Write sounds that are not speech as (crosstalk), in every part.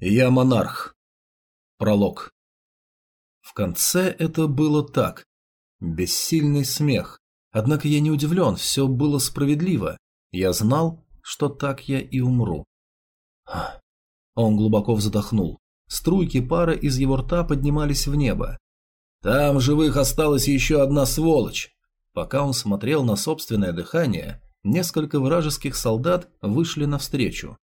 Я монарх. Пролог. В конце это было так. Бессильный смех. Однако я не удивлен, все было справедливо. Я знал, что так я и умру. Он глубоко вздохнул. Струйки пара из его рта поднимались в небо. Там живых осталась еще одна сволочь. Пока он смотрел на собственное дыхание, несколько вражеских солдат вышли навстречу.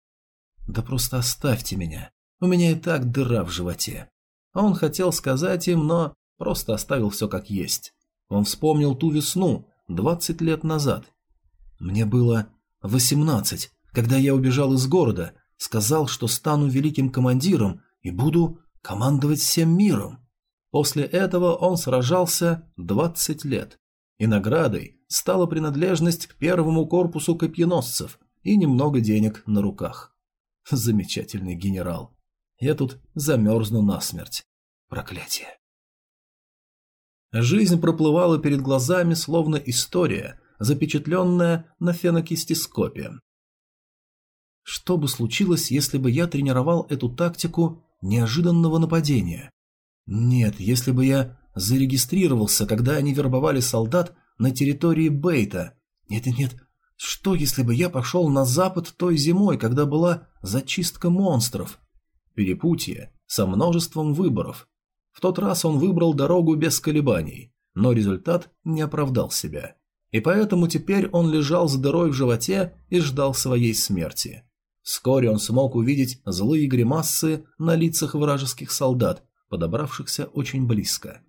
«Да просто оставьте меня. У меня и так дыра в животе». Он хотел сказать им, но просто оставил все как есть. Он вспомнил ту весну, 20 лет назад. Мне было 18, когда я убежал из города, сказал, что стану великим командиром и буду командовать всем миром. После этого он сражался 20 лет и наградой стала принадлежность к первому корпусу копьеносцев и немного денег на руках. Замечательный генерал. Я тут замерзну насмерть. Проклятие. Жизнь проплывала перед глазами, словно история, запечатленная на фенокистископе. Что бы случилось, если бы я тренировал эту тактику неожиданного нападения? Нет, если бы я зарегистрировался, когда они вербовали солдат на территории Бейта. Нет-нет-нет, что если бы я пошел на запад той зимой, когда была зачистка монстров? Перепутье со множеством выборов. В тот раз он выбрал дорогу без колебаний, но результат не оправдал себя. И поэтому теперь он лежал с дырой в животе и ждал своей смерти. Вскоре он смог увидеть злые гримасы на лицах вражеских солдат, подобравшихся очень близко.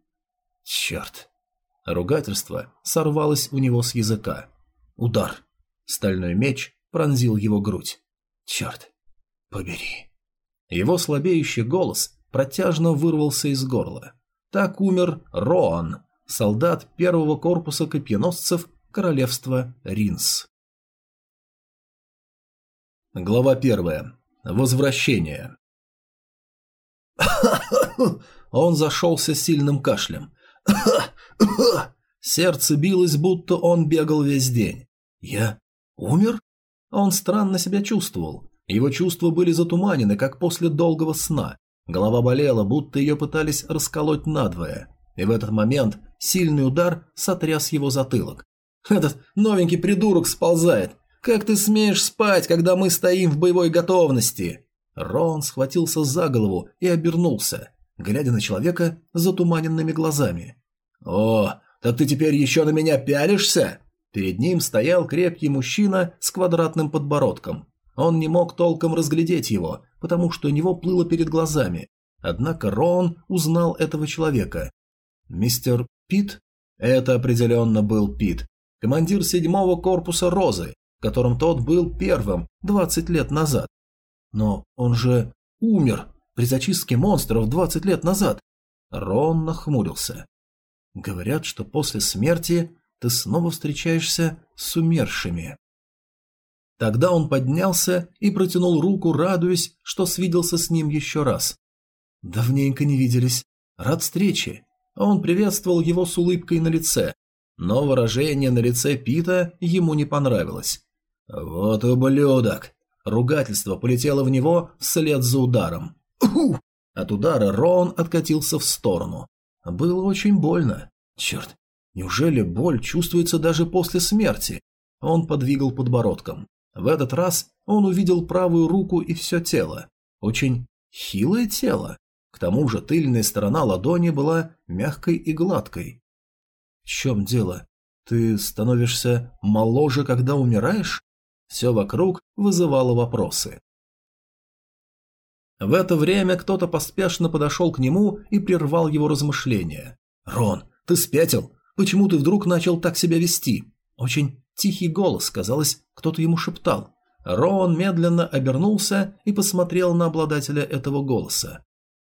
Черт. Ругательство сорвалось у него с языка. Удар. Стальной меч пронзил его грудь. Черт. Побери. Его слабеющий голос протяжно вырвался из горла. Так умер Роан, солдат первого корпуса копьеносцев королевства Ринс. Глава первая. Возвращение. (coughs) Он зашелся сильным кашлем. (coughs) Сердце билось, будто он бегал весь день. Я умер? Он странно себя чувствовал. Его чувства были затуманены, как после долгого сна. Голова болела, будто ее пытались расколоть надвое. И в этот момент сильный удар сотряс его затылок. «Этот новенький придурок сползает! Как ты смеешь спать, когда мы стоим в боевой готовности?» Рон схватился за голову и обернулся глядя на человека затуманенными глазами. «О, так ты теперь еще на меня пялишься?» Перед ним стоял крепкий мужчина с квадратным подбородком. Он не мог толком разглядеть его, потому что у него плыло перед глазами. Однако Рон узнал этого человека. «Мистер Пит?» Это определенно был Пит, командир седьмого корпуса Розы, которым тот был первым 20 лет назад. Но он же умер при зачистке монстров 20 лет назад. Рон нахмурился. Говорят, что после смерти ты снова встречаешься с умершими. Тогда он поднялся и протянул руку, радуясь, что свиделся с ним еще раз. Давненько не виделись. Рад встрече. Он приветствовал его с улыбкой на лице, но выражение на лице Пита ему не понравилось. «Вот ублюдок!» Ругательство полетело в него вслед за ударом. Ух! От удара Рон откатился в сторону. Было очень больно. Черт, неужели боль чувствуется даже после смерти? Он подвигал подбородком. В этот раз он увидел правую руку и все тело. Очень хилое тело. К тому же тыльная сторона ладони была мягкой и гладкой. В чем дело? Ты становишься моложе, когда умираешь? Все вокруг вызывало вопросы. В это время кто-то поспешно подошел к нему и прервал его размышления. «Рон, ты спятил? Почему ты вдруг начал так себя вести?» Очень тихий голос, казалось, кто-то ему шептал. Рон медленно обернулся и посмотрел на обладателя этого голоса.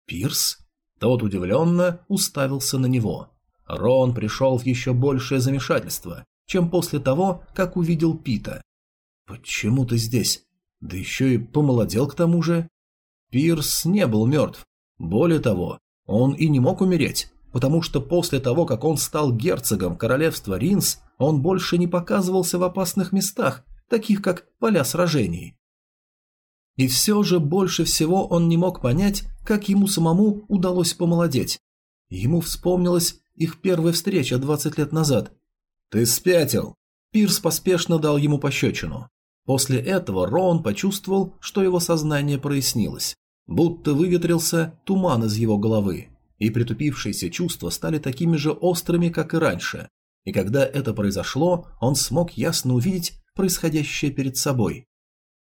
«Пирс?» Тот удивленно уставился на него. Рон пришел в еще большее замешательство, чем после того, как увидел Пита. «Почему ты здесь? Да еще и помолодел к тому же. Пирс не был мертв. Более того, он и не мог умереть, потому что после того, как он стал герцогом королевства Ринс, он больше не показывался в опасных местах, таких как поля сражений. И все же больше всего он не мог понять, как ему самому удалось помолодеть. Ему вспомнилась их первая встреча 20 лет назад. «Ты спятил!» Пирс поспешно дал ему пощечину. После этого Роун почувствовал, что его сознание прояснилось, будто выветрился туман из его головы, и притупившиеся чувства стали такими же острыми, как и раньше. И когда это произошло, он смог ясно увидеть происходящее перед собой.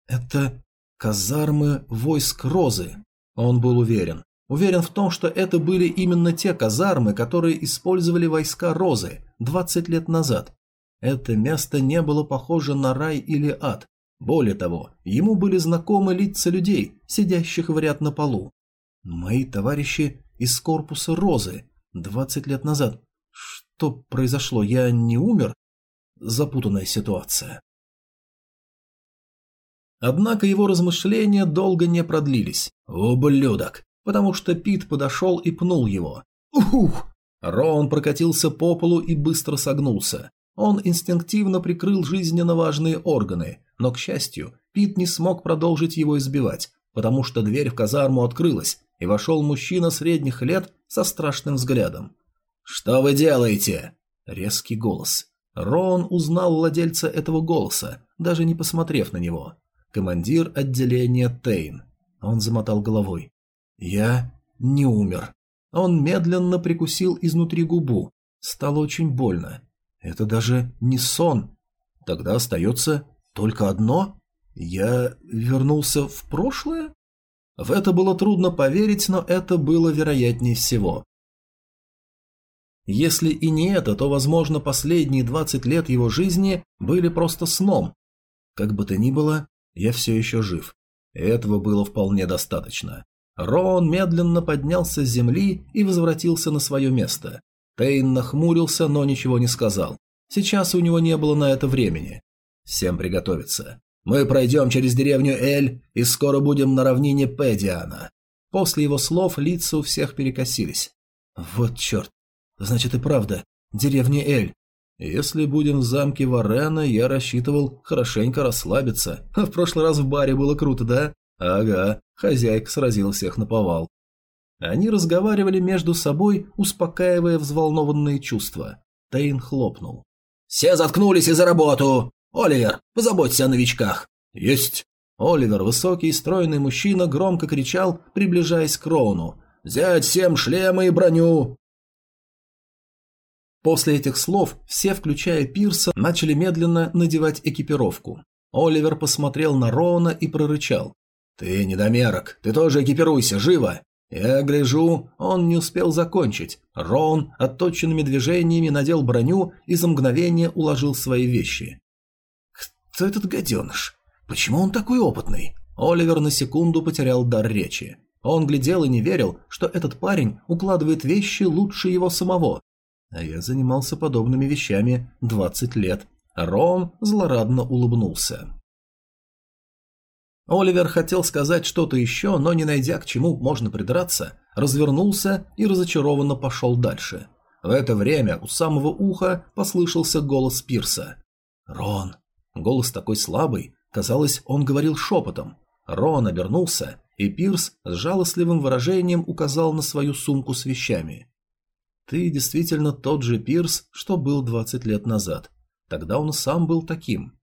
Это казармы войск Розы. Он был уверен. Уверен в том, что это были именно те казармы, которые использовали войска Розы 20 лет назад. Это место не было похоже на рай или ад. Более того, ему были знакомы лица людей, сидящих в ряд на полу. Мои товарищи из корпуса Розы 20 лет назад. Что произошло? Я не умер? Запутанная ситуация. Однако его размышления долго не продлились. Ублюдок! Потому что Пит подошел и пнул его. Ух! Рон прокатился по полу и быстро согнулся. Он инстинктивно прикрыл жизненно важные органы, но, к счастью, Пит не смог продолжить его избивать, потому что дверь в казарму открылась, и вошел мужчина средних лет со страшным взглядом. «Что вы делаете?» Резкий голос. Рон узнал владельца этого голоса, даже не посмотрев на него. Командир отделения Тейн. Он замотал головой. «Я не умер». Он медленно прикусил изнутри губу. Стало очень больно. Это даже не сон. Тогда остается только одно. Я вернулся в прошлое? В это было трудно поверить, но это было вероятнее всего. Если и не это, то, возможно, последние 20 лет его жизни были просто сном. Как бы то ни было, я все еще жив. Этого было вполне достаточно. Рон медленно поднялся с земли и возвратился на свое место. Тейн нахмурился, но ничего не сказал. Сейчас у него не было на это времени. Всем приготовиться. Мы пройдем через деревню Эль и скоро будем на равнине Педиана. После его слов лица у всех перекосились. Вот черт. Значит и правда, деревня Эль. Если будем в замке Варена, я рассчитывал хорошенько расслабиться. В прошлый раз в баре было круто, да? Ага, хозяйка сразила всех на повал. Они разговаривали между собой, успокаивая взволнованные чувства. Тейн хлопнул. «Все заткнулись и за работу! Оливер, позаботься о новичках!» «Есть!» Оливер, высокий и стройный мужчина, громко кричал, приближаясь к Роуну. «Взять всем шлемы и броню!» После этих слов все, включая Пирса, начали медленно надевать экипировку. Оливер посмотрел на Роуна и прорычал. «Ты недомерок, ты тоже экипируйся, живо!» Я гляжу, он не успел закончить. Рон отточенными движениями надел броню и за мгновение уложил свои вещи. «Кто этот гаденыш? Почему он такой опытный?» Оливер на секунду потерял дар речи. Он глядел и не верил, что этот парень укладывает вещи лучше его самого. А я занимался подобными вещами 20 лет. Рон злорадно улыбнулся. Оливер хотел сказать что-то еще, но не найдя к чему можно придраться, развернулся и разочарованно пошел дальше. В это время у самого уха послышался голос Пирса. «Рон!» Голос такой слабый, казалось, он говорил шепотом. Рон обернулся, и Пирс с жалостливым выражением указал на свою сумку с вещами. «Ты действительно тот же Пирс, что был 20 лет назад. Тогда он сам был таким.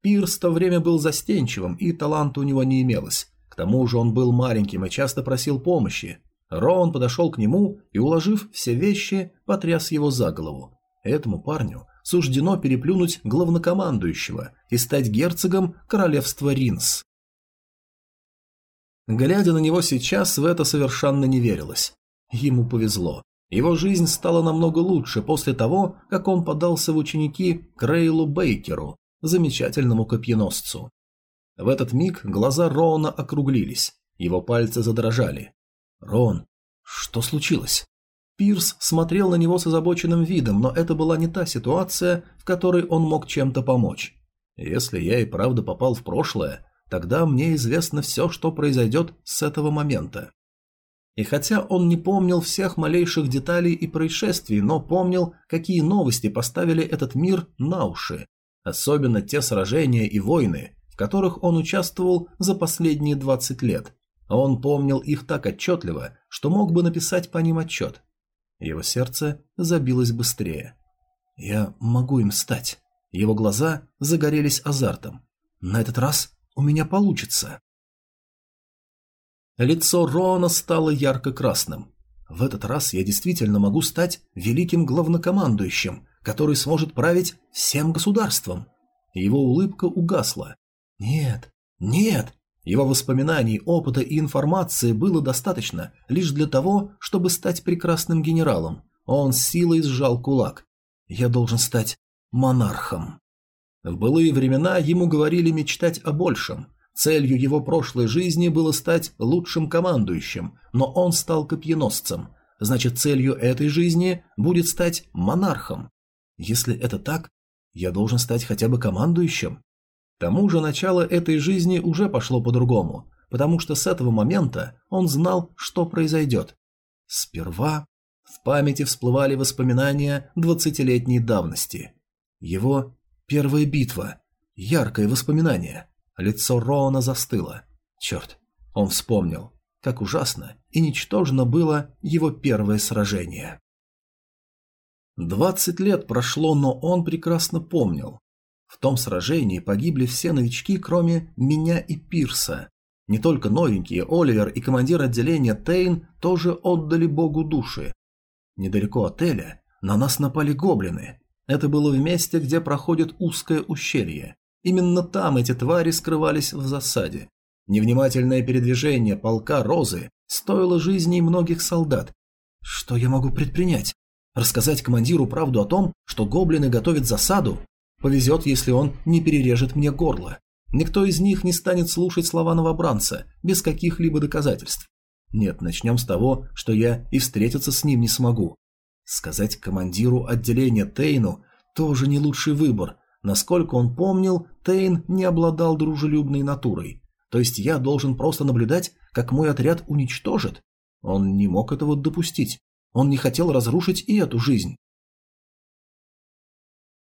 Пирс в то время был застенчивым, и таланта у него не имелось. К тому же он был маленьким и часто просил помощи. Рон подошел к нему и, уложив все вещи, потряс его за голову. Этому парню суждено переплюнуть главнокомандующего и стать герцогом королевства Ринс. Глядя на него сейчас, в это совершенно не верилось. Ему повезло. Его жизнь стала намного лучше после того, как он подался в ученики Крейлу Бейкеру, замечательному копьеносцу. В этот миг глаза Роуна округлились, его пальцы задрожали. «Рон, что случилось?» Пирс смотрел на него с озабоченным видом, но это была не та ситуация, в которой он мог чем-то помочь. «Если я и правда попал в прошлое, тогда мне известно все, что произойдет с этого момента». И хотя он не помнил всех малейших деталей и происшествий, но помнил, какие новости поставили этот мир на уши, Особенно те сражения и войны, в которых он участвовал за последние 20 лет. Он помнил их так отчетливо, что мог бы написать по ним отчет. Его сердце забилось быстрее. «Я могу им стать». Его глаза загорелись азартом. «На этот раз у меня получится». Лицо Роана стало ярко-красным. В этот раз я действительно могу стать великим главнокомандующим, который сможет править всем государством. Его улыбка угасла. Нет, нет. Его воспоминаний, опыта и информации было достаточно лишь для того, чтобы стать прекрасным генералом. Он с силой сжал кулак. Я должен стать монархом. В былые времена ему говорили мечтать о большем. Целью его прошлой жизни было стать лучшим командующим, но он стал копьеносцем. Значит, целью этой жизни будет стать монархом. Если это так, я должен стать хотя бы командующим. Тому же начало этой жизни уже пошло по-другому, потому что с этого момента он знал, что произойдет. Сперва в памяти всплывали воспоминания двадцатилетней давности. Его первая битва, яркое воспоминание. Лицо Роана застыло. Черт, он вспомнил, как ужасно и ничтожно было его первое сражение. Двадцать лет прошло, но он прекрасно помнил. В том сражении погибли все новички, кроме меня и Пирса. Не только новенькие, Оливер и командир отделения Тейн тоже отдали богу души. Недалеко от Эля на нас напали гоблины. Это было в месте, где проходит узкое ущелье. Именно там эти твари скрывались в засаде. Невнимательное передвижение полка Розы стоило жизни многих солдат. Что я могу предпринять? Рассказать командиру правду о том, что гоблины готовят засаду? Повезет, если он не перережет мне горло. Никто из них не станет слушать слова новобранца, без каких-либо доказательств. Нет, начнем с того, что я и встретиться с ним не смогу. Сказать командиру отделения Тейну тоже не лучший выбор. Насколько он помнил, Тейн не обладал дружелюбной натурой. То есть я должен просто наблюдать, как мой отряд уничтожит? Он не мог этого допустить. Он не хотел разрушить и эту жизнь.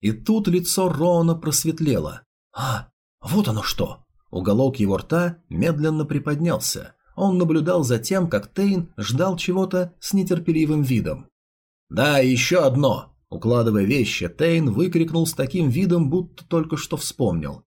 И тут лицо Роана просветлело. А, вот оно что. Уголок его рта медленно приподнялся. Он наблюдал за тем, как Тейн ждал чего-то с нетерпеливым видом. «Да, еще одно!» Укладывая вещи, Тейн выкрикнул с таким видом, будто только что вспомнил.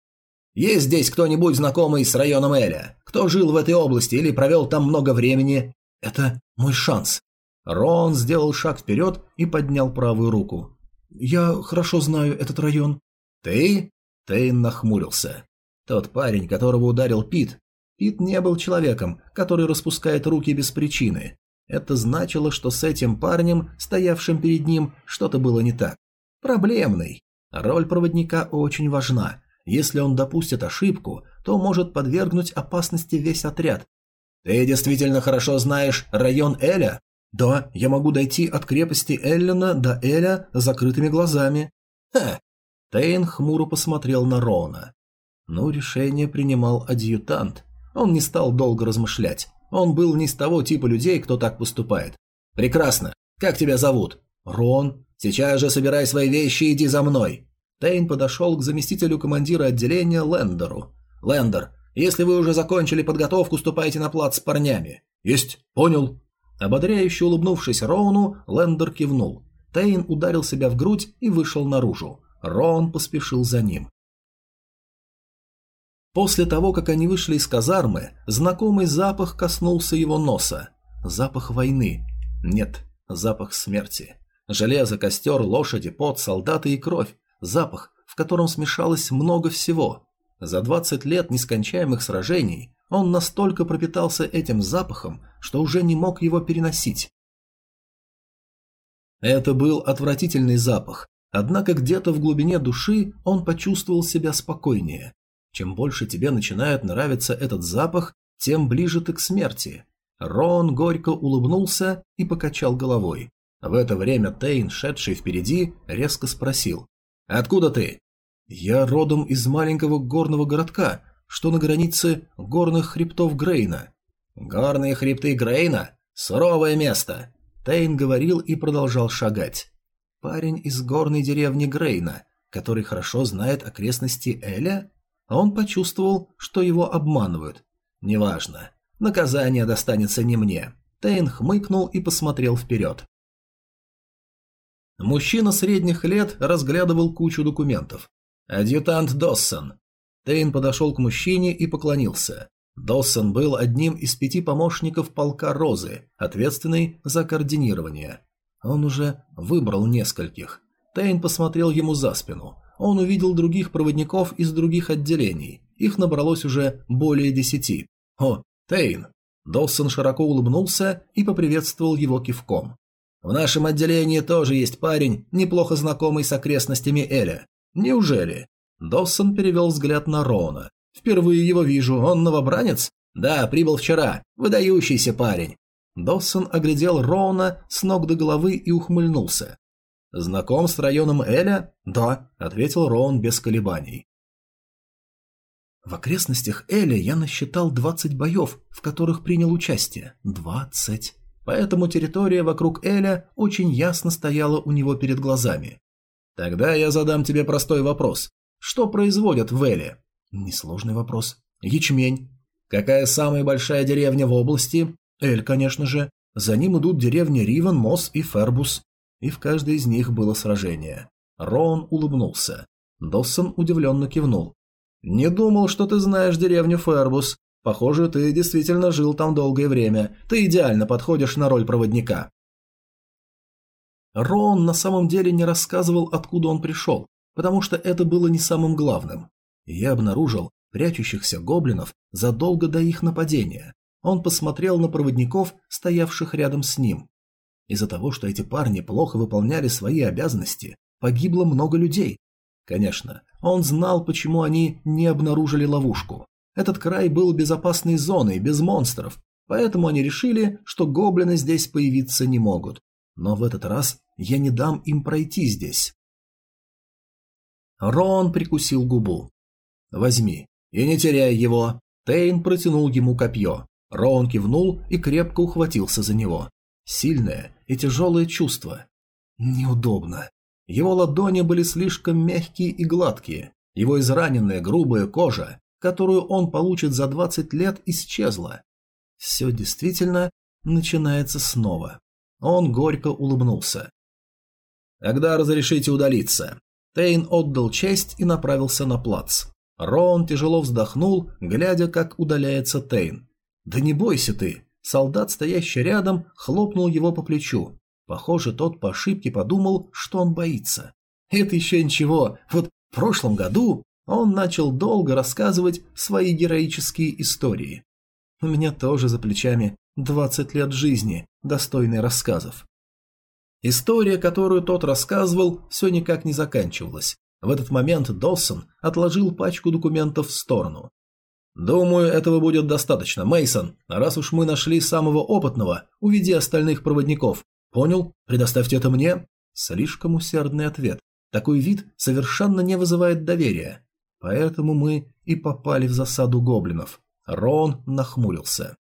«Есть здесь кто-нибудь знакомый с районом Эля? Кто жил в этой области или провел там много времени? Это мой шанс. Рон сделал шаг вперед и поднял правую руку. «Я хорошо знаю этот район». «Ты?» Тейн нахмурился. Тот парень, которого ударил Пит. Пит не был человеком, который распускает руки без причины. Это значило, что с этим парнем, стоявшим перед ним, что-то было не так. Проблемный. Роль проводника очень важна. Если он допустит ошибку, то может подвергнуть опасности весь отряд. «Ты действительно хорошо знаешь район Эля?» Да, я могу дойти от крепости Эллина до Эля закрытыми глазами. Ха. Тейн хмуро посмотрел на Рона. Ну, решение принимал адъютант. Он не стал долго размышлять. Он был не из того типа людей, кто так поступает. Прекрасно. Как тебя зовут? Рон. Сейчас же собирай свои вещи и иди за мной. Тейн подошел к заместителю командира отделения Лендеру. Лендер, если вы уже закончили подготовку, ступайте на плац с парнями. Есть, понял. Ободряюще улыбнувшись Роуну, Лендер кивнул. Тейн ударил себя в грудь и вышел наружу. Роун поспешил за ним. После того, как они вышли из казармы, знакомый запах коснулся его носа. Запах войны. Нет, запах смерти. Железо, костер, лошади, пот, солдаты и кровь. Запах, в котором смешалось много всего. За 20 лет нескончаемых сражений он настолько пропитался этим запахом, что уже не мог его переносить. Это был отвратительный запах, однако где-то в глубине души он почувствовал себя спокойнее. Чем больше тебе начинает нравиться этот запах, тем ближе ты к смерти. Рон горько улыбнулся и покачал головой. В это время Тейн, шедший впереди, резко спросил. «Откуда ты?» «Я родом из маленького горного городка, что на границе горных хребтов Грейна. «Горные хребты Грейна? Суровое место!» Тейн говорил и продолжал шагать. Парень из горной деревни Грейна, который хорошо знает окрестности Эля? а он почувствовал, что его обманывают. «Неважно. Наказание достанется не мне». Тейн хмыкнул и посмотрел вперед. Мужчина средних лет разглядывал кучу документов. «Адъютант Доссон». Тейн подошел к мужчине и поклонился. Доссон был одним из пяти помощников полка Розы, ответственный за координирование. Он уже выбрал нескольких. Тейн посмотрел ему за спину. Он увидел других проводников из других отделений. Их набралось уже более десяти. «О, Тейн!» Доссон широко улыбнулся и поприветствовал его кивком. «В нашем отделении тоже есть парень, неплохо знакомый с окрестностями Эля. Неужели?» Доссон перевел взгляд на Роуна. «Впервые его вижу. Он новобранец?» «Да, прибыл вчера. Выдающийся парень». Доссон оглядел Роуна с ног до головы и ухмыльнулся. «Знаком с районом Эля?» «Да», — ответил Роун без колебаний. В окрестностях Эля я насчитал 20 боев, в которых принял участие. 20. Поэтому территория вокруг Эля очень ясно стояла у него перед глазами. Тогда я задам тебе простой вопрос. Что производят в Эле? Несложный вопрос. Ячмень. Какая самая большая деревня в области? Эль, конечно же. За ним идут деревни Риван, Мос и Фербус и в каждой из них было сражение. Роун улыбнулся. Доссон удивленно кивнул. «Не думал, что ты знаешь деревню Фербус. Похоже, ты действительно жил там долгое время. Ты идеально подходишь на роль проводника». Роун на самом деле не рассказывал, откуда он пришел, потому что это было не самым главным. Я обнаружил прячущихся гоблинов задолго до их нападения. Он посмотрел на проводников, стоявших рядом с ним. Из-за того, что эти парни плохо выполняли свои обязанности, погибло много людей. Конечно, он знал, почему они не обнаружили ловушку. Этот край был безопасной зоной, без монстров, поэтому они решили, что гоблины здесь появиться не могут. Но в этот раз я не дам им пройти здесь. Рон прикусил губу. «Возьми. И не теряй его». Тейн протянул ему копье. Рон кивнул и крепко ухватился за него. Сильное и тяжелое чувство. Неудобно. Его ладони были слишком мягкие и гладкие. Его израненная грубая кожа, которую он получит за 20 лет, исчезла. Все действительно начинается снова. Он горько улыбнулся. «Тогда разрешите удалиться». Тейн отдал честь и направился на плац. Рон тяжело вздохнул, глядя, как удаляется Тейн. «Да не бойся ты, Солдат, стоящий рядом, хлопнул его по плечу. Похоже, тот по ошибке подумал, что он боится. Это еще ничего. Вот в прошлом году он начал долго рассказывать свои героические истории. У меня тоже за плечами 20 лет жизни, достойной рассказов. История, которую тот рассказывал, все никак не заканчивалась. В этот момент Доссон отложил пачку документов в сторону. «Думаю, этого будет достаточно, Мейсон. Раз уж мы нашли самого опытного, уведи остальных проводников. Понял? Предоставьте это мне?» Слишком усердный ответ. Такой вид совершенно не вызывает доверия. Поэтому мы и попали в засаду гоблинов. Рон нахмурился.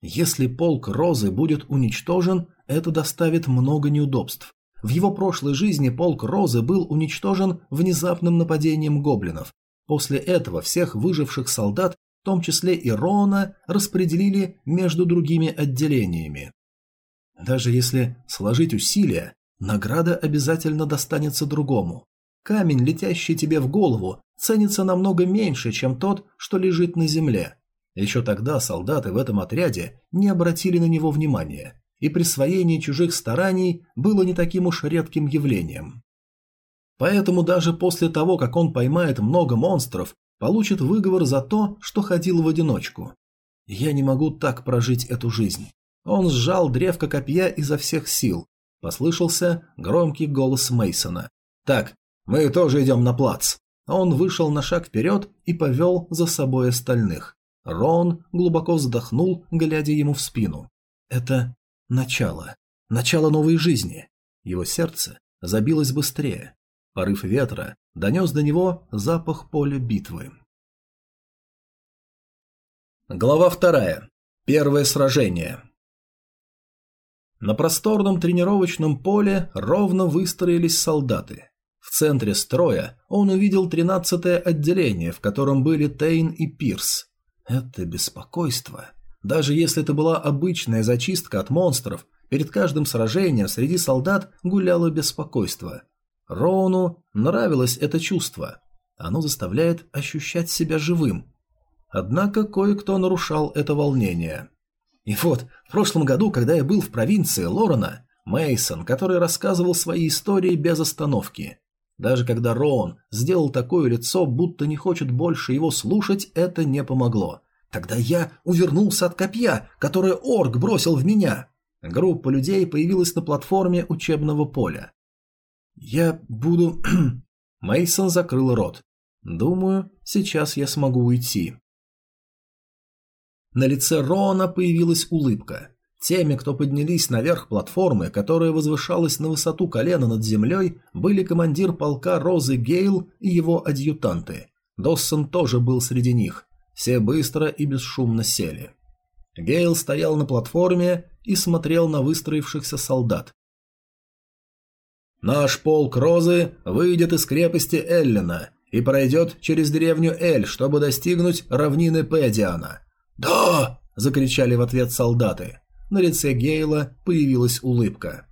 Если полк Розы будет уничтожен, это доставит много неудобств. В его прошлой жизни полк Розы был уничтожен внезапным нападением гоблинов, После этого всех выживших солдат, в том числе и Рона, распределили между другими отделениями. Даже если сложить усилия, награда обязательно достанется другому. Камень, летящий тебе в голову, ценится намного меньше, чем тот, что лежит на земле. Еще тогда солдаты в этом отряде не обратили на него внимания, и присвоение чужих стараний было не таким уж редким явлением. Поэтому даже после того, как он поймает много монстров, получит выговор за то, что ходил в одиночку. Я не могу так прожить эту жизнь. Он сжал древко копья изо всех сил. Послышался громкий голос Мейсона. Так, мы тоже идем на плац. Он вышел на шаг вперед и повел за собой остальных. Рон глубоко вздохнул, глядя ему в спину. Это начало. Начало новой жизни. Его сердце забилось быстрее. Порыв ветра донес до него запах поля битвы. Глава вторая. Первое сражение. На просторном тренировочном поле ровно выстроились солдаты. В центре строя он увидел тринадцатое отделение, в котором были Тейн и Пирс. Это беспокойство. Даже если это была обычная зачистка от монстров, перед каждым сражением среди солдат гуляло беспокойство. Роуну нравилось это чувство. Оно заставляет ощущать себя живым. Однако кое-кто нарушал это волнение. И вот, в прошлом году, когда я был в провинции Лорена, Мейсон, который рассказывал свои истории без остановки. Даже когда Роун сделал такое лицо, будто не хочет больше его слушать, это не помогло. Тогда я увернулся от копья, которое орк бросил в меня. Группа людей появилась на платформе учебного поля. Я буду... (clears throat) Мейсон закрыл рот. Думаю, сейчас я смогу уйти. На лице Рона появилась улыбка. Теми, кто поднялись наверх платформы, которая возвышалась на высоту колена над землей, были командир полка Розы Гейл и его адъютанты. Доссон тоже был среди них. Все быстро и бесшумно сели. Гейл стоял на платформе и смотрел на выстроившихся солдат. «Наш полк Розы выйдет из крепости Эллина и пройдет через деревню Эль, чтобы достигнуть равнины Педиана». «Да!» – закричали в ответ солдаты. На лице Гейла появилась улыбка.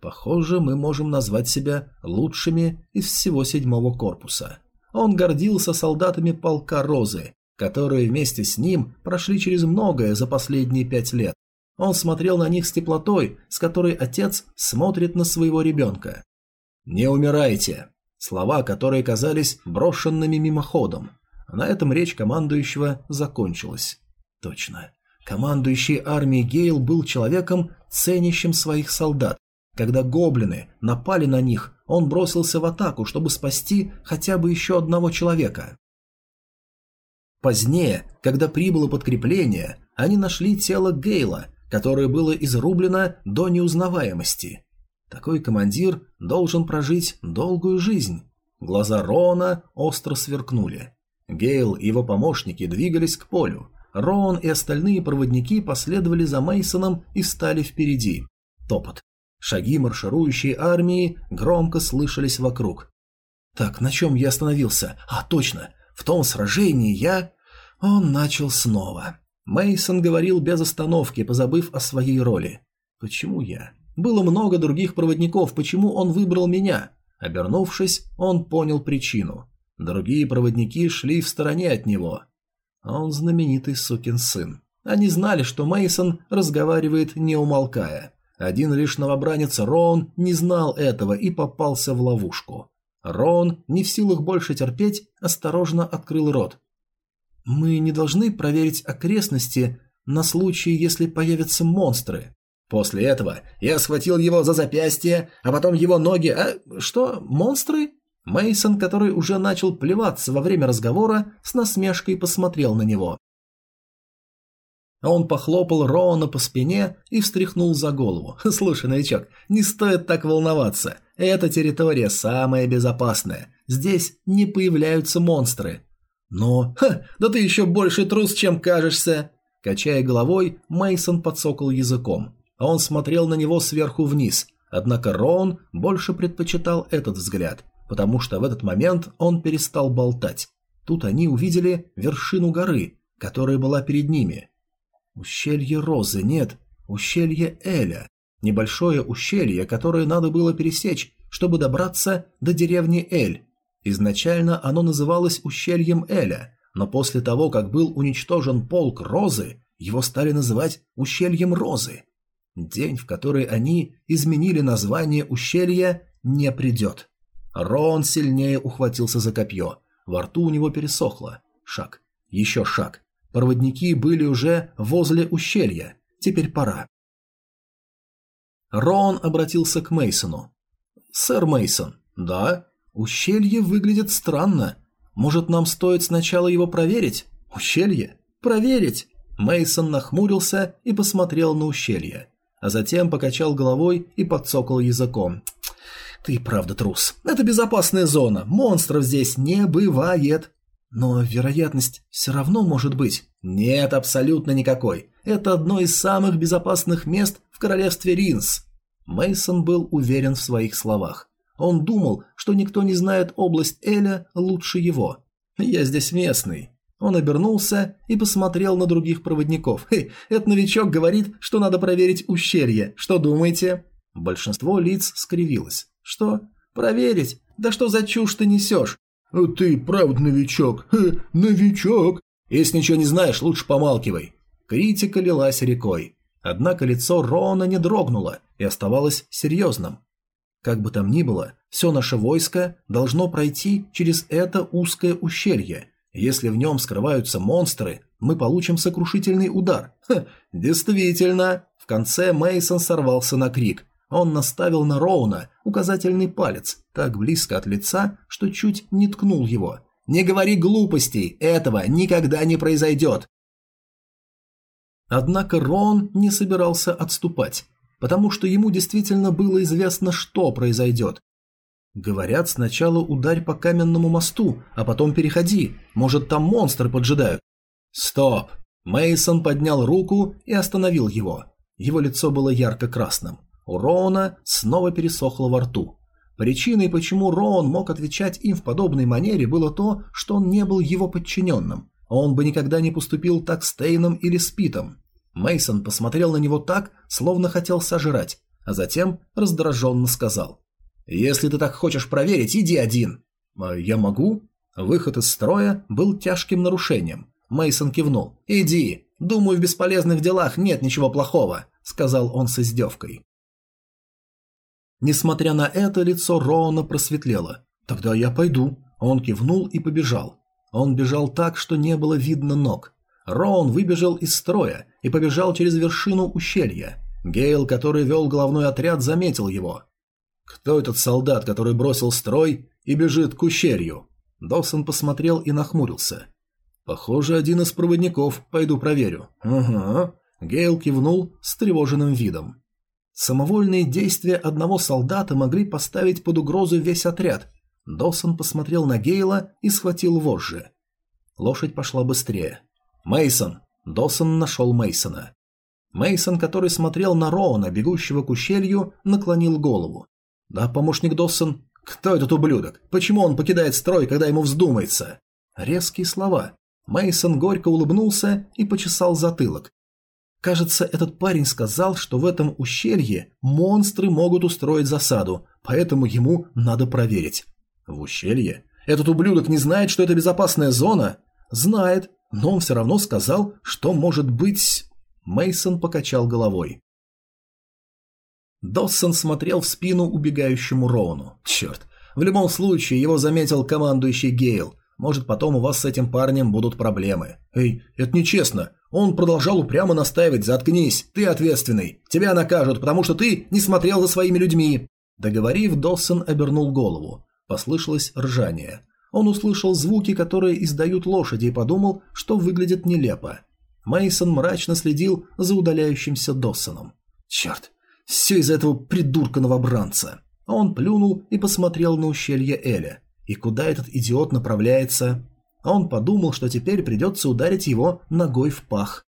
«Похоже, мы можем назвать себя лучшими из всего седьмого корпуса». Он гордился солдатами полка Розы, которые вместе с ним прошли через многое за последние пять лет. Он смотрел на них с теплотой, с которой отец смотрит на своего ребенка. «Не умирайте!» Слова, которые казались брошенными мимоходом. На этом речь командующего закончилась. Точно. Командующий армией Гейл был человеком, ценящим своих солдат. Когда гоблины напали на них, он бросился в атаку, чтобы спасти хотя бы еще одного человека. Позднее, когда прибыло подкрепление, они нашли тело Гейла, которое было изрублено до неузнаваемости. Такой командир должен прожить долгую жизнь. Глаза Рона остро сверкнули. Гейл и его помощники двигались к полю. Роун и остальные проводники последовали за Мейсоном и стали впереди. Топот. Шаги марширующей армии громко слышались вокруг. Так, на чем я остановился? А, точно. В том сражении я... Он начал снова. Мейсон говорил без остановки, позабыв о своей роли. Почему я? Было много других проводников, почему он выбрал меня? Обернувшись, он понял причину. Другие проводники шли в стороне от него. Он знаменитый сукин сын. Они знали, что Мейсон разговаривает не умолкая. Один лишь новобранец Рон не знал этого и попался в ловушку. Рон, не в силах больше терпеть, осторожно открыл рот. «Мы не должны проверить окрестности на случай, если появятся монстры». После этого я схватил его за запястье, а потом его ноги... А что, монстры? Мейсон, который уже начал плеваться во время разговора, с насмешкой посмотрел на него. Он похлопал Роуна по спине и встряхнул за голову. (laughs) «Слушай, новичок, не стоит так волноваться. Эта территория самая безопасная. Здесь не появляются монстры». «Но... Ха, да ты еще больше трус, чем кажешься!» Качая головой, Мейсон подсокал языком. Он смотрел на него сверху вниз, однако Роун больше предпочитал этот взгляд потому что в этот момент он перестал болтать. Тут они увидели вершину горы, которая была перед ними. Ущелье Розы, нет, ущелье Эля. Небольшое ущелье, которое надо было пересечь, чтобы добраться до деревни Эль. Изначально оно называлось ущельем Эля, но после того, как был уничтожен полк Розы, его стали называть ущельем Розы. День, в который они изменили название ущелья, не придет. Рон сильнее ухватился за копье. Во рту у него пересохло. Шаг. Еще шаг. Проводники были уже возле ущелья. Теперь пора. Рон обратился к Мейсону. «Сэр Мейсон, да? Ущелье выглядит странно. Может, нам стоит сначала его проверить? Ущелье? Проверить!» Мейсон нахмурился и посмотрел на ущелье, а затем покачал головой и подцокал языком. Ты правда трус. Это безопасная зона. Монстров здесь не бывает. Но вероятность все равно может быть. Нет, абсолютно никакой. Это одно из самых безопасных мест в королевстве Ринс. Мейсон был уверен в своих словах. Он думал, что никто не знает область Эля лучше его. «Я здесь местный». Он обернулся и посмотрел на других проводников. «Хей, этот новичок говорит, что надо проверить ущелье. Что думаете?» Большинство лиц скривилось. «Что? Проверить? Да что за чушь ты несешь?» «Ты правда новичок? Хе, новичок!» «Если ничего не знаешь, лучше помалкивай». Критика лилась рекой. Однако лицо Роана не дрогнуло и оставалось серьезным. Как бы там ни было, все наше войско должно пройти через это узкое ущелье. Если в нем скрываются монстры, мы получим сокрушительный удар. Ха, действительно. В конце Мейсон сорвался на крик. Он наставил на Роуна указательный палец, так близко от лица, что чуть не ткнул его. «Не говори глупостей, этого никогда не произойдет!» Однако Роун не собирался отступать потому что ему действительно было известно, что произойдет. Говорят, сначала ударь по каменному мосту, а потом переходи. Может, там монстры поджидают. Стоп. Мейсон поднял руку и остановил его. Его лицо было ярко-красным. У Роуна снова пересохло во рту. Причиной, почему Роун мог отвечать им в подобной манере, было то, что он не был его подчиненным. Он бы никогда не поступил так с Тейном или Спитом. Мейсон посмотрел на него так, словно хотел сожрать, а затем раздраженно сказал: "Если ты так хочешь проверить, иди один". «А я могу?" Выход из строя был тяжким нарушением. Мейсон кивнул. "Иди. Думаю, в бесполезных делах нет ничего плохого", сказал он с издевкой. Несмотря на это, лицо Роуна просветлело. "Тогда я пойду". Он кивнул и побежал. Он бежал так, что не было видно ног. Роун выбежал из строя и побежал через вершину ущелья. Гейл, который вел головной отряд, заметил его. «Кто этот солдат, который бросил строй и бежит к ущелью?» Доусон посмотрел и нахмурился. «Похоже, один из проводников. Пойду проверю». «Ага». Гейл кивнул с тревоженным видом. Самовольные действия одного солдата могли поставить под угрозу весь отряд. Доусон посмотрел на Гейла и схватил вожжи. Лошадь пошла быстрее. Мейсон. Досон нашел Мейсона. Мейсон, который смотрел на Роуна, бегущего к ущелью, наклонил голову. Да, помощник Доссон. Кто этот ублюдок? Почему он покидает строй, когда ему вздумается? Резкие слова. Мейсон горько улыбнулся и почесал затылок. Кажется, этот парень сказал, что в этом ущелье монстры могут устроить засаду, поэтому ему надо проверить. В ущелье? Этот ублюдок не знает, что это безопасная зона? Знает, но он все равно сказал, что может быть... Мейсон покачал головой. Доссон смотрел в спину убегающему Роуну. Черт, в любом случае его заметил командующий Гейл. Может, потом у вас с этим парнем будут проблемы. Эй, это нечестно. Он продолжал упрямо настаивать, заткнись, ты ответственный. Тебя накажут, потому что ты не смотрел за своими людьми. Договорив, Доссон обернул голову. Послышалось ржание. Он услышал звуки, которые издают лошади, и подумал, что выглядит нелепо. Мейсон мрачно следил за удаляющимся Доссоном. Черт, все из-за этого придурка-новобранца. Он плюнул и посмотрел на ущелье Эля. И куда этот идиот направляется? Он подумал, что теперь придется ударить его ногой в пах.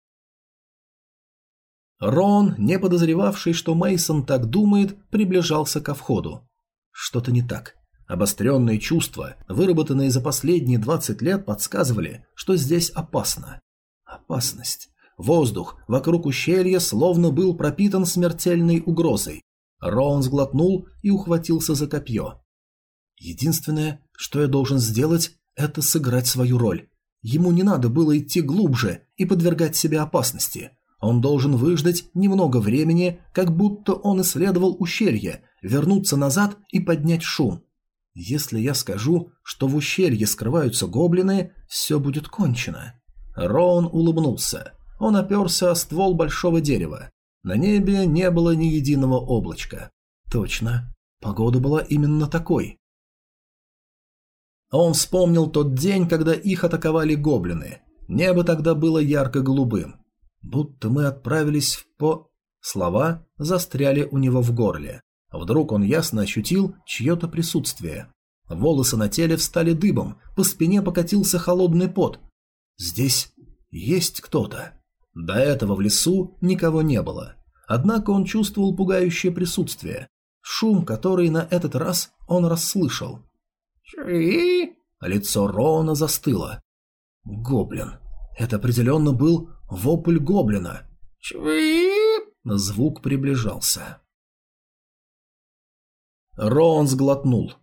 Рон, не подозревавший, что Мейсон так думает, приближался ко входу. Что-то не так. Обостренные чувства, выработанные за последние 20 лет, подсказывали, что здесь опасно. Опасность. Воздух вокруг ущелья словно был пропитан смертельной угрозой. Роун сглотнул и ухватился за копье. Единственное, что я должен сделать, это сыграть свою роль. Ему не надо было идти глубже и подвергать себя опасности. Он должен выждать немного времени, как будто он исследовал ущелье, вернуться назад и поднять шум. Если я скажу, что в ущелье скрываются гоблины, все будет кончено. Роун улыбнулся. Он оперся о ствол большого дерева. На небе не было ни единого облачка. Точно. Погода была именно такой. Он вспомнил тот день, когда их атаковали гоблины. Небо тогда было ярко-голубым. Будто мы отправились в по... Слова застряли у него в горле. Вдруг он ясно ощутил чье-то присутствие. Волосы на теле встали дыбом, по спине покатился холодный пот. Здесь есть кто-то. До этого в лесу никого не было. Однако он чувствовал пугающее присутствие. шум, который на этот раз он расслышал. «Чви!» Лицо Роуна застыло. Гоблин. Это определенно был вопль гоблина. «Чви!» Звук приближался. Роун сглотнул.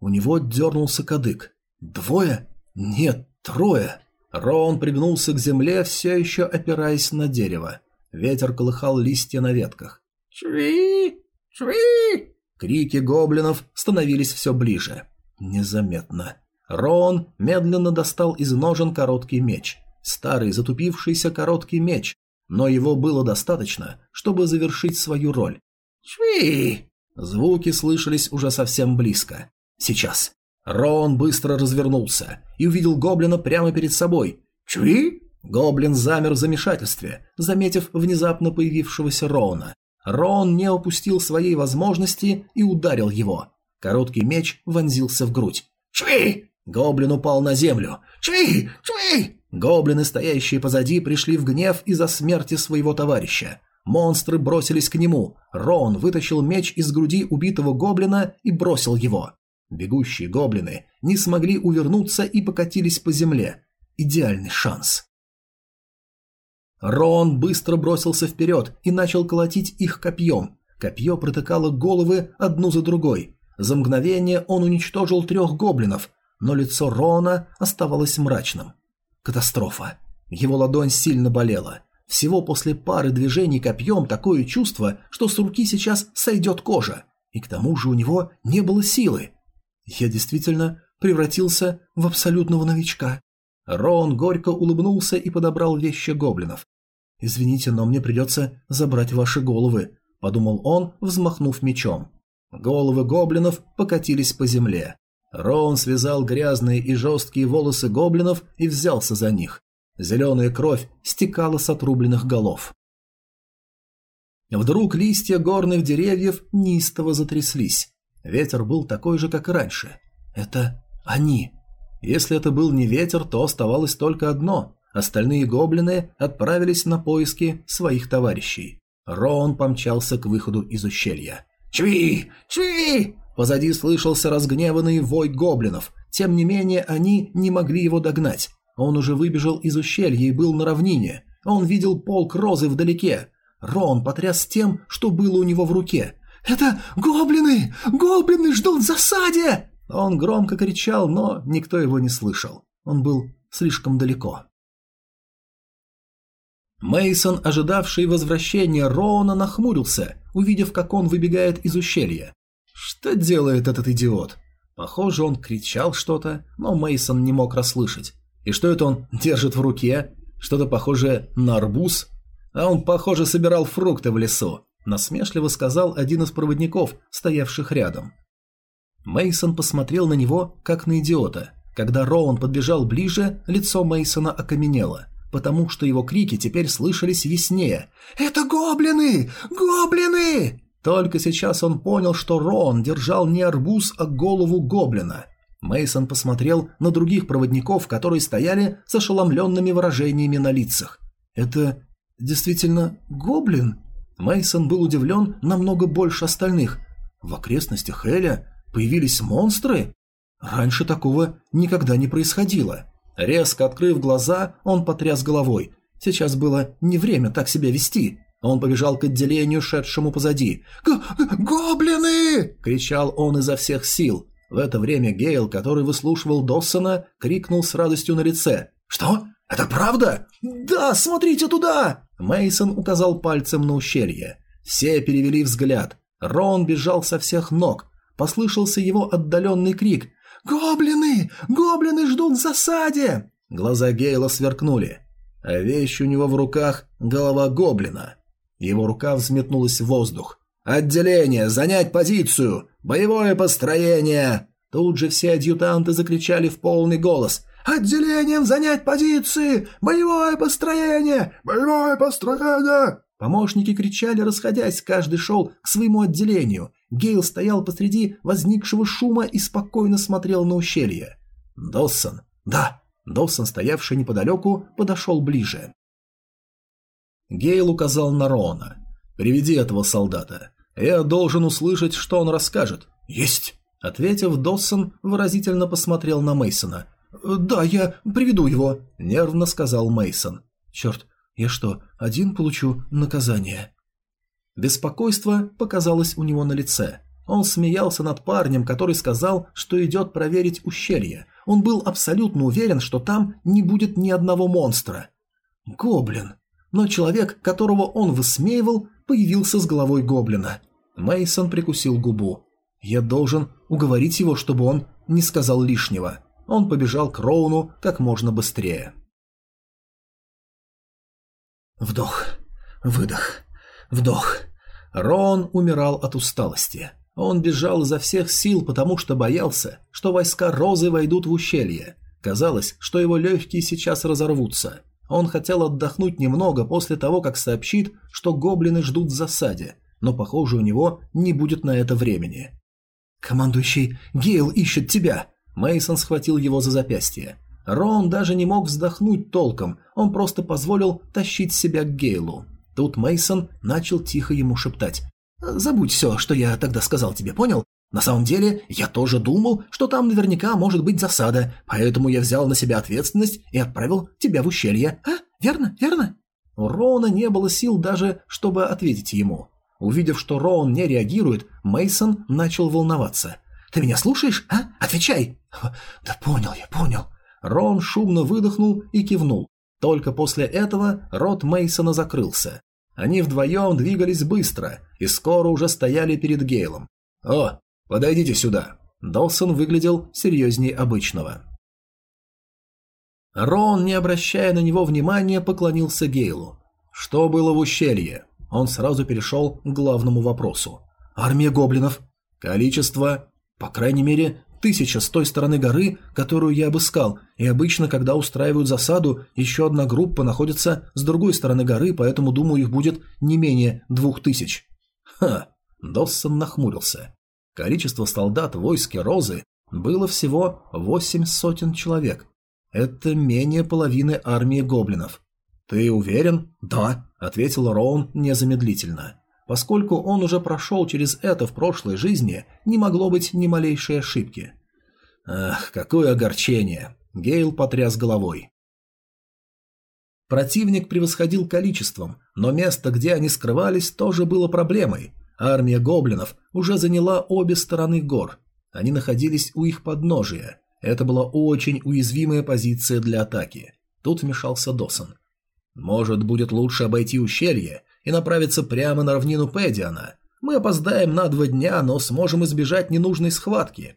У него дернулся кадык. Двое? Нет, трое. Роун пригнулся к земле, все еще опираясь на дерево. Ветер колыхал листья на ветках. «Чви! Чви!» Крики гоблинов становились все ближе. Незаметно. Роун медленно достал из ножен короткий меч. Старый затупившийся короткий меч, но его было достаточно, чтобы завершить свою роль. «Чви!» Звуки слышались уже совсем близко. Сейчас. Роун быстро развернулся и увидел гоблина прямо перед собой. «Чви?» Гоблин замер в замешательстве, заметив внезапно появившегося Роуна. Роун не упустил своей возможности и ударил его. Короткий меч вонзился в грудь. «Чви!» Гоблин упал на землю. «Чви! Чви!» Гоблины, стоящие позади, пришли в гнев из-за смерти своего товарища. Монстры бросились к нему. Рон вытащил меч из груди убитого гоблина и бросил его. Бегущие гоблины не смогли увернуться и покатились по земле. Идеальный шанс. Рон быстро бросился вперед и начал колотить их копьем. Копье протыкало головы одну за другой. За мгновение он уничтожил трех гоблинов, но лицо Рона оставалось мрачным. Катастрофа. Его ладонь сильно болела. Всего после пары движений копьем такое чувство, что с руки сейчас сойдет кожа. И к тому же у него не было силы. Я действительно превратился в абсолютного новичка. Рон горько улыбнулся и подобрал вещи гоблинов. «Извините, но мне придется забрать ваши головы», – подумал он, взмахнув мечом. Головы гоблинов покатились по земле. Рон связал грязные и жесткие волосы гоблинов и взялся за них. Зеленая кровь стекала с отрубленных голов. Вдруг листья горных деревьев неистово затряслись. Ветер был такой же, как и раньше. Это они. Если это был не ветер, то оставалось только одно. Остальные гоблины отправились на поиски своих товарищей. Рон помчался к выходу из ущелья. «Чви! Чви!» Позади слышался разгневанный вой гоблинов. Тем не менее, они не могли его догнать. Он уже выбежал из ущелья и был на равнине. Он видел полк розы вдалеке. Рон потряс тем, что было у него в руке. «Это гоблины! Гоблины ждут в засаде!» Он громко кричал, но никто его не слышал. Он был слишком далеко. Мейсон, ожидавший возвращения Роуна, нахмурился, увидев, как он выбегает из ущелья. Что делает этот идиот? Похоже, он кричал что-то, но Мейсон не мог расслышать. И что это он держит в руке? Что-то похожее на арбуз? А он, похоже, собирал фрукты в лесу, насмешливо сказал один из проводников, стоявших рядом. Мейсон посмотрел на него, как на идиота. Когда Роун подбежал ближе, лицо Мейсона окаменело, потому что его крики теперь слышались яснее. «Это гоблины! Гоблины!» Только сейчас он понял, что Рон держал не арбуз, а голову гоблина. Мейсон посмотрел на других проводников, которые стояли с ошеломленными выражениями на лицах. «Это действительно гоблин?» Мейсон был удивлен намного больше остальных. В окрестностях Эля появились монстры? Раньше такого никогда не происходило. Резко открыв глаза, он потряс головой. Сейчас было не время так себя вести. Он побежал к отделению, шедшему позади. Г «Гоблины!» – кричал он изо всех сил. В это время Гейл, который выслушивал Доссона, крикнул с радостью на лице. «Что? Это правда?» «Да, смотрите туда!» Мейсон указал пальцем на ущелье. Все перевели взгляд. Рон бежал со всех ног. Послышался его отдаленный крик. «Гоблины! Гоблины ждут в засаде!» Глаза Гейла сверкнули. А вещь у него в руках – голова гоблина. Его рука взметнулась в воздух. «Отделение! Занять позицию! Боевое построение!» Тут же все адъютанты закричали в полный голос. «Отделением занять позиции! Боевое построение! Боевое построение!» Помощники кричали, расходясь, каждый шел к своему отделению. Гейл стоял посреди возникшего шума и спокойно смотрел на ущелье. «Доссон!» «Да!» Доссон, стоявший неподалеку, подошел ближе. Гейл указал на Рона. «Приведи этого солдата. Я должен услышать, что он расскажет. Есть. Ответив, Доссон выразительно посмотрел на Мейсона. Да, я приведу его, нервно сказал Мейсон. Черт, я что, один получу наказание? Беспокойство показалось у него на лице. Он смеялся над парнем, который сказал, что идет проверить ущелье. Он был абсолютно уверен, что там не будет ни одного монстра. Гоблин. Но человек, которого он высмеивал, появился с головой гоблина. Мейсон прикусил губу. Я должен уговорить его, чтобы он не сказал лишнего. Он побежал к Роуну как можно быстрее. Вдох, выдох, вдох. Роун умирал от усталости. Он бежал изо всех сил, потому что боялся, что войска Розы войдут в ущелье. Казалось, что его легкие сейчас разорвутся. Он хотел отдохнуть немного после того, как сообщит, что гоблины ждут в засаде, но, похоже, у него не будет на это времени. «Командующий, Гейл ищет тебя!» Мейсон схватил его за запястье. Рон даже не мог вздохнуть толком, он просто позволил тащить себя к Гейлу. Тут Мейсон начал тихо ему шептать. «Забудь все, что я тогда сказал тебе, понял? На самом деле, я тоже думал, что там наверняка может быть засада, поэтому я взял на себя ответственность и отправил тебя в ущелье. А, верно, верно?» У Рона не было сил даже, чтобы ответить ему. Увидев, что Роун не реагирует, Мейсон начал волноваться. «Ты меня слушаешь, а? Отвечай!» «Да понял я, понял». Рон шумно выдохнул и кивнул. Только после этого рот Мейсона закрылся. Они вдвоем двигались быстро и скоро уже стояли перед Гейлом. «О, подойдите сюда!» Долсон выглядел серьезнее обычного. Рон, не обращая на него внимания, поклонился Гейлу. «Что было в ущелье?» Он сразу перешел к главному вопросу. «Армия гоблинов. Количество, по крайней мере, тысяча с той стороны горы, которую я обыскал, и обычно, когда устраивают засаду, еще одна группа находится с другой стороны горы, поэтому, думаю, их будет не менее двух тысяч». «Ха!» – Доссон нахмурился. Количество солдат в войске Розы было всего восемь сотен человек. Это менее половины армии гоблинов. «Ты уверен?» «Да», — ответил Роун незамедлительно. Поскольку он уже прошел через это в прошлой жизни, не могло быть ни малейшей ошибки. «Ах, какое огорчение!» — Гейл потряс головой. Противник превосходил количеством, но место, где они скрывались, тоже было проблемой. Армия гоблинов уже заняла обе стороны гор. Они находились у их подножия. Это была очень уязвимая позиция для атаки. Тут вмешался Досон. Может, будет лучше обойти ущелье и направиться прямо на равнину Педиана. Мы опоздаем на два дня, но сможем избежать ненужной схватки.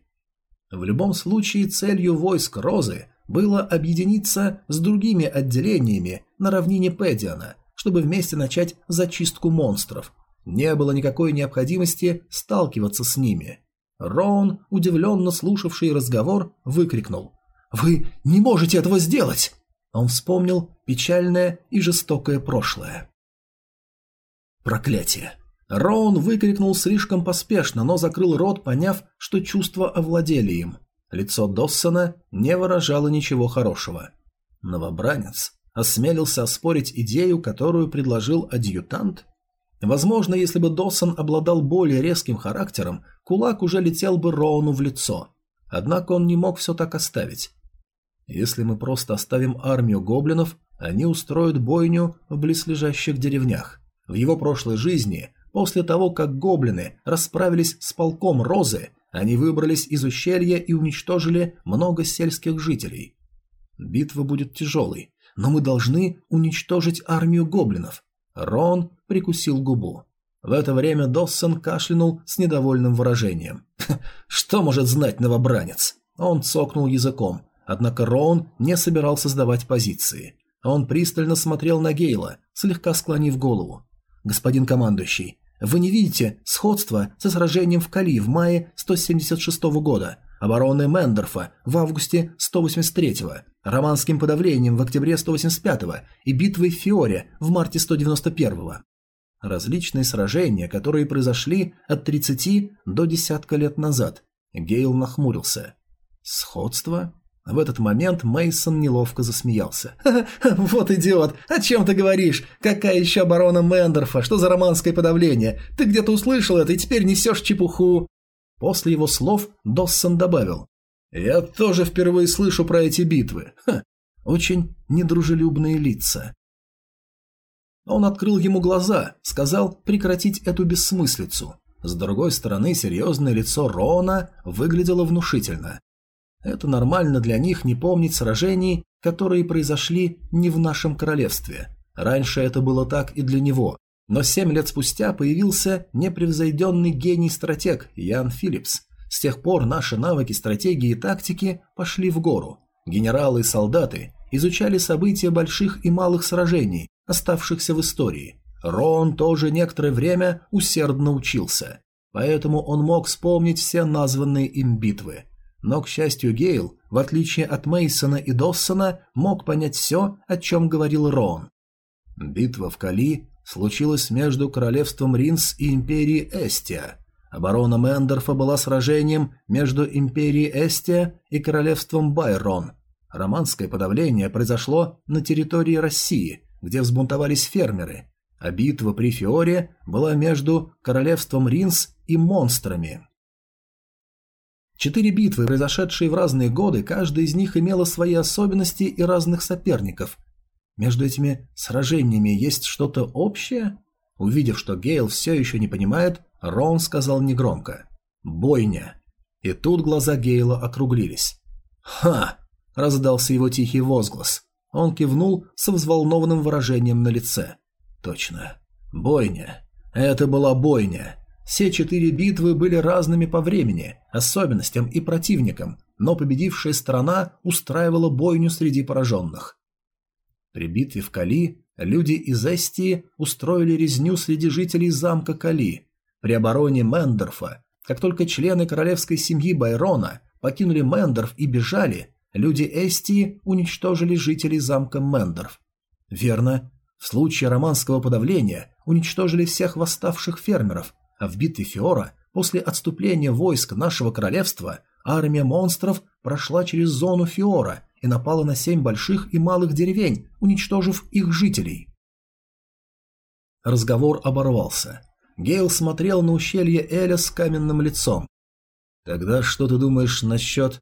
В любом случае, целью войск Розы было объединиться с другими отделениями на равнине Педиана, чтобы вместе начать зачистку монстров. Не было никакой необходимости сталкиваться с ними. Роун, удивленно слушавший разговор, выкрикнул. «Вы не можете этого сделать!» Он вспомнил печальное и жестокое прошлое. Проклятие. Роун выкрикнул слишком поспешно, но закрыл рот, поняв, что чувства овладели им. Лицо Доссона не выражало ничего хорошего. Новобранец осмелился оспорить идею, которую предложил адъютант? Возможно, если бы Доссон обладал более резким характером, кулак уже летел бы Роуну в лицо. Однако он не мог все так оставить. Если мы просто оставим армию гоблинов, они устроят бойню в близлежащих деревнях. В его прошлой жизни, после того, как гоблины расправились с полком Розы, они выбрались из ущелья и уничтожили много сельских жителей. Битва будет тяжелой, но мы должны уничтожить армию гоблинов. Рон прикусил губу. В это время Доссон кашлянул с недовольным выражением. «Что может знать новобранец?» Он цокнул языком, Однако Роун не собирался сдавать позиции. Он пристально смотрел на Гейла, слегка склонив голову. «Господин командующий, вы не видите сходства со сражением в Кали в мае 176 года, обороной Мендорфа в августе 183, романским подавлением в октябре 185 и битвой в Фиоре в марте 191. Различные сражения, которые произошли от 30 до десятка лет назад. Гейл нахмурился. Сходство? В этот момент Мейсон неловко засмеялся. «Ха -ха, «Вот идиот! О чем ты говоришь? Какая еще оборона Мендорфа? Что за романское подавление? Ты где-то услышал это и теперь несешь чепуху!» После его слов Доссон добавил. «Я тоже впервые слышу про эти битвы. Ха, очень недружелюбные лица». Он открыл ему глаза, сказал прекратить эту бессмыслицу. С другой стороны, серьезное лицо Рона выглядело внушительно. Это нормально для них не помнить сражений, которые произошли не в нашем королевстве. Раньше это было так и для него. Но семь лет спустя появился непревзойденный гений-стратег Ян Филлипс. С тех пор наши навыки стратегии и тактики пошли в гору. Генералы и солдаты изучали события больших и малых сражений, оставшихся в истории. Рон тоже некоторое время усердно учился. Поэтому он мог вспомнить все названные им битвы – но, к счастью, Гейл, в отличие от Мейсона и Доссона, мог понять все, о чем говорил Рон. Битва в Кали случилась между королевством Ринс и империей Эстия. Оборона Мендорфа была сражением между империей Эстия и королевством Байрон. Романское подавление произошло на территории России, где взбунтовались фермеры, а битва при Фиоре была между королевством Ринс и монстрами. Четыре битвы, произошедшие в разные годы, каждая из них имела свои особенности и разных соперников. Между этими сражениями есть что-то общее? Увидев, что Гейл все еще не понимает, Рон сказал негромко. «Бойня». И тут глаза Гейла округлились. «Ха!» – раздался его тихий возглас. Он кивнул со взволнованным выражением на лице. «Точно. Бойня. Это была бойня. Все четыре битвы были разными по времени, особенностям и противникам, но победившая сторона устраивала бойню среди пораженных. При битве в Кали люди из Эстии устроили резню среди жителей замка Кали. При обороне Мендорфа, как только члены королевской семьи Байрона покинули Мендорф и бежали, люди Эстии уничтожили жителей замка Мендорф. Верно, в случае романского подавления уничтожили всех восставших фермеров – а в битве Фиора, после отступления войск нашего королевства, армия монстров прошла через зону Фиора и напала на семь больших и малых деревень, уничтожив их жителей. Разговор оборвался. Гейл смотрел на ущелье Эля с каменным лицом. «Тогда что ты думаешь насчет...»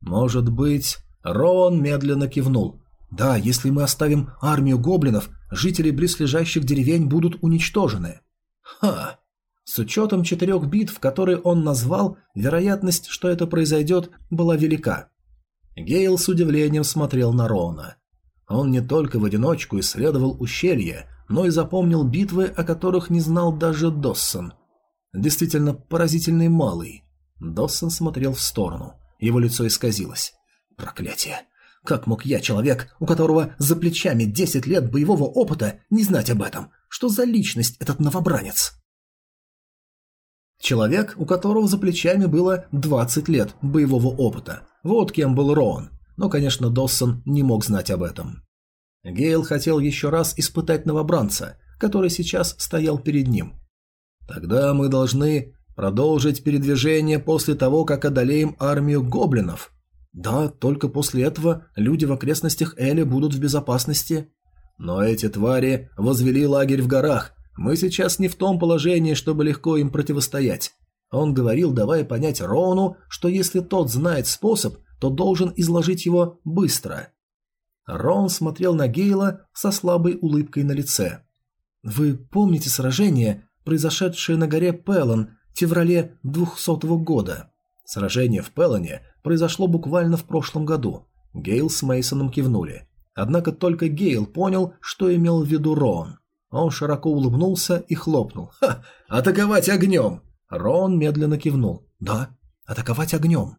«Может быть...» Роан медленно кивнул. «Да, если мы оставим армию гоблинов, жители близлежащих деревень будут уничтожены». «Ха! С учетом четырех битв, которые он назвал, вероятность, что это произойдет, была велика. Гейл с удивлением смотрел на Рона. Он не только в одиночку исследовал ущелье, но и запомнил битвы, о которых не знал даже Доссон. Действительно поразительный малый. Доссон смотрел в сторону. Его лицо исказилось. Проклятие. Как мог я, человек, у которого за плечами 10 лет боевого опыта, не знать об этом? Что за личность этот новобранец? Человек, у которого за плечами было 20 лет боевого опыта. Вот кем был Роан. Но, конечно, Доссон не мог знать об этом. Гейл хотел еще раз испытать новобранца, который сейчас стоял перед ним. «Тогда мы должны продолжить передвижение после того, как одолеем армию гоблинов». «Да, только после этого люди в окрестностях Эли будут в безопасности». «Но эти твари возвели лагерь в горах, мы сейчас не в том положении, чтобы легко им противостоять. Он говорил, давая понять Роуну, что если тот знает способ, то должен изложить его быстро. Роун смотрел на Гейла со слабой улыбкой на лице. «Вы помните сражение, произошедшее на горе Пеллон в феврале 200 года?» Сражение в Пеллоне произошло буквально в прошлом году. Гейл с Мейсоном кивнули. Однако только Гейл понял, что имел в виду Роун. Он широко улыбнулся и хлопнул. «Ха! Атаковать огнем!» Рон медленно кивнул. «Да, атаковать огнем».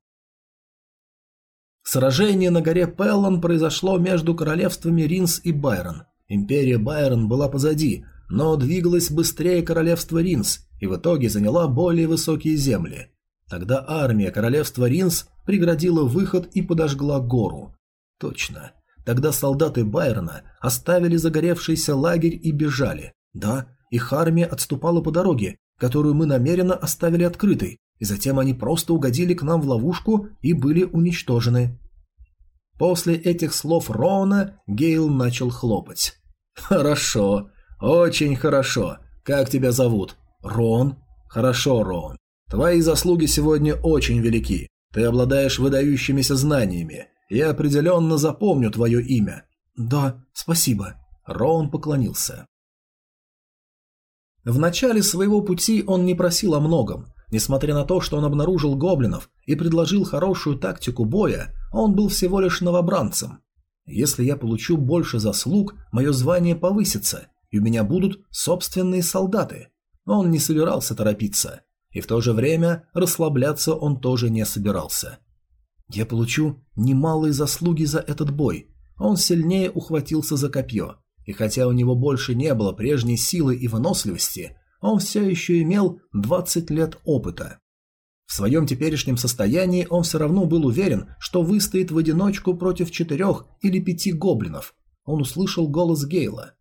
Сражение на горе Пеллон произошло между королевствами Ринс и Байрон. Империя Байрон была позади, но двигалась быстрее королевства Ринс и в итоге заняла более высокие земли. Тогда армия королевства Ринс преградила выход и подожгла гору. Точно. Тогда солдаты Байрона оставили загоревшийся лагерь и бежали. Да, их армия отступала по дороге, которую мы намеренно оставили открытой, и затем они просто угодили к нам в ловушку и были уничтожены. После этих слов Рона Гейл начал хлопать. «Хорошо. Очень хорошо. Как тебя зовут?» «Рон». «Хорошо, Рон. Твои заслуги сегодня очень велики. Ты обладаешь выдающимися знаниями. Я определенно запомню твое имя». «Да, спасибо». Рон поклонился. В начале своего пути он не просил о многом. Несмотря на то, что он обнаружил гоблинов и предложил хорошую тактику боя, он был всего лишь новобранцем. Если я получу больше заслуг, мое звание повысится, и у меня будут собственные солдаты. Он не собирался торопиться. И в то же время расслабляться он тоже не собирался. Я получу немалые заслуги за этот бой. Он сильнее ухватился за копье и хотя у него больше не было прежней силы и выносливости, он все еще имел 20 лет опыта. В своем теперешнем состоянии он все равно был уверен, что выстоит в одиночку против четырех или пяти гоблинов. Он услышал голос Гейла.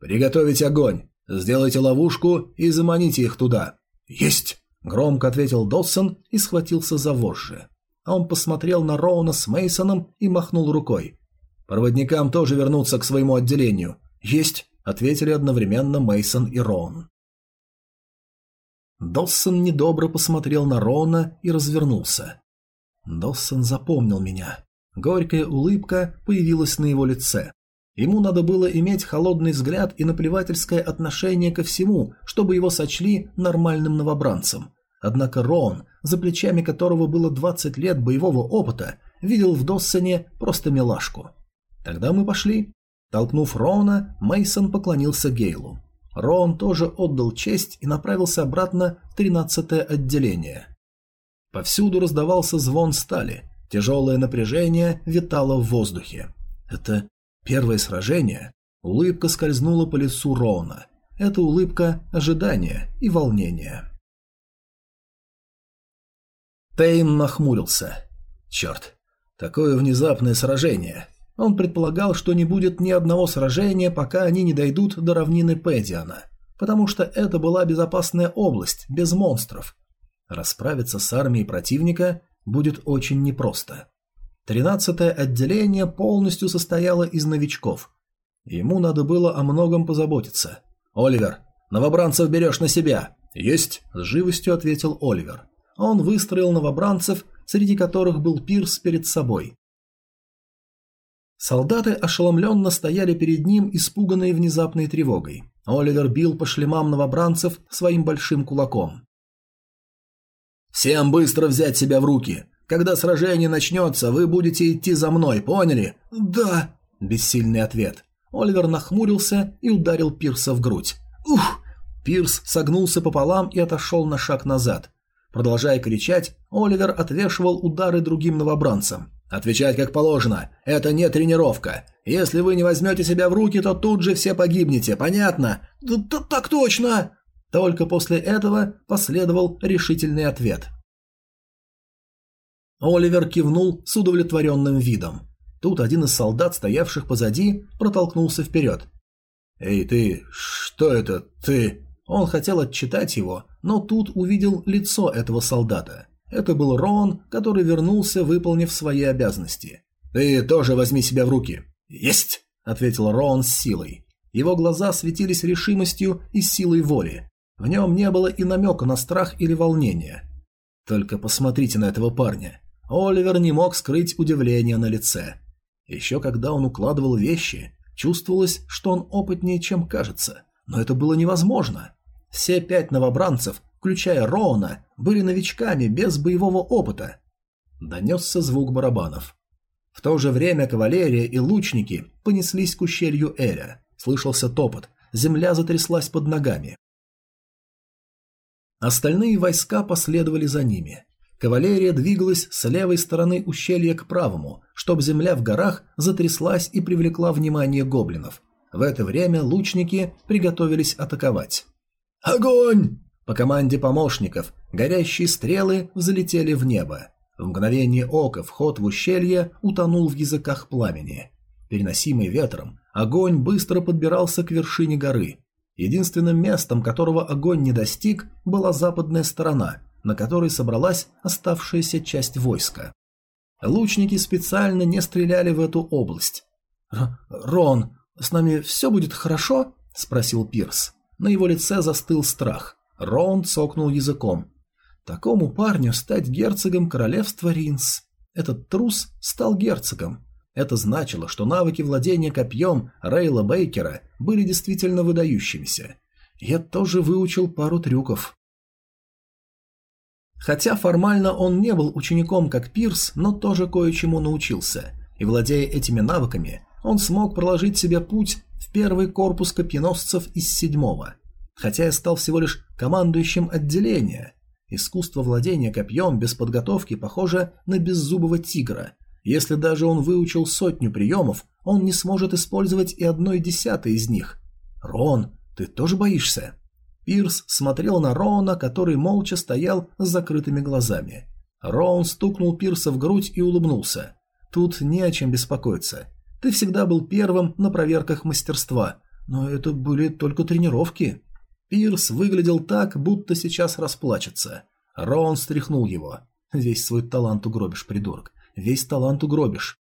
«Приготовить огонь! Сделайте ловушку и заманите их туда!» «Есть!» – громко ответил Доссон и схватился за вожжи. Он посмотрел на Роуна с Мейсоном и махнул рукой. «Проводникам тоже вернуться к своему отделению. «Есть», — ответили одновременно Мейсон и Рон. Доссон недобро посмотрел на Рона и развернулся. Доссон запомнил меня. Горькая улыбка появилась на его лице. Ему надо было иметь холодный взгляд и наплевательское отношение ко всему, чтобы его сочли нормальным новобранцем. Однако Рон, за плечами которого было 20 лет боевого опыта, видел в Доссоне просто милашку. Тогда мы пошли. Толкнув Рона, Мейсон поклонился Гейлу. Рон тоже отдал честь и направился обратно в тринадцатое отделение. Повсюду раздавался звон стали, тяжелое напряжение витало в воздухе. Это первое сражение. Улыбка скользнула по лицу Рона. Это улыбка ожидания и волнения. Тейн нахмурился. Черт, такое внезапное сражение. Он предполагал, что не будет ни одного сражения, пока они не дойдут до равнины Педиана, потому что это была безопасная область, без монстров. Расправиться с армией противника будет очень непросто. Тринадцатое отделение полностью состояло из новичков. Ему надо было о многом позаботиться. «Оливер, новобранцев берешь на себя!» «Есть!» – с живостью ответил Оливер. Он выстроил новобранцев, среди которых был Пирс перед собой. Солдаты ошеломленно стояли перед ним, испуганные внезапной тревогой. Оливер бил по шлемам новобранцев своим большим кулаком. «Всем быстро взять себя в руки! Когда сражение начнется, вы будете идти за мной, поняли?» «Да!» – бессильный ответ. Оливер нахмурился и ударил Пирса в грудь. «Ух!» Пирс согнулся пополам и отошел на шаг назад. Продолжая кричать, Оливер отвешивал удары другим новобранцам. Отвечать как положено. Это не тренировка. Если вы не возьмете себя в руки, то тут же все погибнете. Понятно? Т -т так точно. Только после этого последовал решительный ответ. Оливер кивнул с удовлетворенным видом. Тут один из солдат, стоявших позади, протолкнулся вперед. «Эй, ты... Что это? Ты...» Он хотел отчитать его, но тут увидел лицо этого солдата. Это был Рон, который вернулся, выполнив свои обязанности. «Ты тоже возьми себя в руки». «Есть!» – ответил Рон с силой. Его глаза светились решимостью и силой воли. В нем не было и намека на страх или волнение. Только посмотрите на этого парня. Оливер не мог скрыть удивление на лице. Еще когда он укладывал вещи, чувствовалось, что он опытнее, чем кажется. Но это было невозможно. Все пять новобранцев включая Роуна, были новичками без боевого опыта. Донесся звук барабанов. В то же время кавалерия и лучники понеслись к ущелью Эля. Слышался топот, земля затряслась под ногами. Остальные войска последовали за ними. Кавалерия двигалась с левой стороны ущелья к правому, чтобы земля в горах затряслась и привлекла внимание гоблинов. В это время лучники приготовились атаковать. «Огонь!» По команде помощников горящие стрелы взлетели в небо. В мгновение ока вход в ущелье утонул в языках пламени. Переносимый ветром, огонь быстро подбирался к вершине горы. Единственным местом, которого огонь не достиг, была западная сторона, на которой собралась оставшаяся часть войска. Лучники специально не стреляли в эту область. «Рон, с нами все будет хорошо?» – спросил Пирс. На его лице застыл страх. Рон цокнул языком. Такому парню стать герцогом королевства Ринс. Этот трус стал герцогом. Это значило, что навыки владения копьем Рейла Бейкера были действительно выдающимися. Я тоже выучил пару трюков. Хотя формально он не был учеником как Пирс, но тоже кое-чему научился. И владея этими навыками, он смог проложить себе путь в первый корпус копьеносцев из седьмого. Хотя я стал всего лишь командующим отделения. Искусство владения копьем без подготовки похоже на беззубого тигра. Если даже он выучил сотню приемов, он не сможет использовать и одной десятой из них. Рон, ты тоже боишься? Пирс смотрел на Роуна, который молча стоял с закрытыми глазами. Роун стукнул Пирса в грудь и улыбнулся. «Тут не о чем беспокоиться. Ты всегда был первым на проверках мастерства, но это были только тренировки». Пирс выглядел так, будто сейчас расплачется. Роун стряхнул его. «Весь свой талант угробишь, придурок. Весь талант угробишь.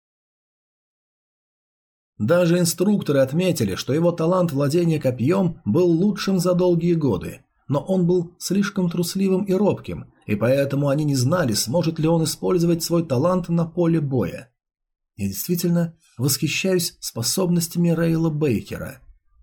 Даже инструкторы отметили, что его талант владения копьем был лучшим за долгие годы, но он был слишком трусливым и робким, и поэтому они не знали, сможет ли он использовать свой талант на поле боя. Я действительно восхищаюсь способностями Рейла Бейкера.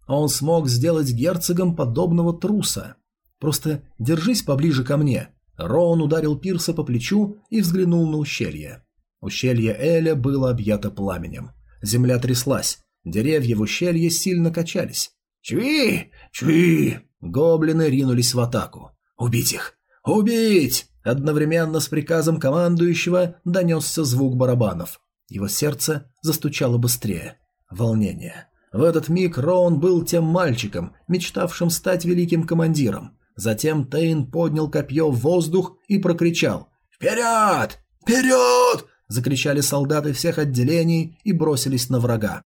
Он смог сделать герцогом подобного труса. Просто держись поближе ко мне. Роун ударил Пирса по плечу и взглянул на ущелье. Ущелье Эля было объято пламенем. Земля тряслась, деревья в ущелье сильно качались. «Чуи! Чуи!» Гоблины ринулись в атаку. «Убить их! Убить!» Одновременно с приказом командующего донесся звук барабанов. Его сердце застучало быстрее. Волнение. В этот миг Роун был тем мальчиком, мечтавшим стать великим командиром. Затем Тейн поднял копье в воздух и прокричал «Вперед! Вперед!» закричали солдаты всех отделений и бросились на врага.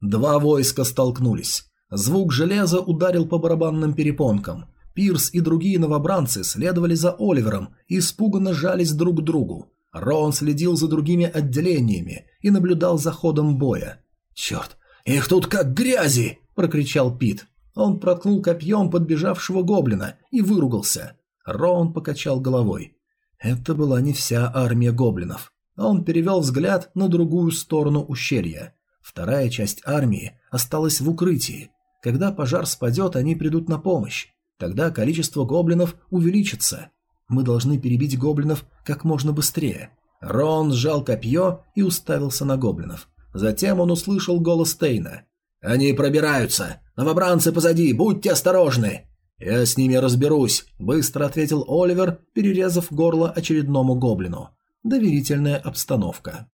Два войска столкнулись. Звук железа ударил по барабанным перепонкам. Пирс и другие новобранцы следовали за Оливером и испуганно жались друг к другу. Рон следил за другими отделениями и наблюдал за ходом боя. «Черт, их тут как грязи!» – прокричал Пит. Он проткнул копьем подбежавшего гоблина и выругался. Рон покачал головой. Это была не вся армия гоблинов. Он перевел взгляд на другую сторону ущелья. Вторая часть армии осталась в укрытии. Когда пожар спадет, они придут на помощь. Тогда количество гоблинов увеличится. Мы должны перебить гоблинов как можно быстрее. Рон сжал копье и уставился на гоблинов. Затем он услышал голос Тейна. «Они пробираются! Новобранцы позади! Будьте осторожны!» «Я с ними разберусь», – быстро ответил Оливер, перерезав горло очередному гоблину. Доверительная обстановка.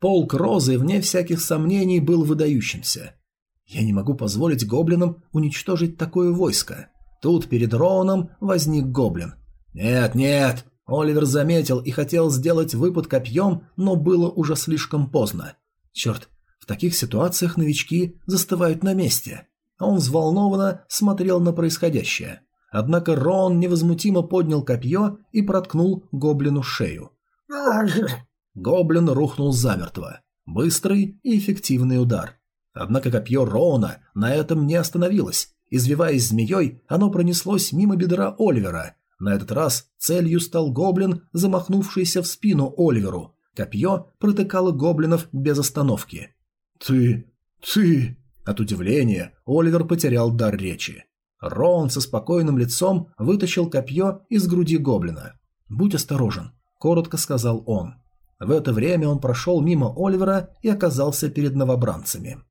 Полк Розы, вне всяких сомнений, был выдающимся. Я не могу позволить гоблинам уничтожить такое войско. Тут перед Роуном возник гоблин. «Нет, нет!» Оливер заметил и хотел сделать выпад копьем, но было уже слишком поздно. Черт, в таких ситуациях новички застывают на месте. Он взволнованно смотрел на происходящее. Однако Рон невозмутимо поднял копье и проткнул гоблину шею. Гоблин рухнул замертво. Быстрый и эффективный удар. Однако копье Роуна на этом не остановилось. Извиваясь змеей, оно пронеслось мимо бедра Оливера. На этот раз целью стал гоблин, замахнувшийся в спину Оливеру. Копье протыкало гоблинов без остановки. «Ты... ты...» От удивления Оливер потерял дар речи. Роун со спокойным лицом вытащил копье из груди гоблина. «Будь осторожен», – коротко сказал он. В это время он прошел мимо Оливера и оказался перед новобранцами.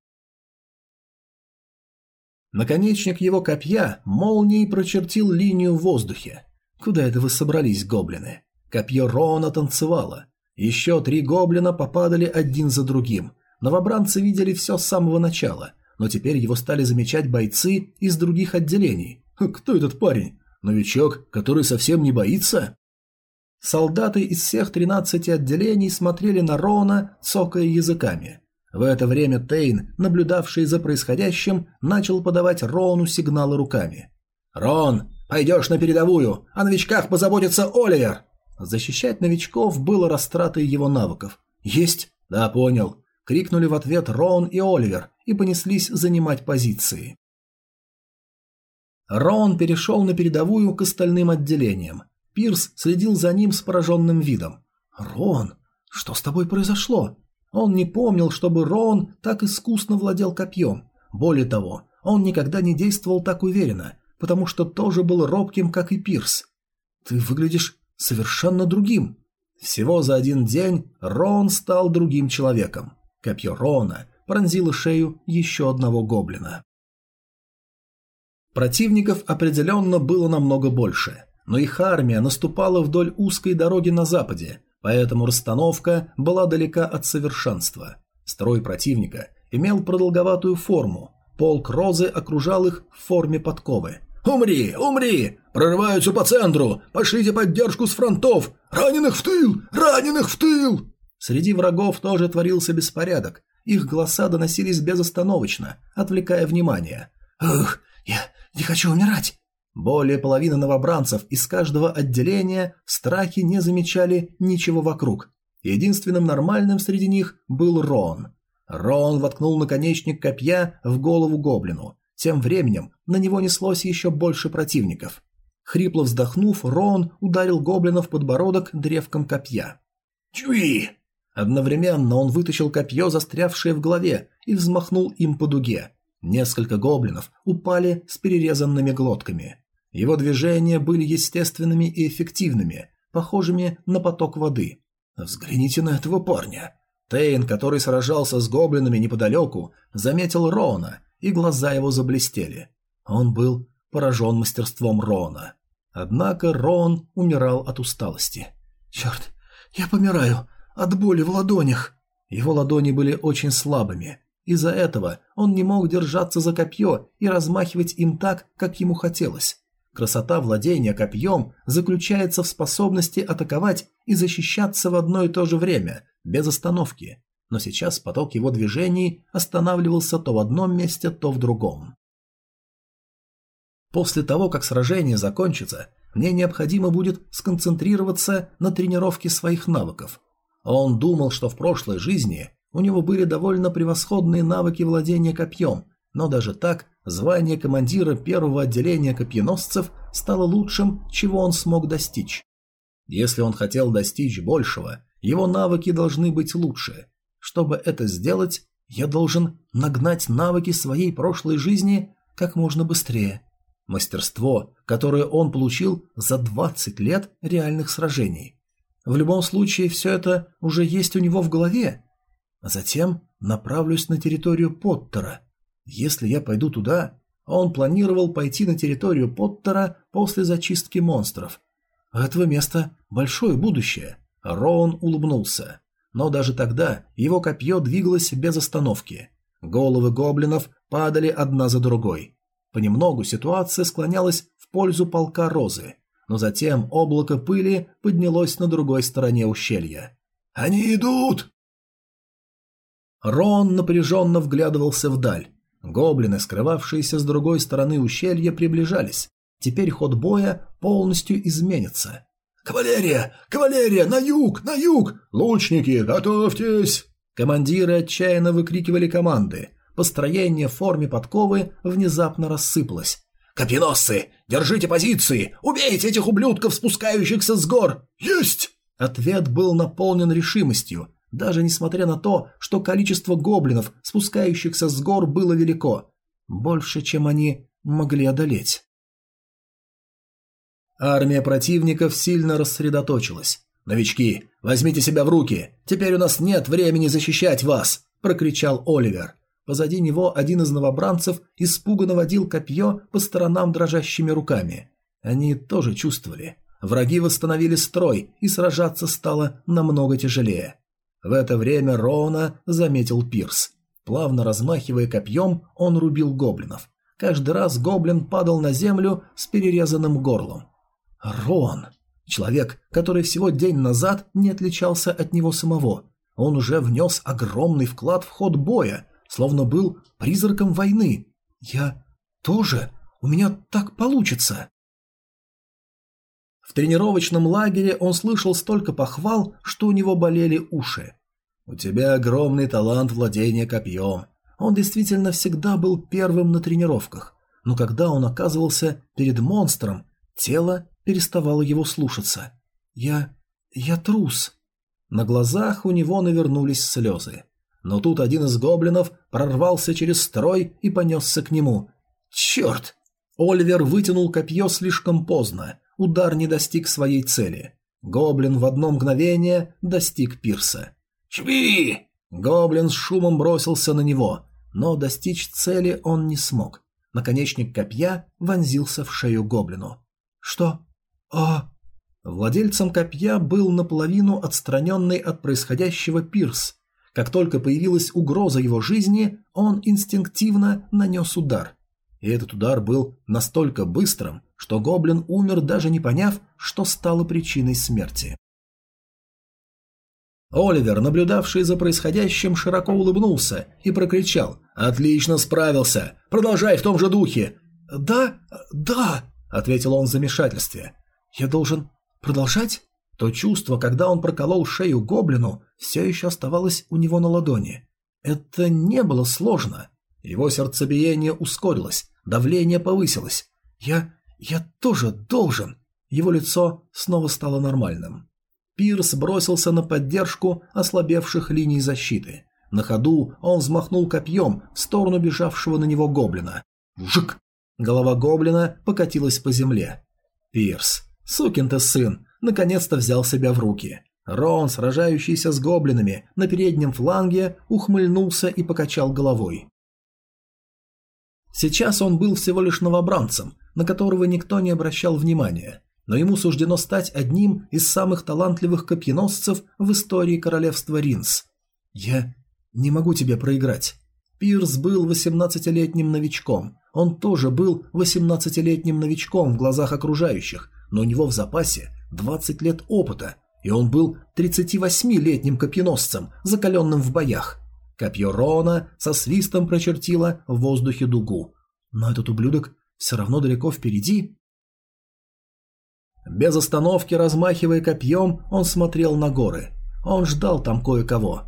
Наконечник его копья молнией прочертил линию в воздухе. «Куда это вы собрались, гоблины?» Копье Роуна танцевало. Еще три гоблина попадали один за другим. Новобранцы видели все с самого начала – но теперь его стали замечать бойцы из других отделений. Кто этот парень? Новичок, который совсем не боится? Солдаты из всех 13 отделений смотрели на Рона, цокая языками. В это время Тейн, наблюдавший за происходящим, начал подавать Рону сигналы руками. «Рон, пойдешь на передовую, о новичках позаботится Оливер!» Защищать новичков было растратой его навыков. «Есть!» «Да, понял!» – крикнули в ответ Рон и Оливер и понеслись занимать позиции. Рон перешел на передовую к остальным отделениям. Пирс следил за ним с пораженным видом. «Рон, что с тобой произошло?» Он не помнил, чтобы Рон так искусно владел копьем. Более того, он никогда не действовал так уверенно, потому что тоже был робким, как и Пирс. «Ты выглядишь совершенно другим». Всего за один день Рон стал другим человеком. Копье Рона пронзило шею еще одного гоблина. Противников определенно было намного больше, но их армия наступала вдоль узкой дороги на западе, поэтому расстановка была далека от совершенства. Строй противника имел продолговатую форму, полк розы окружал их в форме подковы. «Умри! Умри! Прорываются по центру! Пошлите поддержку с фронтов! Раненых в тыл! Раненых в тыл!» Среди врагов тоже творился беспорядок. Их голоса доносились безостановочно, отвлекая внимание. «Ух, я не хочу умирать!» Более половины новобранцев из каждого отделения в страхе не замечали ничего вокруг. Единственным нормальным среди них был Рон. Рон воткнул наконечник копья в голову гоблину. Тем временем на него неслось еще больше противников. Хрипло вздохнув, Рон ударил гоблина в подбородок древком копья. «Чуи!» Одновременно он вытащил копье, застрявшее в голове, и взмахнул им по дуге. Несколько гоблинов упали с перерезанными глотками. Его движения были естественными и эффективными, похожими на поток воды. «Взгляните на этого парня!» Тейн, который сражался с гоблинами неподалеку, заметил Рона, и глаза его заблестели. Он был поражен мастерством Рона. Однако Рон умирал от усталости. «Черт, я помираю от боли в ладонях!» Его ладони были очень слабыми. Из-за этого он не мог держаться за копье и размахивать им так, как ему хотелось. Красота владения копьем заключается в способности атаковать и защищаться в одно и то же время, без остановки. Но сейчас поток его движений останавливался то в одном месте, то в другом. После того, как сражение закончится, мне необходимо будет сконцентрироваться на тренировке своих навыков. Он думал, что в прошлой жизни у него были довольно превосходные навыки владения копьем, но даже так звание командира первого отделения копьеносцев стало лучшим, чего он смог достичь. Если он хотел достичь большего, его навыки должны быть лучше. Чтобы это сделать, я должен нагнать навыки своей прошлой жизни как можно быстрее. Мастерство, которое он получил за 20 лет реальных сражений. В любом случае, все это уже есть у него в голове. Затем направлюсь на территорию Поттера – если я пойду туда, он планировал пойти на территорию Поттера после зачистки монстров. У этого места большое будущее. Роун улыбнулся. Но даже тогда его копье двигалось без остановки. Головы гоблинов падали одна за другой. Понемногу ситуация склонялась в пользу полка Розы, но затем облако пыли поднялось на другой стороне ущелья. «Они идут!» Рон напряженно вглядывался вдаль. Гоблины, скрывавшиеся с другой стороны ущелья, приближались. Теперь ход боя полностью изменится. «Кавалерия! Кавалерия! На юг! На юг! Лучники, готовьтесь!» Командиры отчаянно выкрикивали команды. Построение в форме подковы внезапно рассыпалось. «Копьеносцы! Держите позиции! Убейте этих ублюдков, спускающихся с гор! Есть!» Ответ был наполнен решимостью даже несмотря на то, что количество гоблинов, спускающихся с гор, было велико. Больше, чем они могли одолеть. Армия противников сильно рассредоточилась. «Новички, возьмите себя в руки! Теперь у нас нет времени защищать вас!» – прокричал Оливер. Позади него один из новобранцев испуганно водил копье по сторонам дрожащими руками. Они тоже чувствовали. Враги восстановили строй, и сражаться стало намного тяжелее. В это время Роуна заметил Пирс. Плавно размахивая копьем, он рубил гоблинов. Каждый раз гоблин падал на землю с перерезанным горлом. Рон! Человек, который всего день назад не отличался от него самого. Он уже внес огромный вклад в ход боя, словно был призраком войны. Я тоже? У меня так получится. В тренировочном лагере он слышал столько похвал, что у него болели уши. «У тебя огромный талант владения копьем». Он действительно всегда был первым на тренировках, но когда он оказывался перед монстром, тело переставало его слушаться. «Я... я трус». На глазах у него навернулись слезы. Но тут один из гоблинов прорвался через строй и понесся к нему. «Черт!» Оливер вытянул копье слишком поздно. Удар не достиг своей цели. Гоблин в одно мгновение достиг пирса. «Чви!» Гоблин с шумом бросился на него, но достичь цели он не смог. Наконечник копья вонзился в шею гоблину. «Что? А...» Владельцем копья был наполовину отстраненный от происходящего Пирс. Как только появилась угроза его жизни, он инстинктивно нанес удар. И этот удар был настолько быстрым, что гоблин умер, даже не поняв, что стало причиной смерти. Оливер, наблюдавший за происходящим, широко улыбнулся и прокричал «Отлично справился! Продолжай в том же духе!» «Да, да!» – ответил он в замешательстве. «Я должен Продолжать? То чувство, когда он проколол шею гоблину, все еще оставалось у него на ладони. Это не было сложно. Его сердцебиение ускорилось, давление повысилось. «Я... я тоже должен!» Его лицо снова стало нормальным. Пирс бросился на поддержку ослабевших линий защиты. На ходу он взмахнул копьем в сторону бежавшего на него гоблина. Вжик! Голова гоблина покатилась по земле. Пирс. Сукин ты сын, наконец-то взял себя в руки. Рон, сражающийся с гоблинами на переднем фланге, ухмыльнулся и покачал головой. Сейчас он был всего лишь новобранцем, на которого никто не обращал внимания, но ему суждено стать одним из самых талантливых копьеносцев в истории королевства Ринс. «Я не могу тебе проиграть». Пирс был 18-летним новичком. Он тоже был 18-летним новичком в глазах окружающих, но у него в запасе 20 лет опыта, и он был 38-летним копьеносцем, закаленным в боях. Копье Рона со свистом прочертило в воздухе дугу. Но этот ублюдок все равно далеко впереди. Без остановки, размахивая копьем, он смотрел на горы. Он ждал там кое-кого.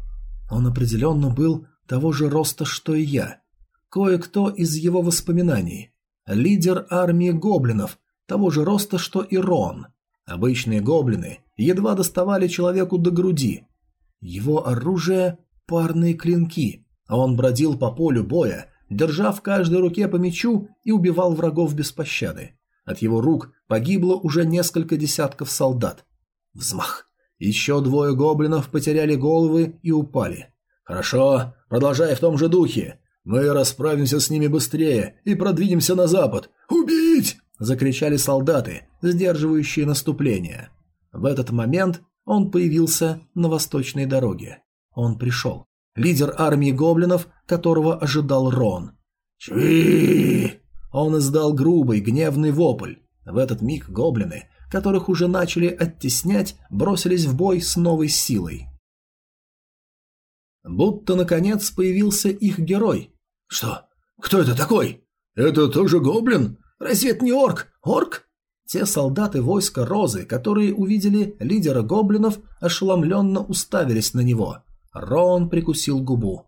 Он определенно был того же роста, что и я. Кое-кто из его воспоминаний. Лидер армии гоблинов, того же роста, что и Рон. Обычные гоблины едва доставали человеку до груди. Его оружие – парные клинки, а он бродил по полю боя, держа в каждой руке по мечу и убивал врагов без пощады. От его рук погибло уже несколько десятков солдат. Взмах. Еще двое гоблинов потеряли головы и упали. «Хорошо, продолжай в том же духе. Мы расправимся с ними быстрее и продвинемся на запад. Убить!» закричали солдаты, сдерживающие наступление. В этот момент он появился на восточной дороге. Он пришел. Лидер армии гоблинов, которого ожидал Рон. «Чви!» Он издал грубый, гневный вопль. В этот миг гоблины, которых уже начали оттеснять, бросились в бой с новой силой. Будто, наконец, появился их герой. «Что? Кто это такой?» «Это тоже гоблин?» Разве это не орк? Орк? Те солдаты войска Розы, которые увидели лидера гоблинов, ошеломленно уставились на него. Рон прикусил губу.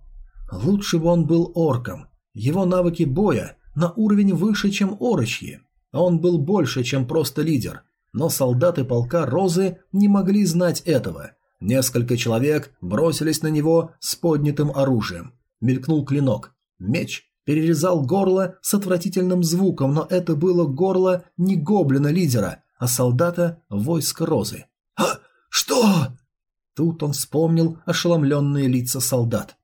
Лучше бы он был орком. Его навыки боя на уровень выше, чем орочьи. Он был больше, чем просто лидер. Но солдаты полка Розы не могли знать этого. Несколько человек бросились на него с поднятым оружием. Мелькнул клинок. Меч перерезал горло с отвратительным звуком, но это было горло не гоблина-лидера, а солдата войска Розы. «А, что?» Тут он вспомнил ошеломленные лица солдат.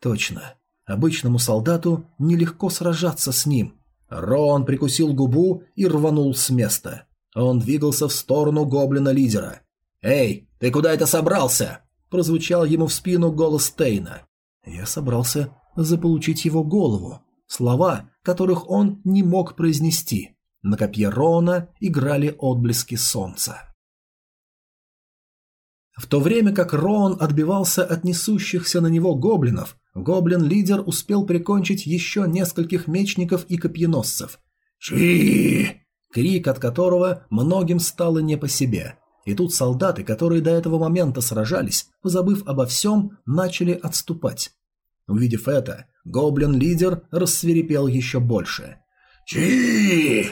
«Точно. Обычному солдату нелегко сражаться с ним». Рон прикусил губу и рванул с места. Он двигался в сторону гоблина-лидера. «Эй, ты куда это собрался?» Прозвучал ему в спину голос Тейна. «Я собрался заполучить его голову», слова, которых он не мог произнести. На копье Рона играли отблески солнца. В то время как Рон отбивался от несущихся на него гоблинов, гоблин-лидер успел прикончить еще нескольких мечников и копьеносцев. «Чи!» крик от которого многим стало не по себе. И тут солдаты, которые до этого момента сражались, позабыв обо всем, начали отступать. Увидев это, гоблин-лидер рассверепел еще больше. «Чи!»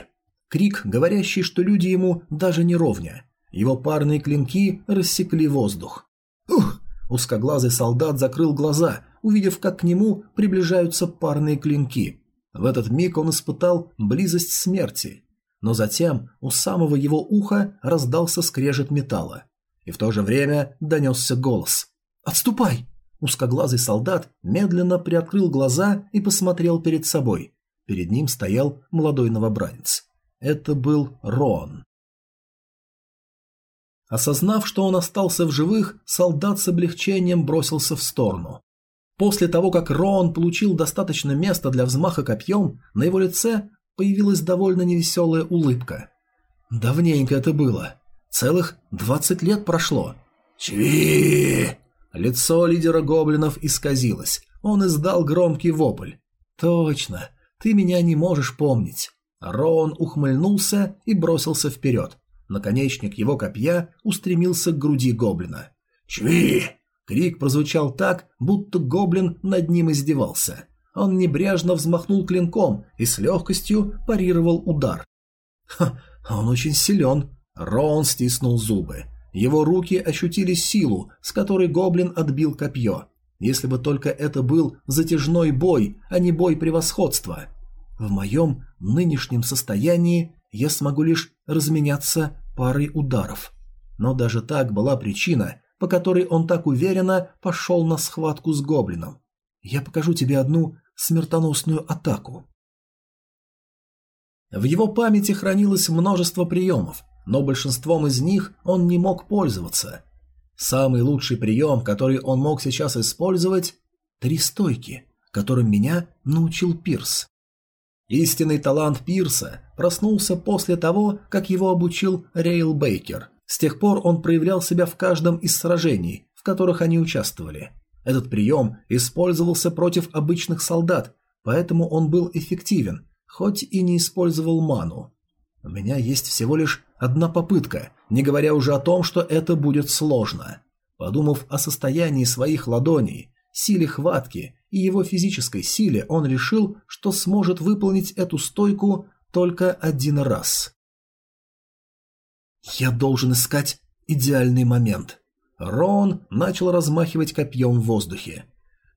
Крик, говорящий, что люди ему даже не ровня. Его парные клинки рассекли воздух. «Ух!» Узкоглазый солдат закрыл глаза, увидев, как к нему приближаются парные клинки. В этот миг он испытал близость смерти. Но затем у самого его уха раздался скрежет металла. И в то же время донесся голос. «Отступай!» Узкоглазый солдат медленно приоткрыл глаза и посмотрел перед собой. Перед ним стоял молодой новобранец. Это был Рон. Осознав, что он остался в живых, солдат с облегчением бросился в сторону. После того, как Рон получил достаточно места для взмаха копьем, на его лице появилась довольно невеселая улыбка. Давненько это было. Целых двадцать лет прошло. «Чви!» Лицо лидера гоблинов исказилось. Он издал громкий вопль. «Точно, ты меня не можешь помнить». Рон ухмыльнулся и бросился вперед. Наконечник его копья устремился к груди гоблина. «Чви!» Крик прозвучал так, будто гоблин над ним издевался. Он небрежно взмахнул клинком и с легкостью парировал удар. «Ха, он очень силен!» Рон стиснул зубы. Его руки ощутили силу, с которой гоблин отбил копье. Если бы только это был затяжной бой, а не бой превосходства. В моем нынешнем состоянии я смогу лишь разменяться парой ударов. Но даже так была причина, по которой он так уверенно пошел на схватку с гоблином. Я покажу тебе одну смертоносную атаку. В его памяти хранилось множество приемов, но большинством из них он не мог пользоваться. Самый лучший прием, который он мог сейчас использовать – три стойки, которым меня научил Пирс. Истинный талант Пирса проснулся после того, как его обучил Рейл Бейкер. С тех пор он проявлял себя в каждом из сражений, в которых они участвовали. Этот прием использовался против обычных солдат, поэтому он был эффективен, хоть и не использовал ману. У меня есть всего лишь одна попытка, не говоря уже о том, что это будет сложно. Подумав о состоянии своих ладоней, силе хватки и его физической силе, он решил, что сможет выполнить эту стойку только один раз. Я должен искать идеальный момент. Рон начал размахивать копьем в воздухе.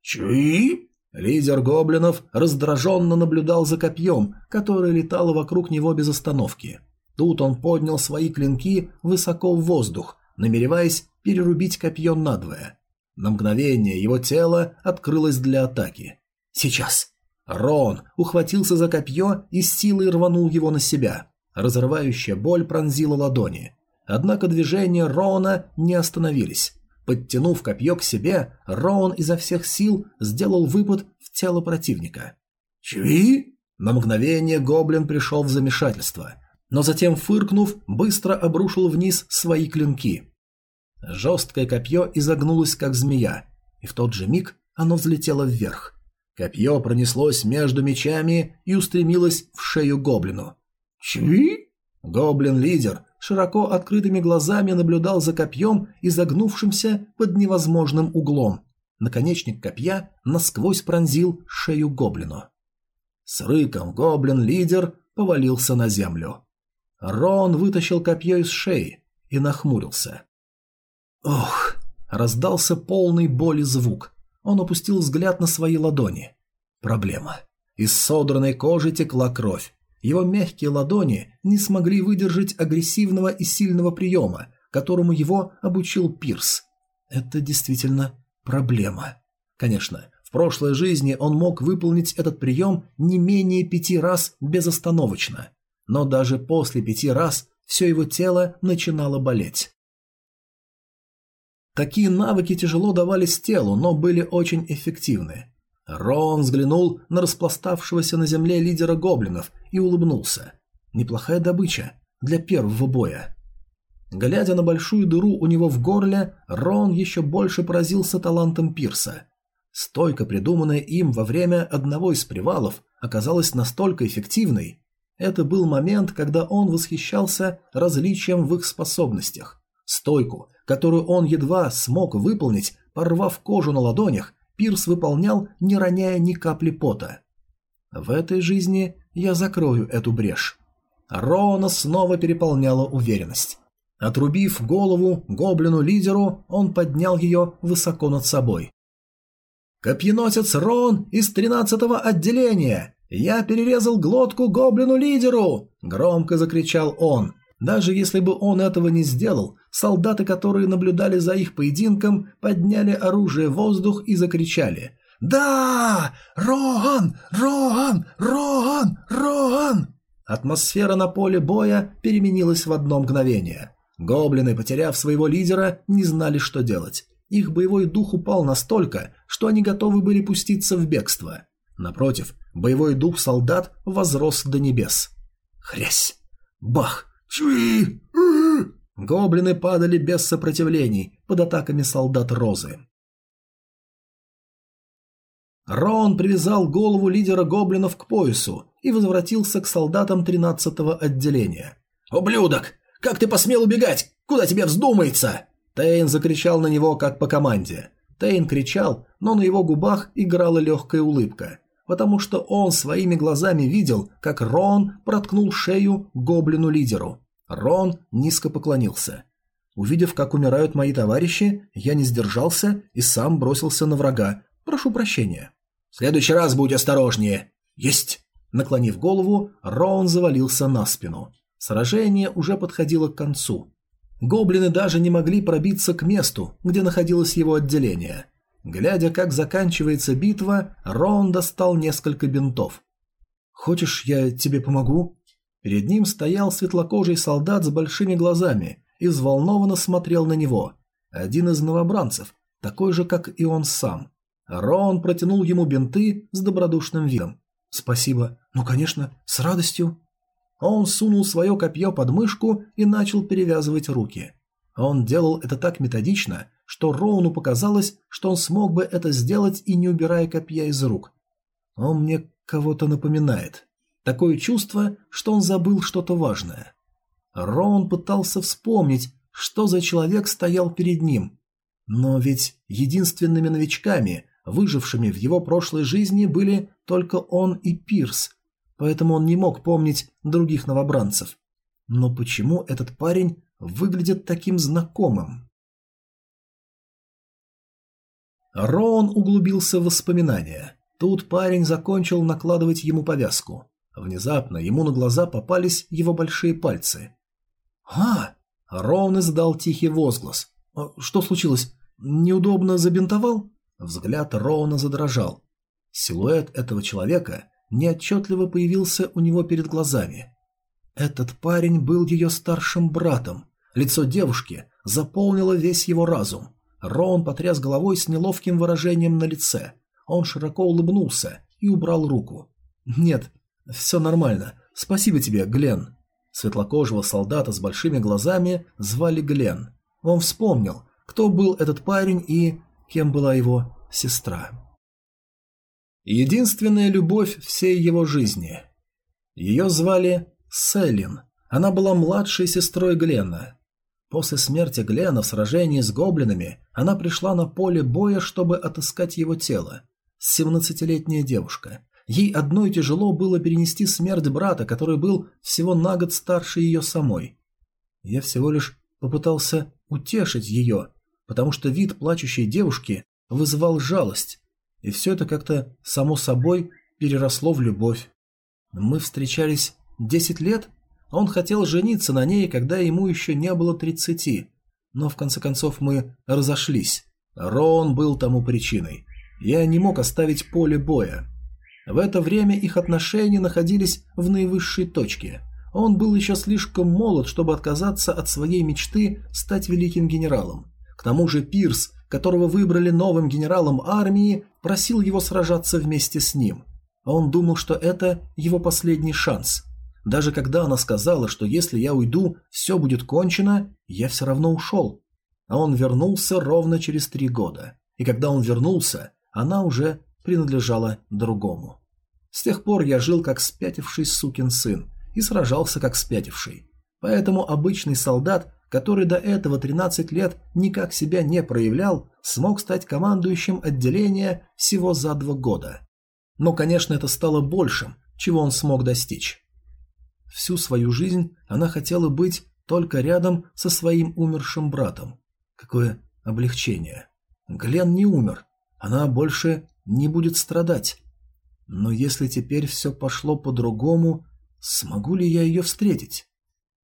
«Чуи?» Лидер гоблинов раздраженно наблюдал за копьем, которое летало вокруг него без остановки. Тут он поднял свои клинки высоко в воздух, намереваясь перерубить копье надвое. На мгновение его тело открылось для атаки. «Сейчас!» Рон ухватился за копье и с силой рванул его на себя. Разрывающая боль пронзила ладони. Однако движения Рона не остановились. Подтянув копье к себе, Роун изо всех сил сделал выпад в тело противника. «Чви?» На мгновение гоблин пришел в замешательство, но затем, фыркнув, быстро обрушил вниз свои клинки. Жесткое копье изогнулось, как змея, и в тот же миг оно взлетело вверх. Копье пронеслось между мечами и устремилось в шею гоблину. «Чви?» Гоблин-лидер широко открытыми глазами наблюдал за копьем, изогнувшимся под невозможным углом. Наконечник копья насквозь пронзил шею гоблину. С рыком гоблин-лидер повалился на землю. Рон вытащил копье из шеи и нахмурился. Ох, раздался полный боли звук. Он опустил взгляд на свои ладони. Проблема. Из содранной кожи текла кровь. Его мягкие ладони не смогли выдержать агрессивного и сильного приема, которому его обучил Пирс. Это действительно проблема. Конечно, в прошлой жизни он мог выполнить этот прием не менее пяти раз безостановочно, но даже после пяти раз все его тело начинало болеть. Такие навыки тяжело давались телу, но были очень эффективны. Рон взглянул на распластавшегося на земле лидера гоблинов и улыбнулся. Неплохая добыча для первого боя. Глядя на большую дыру у него в горле, Рон еще больше поразился талантом Пирса. Стойка, придуманная им во время одного из привалов, оказалась настолько эффективной. Это был момент, когда он восхищался различием в их способностях. Стойку, которую он едва смог выполнить, порвав кожу на ладонях, Пирс выполнял, не роняя ни капли пота. В этой жизни я закрою эту брешь. Роуна снова переполняла уверенность. Отрубив голову гоблину-лидеру, он поднял ее высоко над собой. «Копьеносец Рон из тринадцатого отделения! Я перерезал глотку гоблину-лидеру!» – громко закричал он. Даже если бы он этого не сделал, солдаты, которые наблюдали за их поединком, подняли оружие в воздух и закричали «Да! Роган! Роган! Роган! Роган!» Атмосфера на поле боя переменилась в одно мгновение. Гоблины, потеряв своего лидера, не знали, что делать. Их боевой дух упал настолько, что они готовы были пуститься в бегство. Напротив, боевой дух солдат возрос до небес. Хрясь! Бах! Чуи! Гоблины падали без сопротивлений под атаками солдат Розы. Рон привязал голову лидера гоблинов к поясу и возвратился к солдатам 13-го отделения. «Ублюдок! Как ты посмел убегать? Куда тебе вздумается?» Тейн закричал на него, как по команде. Тейн кричал, но на его губах играла легкая улыбка, потому что он своими глазами видел, как Рон проткнул шею гоблину-лидеру. Рон низко поклонился. Увидев, как умирают мои товарищи, я не сдержался и сам бросился на врага. Прошу прощения. «В следующий раз будь осторожнее!» «Есть!» Наклонив голову, Роун завалился на спину. Сражение уже подходило к концу. Гоблины даже не могли пробиться к месту, где находилось его отделение. Глядя, как заканчивается битва, Роун достал несколько бинтов. «Хочешь, я тебе помогу?» Перед ним стоял светлокожий солдат с большими глазами и взволнованно смотрел на него. Один из новобранцев, такой же, как и он сам. Рон протянул ему бинты с добродушным видом. «Спасибо. Ну, конечно, с радостью». Он сунул свое копье под мышку и начал перевязывать руки. Он делал это так методично, что Роуну показалось, что он смог бы это сделать и не убирая копья из рук. Он мне кого-то напоминает. Такое чувство, что он забыл что-то важное. Роун пытался вспомнить, что за человек стоял перед ним. Но ведь единственными новичками, выжившими в его прошлой жизни, были только он и Пирс, поэтому он не мог помнить других новобранцев. Но почему этот парень выглядит таким знакомым? Роун углубился в воспоминания. Тут парень закончил накладывать ему повязку. Внезапно ему на глаза попались его большие пальцы. «А!» Роун издал тихий возглас. «А «Что случилось? Неудобно забинтовал?» Взгляд Роуна задрожал. Силуэт этого человека неотчетливо появился у него перед глазами. Этот парень был ее старшим братом. Лицо девушки заполнило весь его разум. Роун потряс головой с неловким выражением на лице. Он широко улыбнулся и убрал руку. «Нет, «Все нормально. Спасибо тебе, Глен». Светлокожего солдата с большими глазами звали Глен. Он вспомнил, кто был этот парень и кем была его сестра. Единственная любовь всей его жизни. Ее звали Селин. Она была младшей сестрой Глена. После смерти Глена в сражении с гоблинами она пришла на поле боя, чтобы отыскать его тело. Семнадцатилетняя девушка. Ей одной тяжело было перенести смерть брата, который был всего на год старше ее самой. Я всего лишь попытался утешить ее, потому что вид плачущей девушки вызывал жалость, и все это как-то само собой переросло в любовь. Мы встречались десять лет, он хотел жениться на ней, когда ему еще не было тридцати, но в конце концов мы разошлись. Рон был тому причиной. Я не мог оставить поле боя. В это время их отношения находились в наивысшей точке. Он был еще слишком молод, чтобы отказаться от своей мечты стать великим генералом. К тому же Пирс, которого выбрали новым генералом армии, просил его сражаться вместе с ним. Он думал, что это его последний шанс. Даже когда она сказала, что если я уйду, все будет кончено, я все равно ушел. А он вернулся ровно через три года. И когда он вернулся, она уже принадлежала другому. С тех пор я жил как спятивший сукин сын, и сражался как спятивший. Поэтому обычный солдат, который до этого 13 лет никак себя не проявлял, смог стать командующим отделения всего за два года. Но, конечно, это стало большим, чего он смог достичь. Всю свою жизнь она хотела быть только рядом со своим умершим братом. Какое облегчение. Глен не умер. Она больше не будет страдать. Но если теперь все пошло по-другому, смогу ли я ее встретить?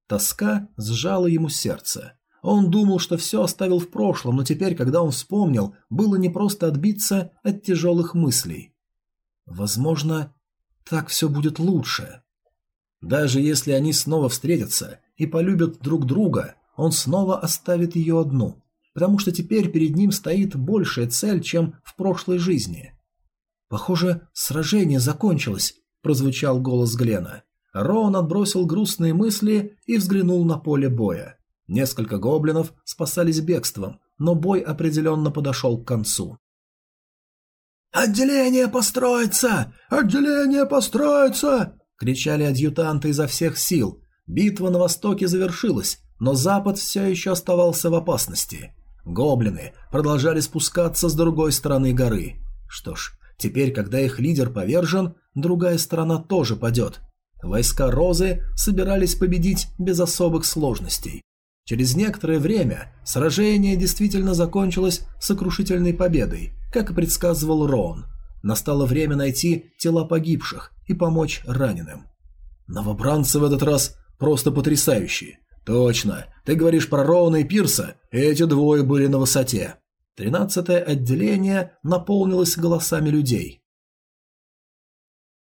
Тоска сжала ему сердце. Он думал, что все оставил в прошлом, но теперь, когда он вспомнил, было не просто отбиться от тяжелых мыслей. Возможно, так все будет лучше. Даже если они снова встретятся и полюбят друг друга, он снова оставит ее одну, потому что теперь перед ним стоит большая цель, чем в прошлой жизни. «Похоже, сражение закончилось», – прозвучал голос Глена. Роун отбросил грустные мысли и взглянул на поле боя. Несколько гоблинов спасались бегством, но бой определенно подошел к концу. «Отделение построится! Отделение построится!» – кричали адъютанты изо всех сил. Битва на востоке завершилась, но запад все еще оставался в опасности. Гоблины продолжали спускаться с другой стороны горы. Что ж, теперь, когда их лидер повержен, другая сторона тоже падет. Войска Розы собирались победить без особых сложностей. Через некоторое время сражение действительно закончилось сокрушительной победой, как и предсказывал Рон. Настало время найти тела погибших и помочь раненым. Новобранцы в этот раз просто потрясающие. Точно, ты говоришь про Роуна и Пирса, эти двое были на высоте. Тринадцатое отделение наполнилось голосами людей.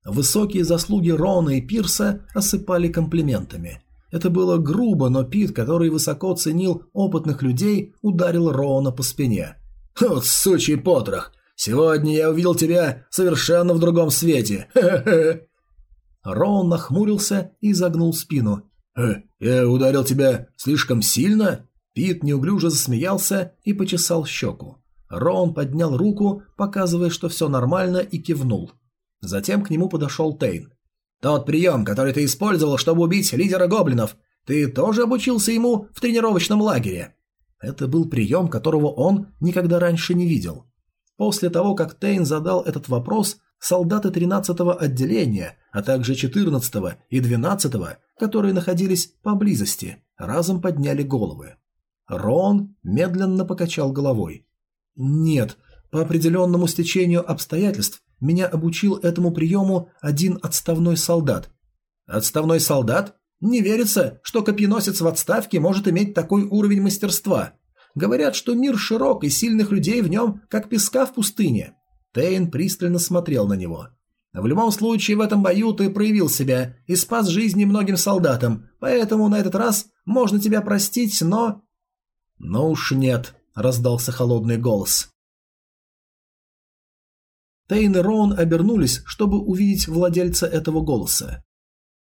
Высокие заслуги Рона и Пирса осыпали комплиментами. Это было грубо, но Пит, который высоко ценил опытных людей, ударил Рона по спине. «Вот сучий потрох! Сегодня я увидел тебя совершенно в другом свете! Хе-хе-хе!» Роун нахмурился и загнул спину. «Э, я ударил тебя слишком сильно?» Пит неуклюже засмеялся и почесал щеку. Роун поднял руку, показывая, что все нормально, и кивнул. Затем к нему подошел Тейн. «Тот прием, который ты использовал, чтобы убить лидера гоблинов, ты тоже обучился ему в тренировочном лагере?» Это был прием, которого он никогда раньше не видел. После того, как Тейн задал этот вопрос, солдаты 13-го отделения, а также 14-го и 12-го, которые находились поблизости, разом подняли головы. Рон медленно покачал головой. «Нет, по определенному стечению обстоятельств меня обучил этому приему один отставной солдат. Отставной солдат? Не верится, что копьеносец в отставке может иметь такой уровень мастерства. Говорят, что мир широк и сильных людей в нем, как песка в пустыне. Тейн пристально смотрел на него. В любом случае, в этом бою ты проявил себя и спас жизни многим солдатам, поэтому на этот раз можно тебя простить, но... «Ну уж нет», — раздался холодный голос. Тейн и Роун обернулись, чтобы увидеть владельца этого голоса.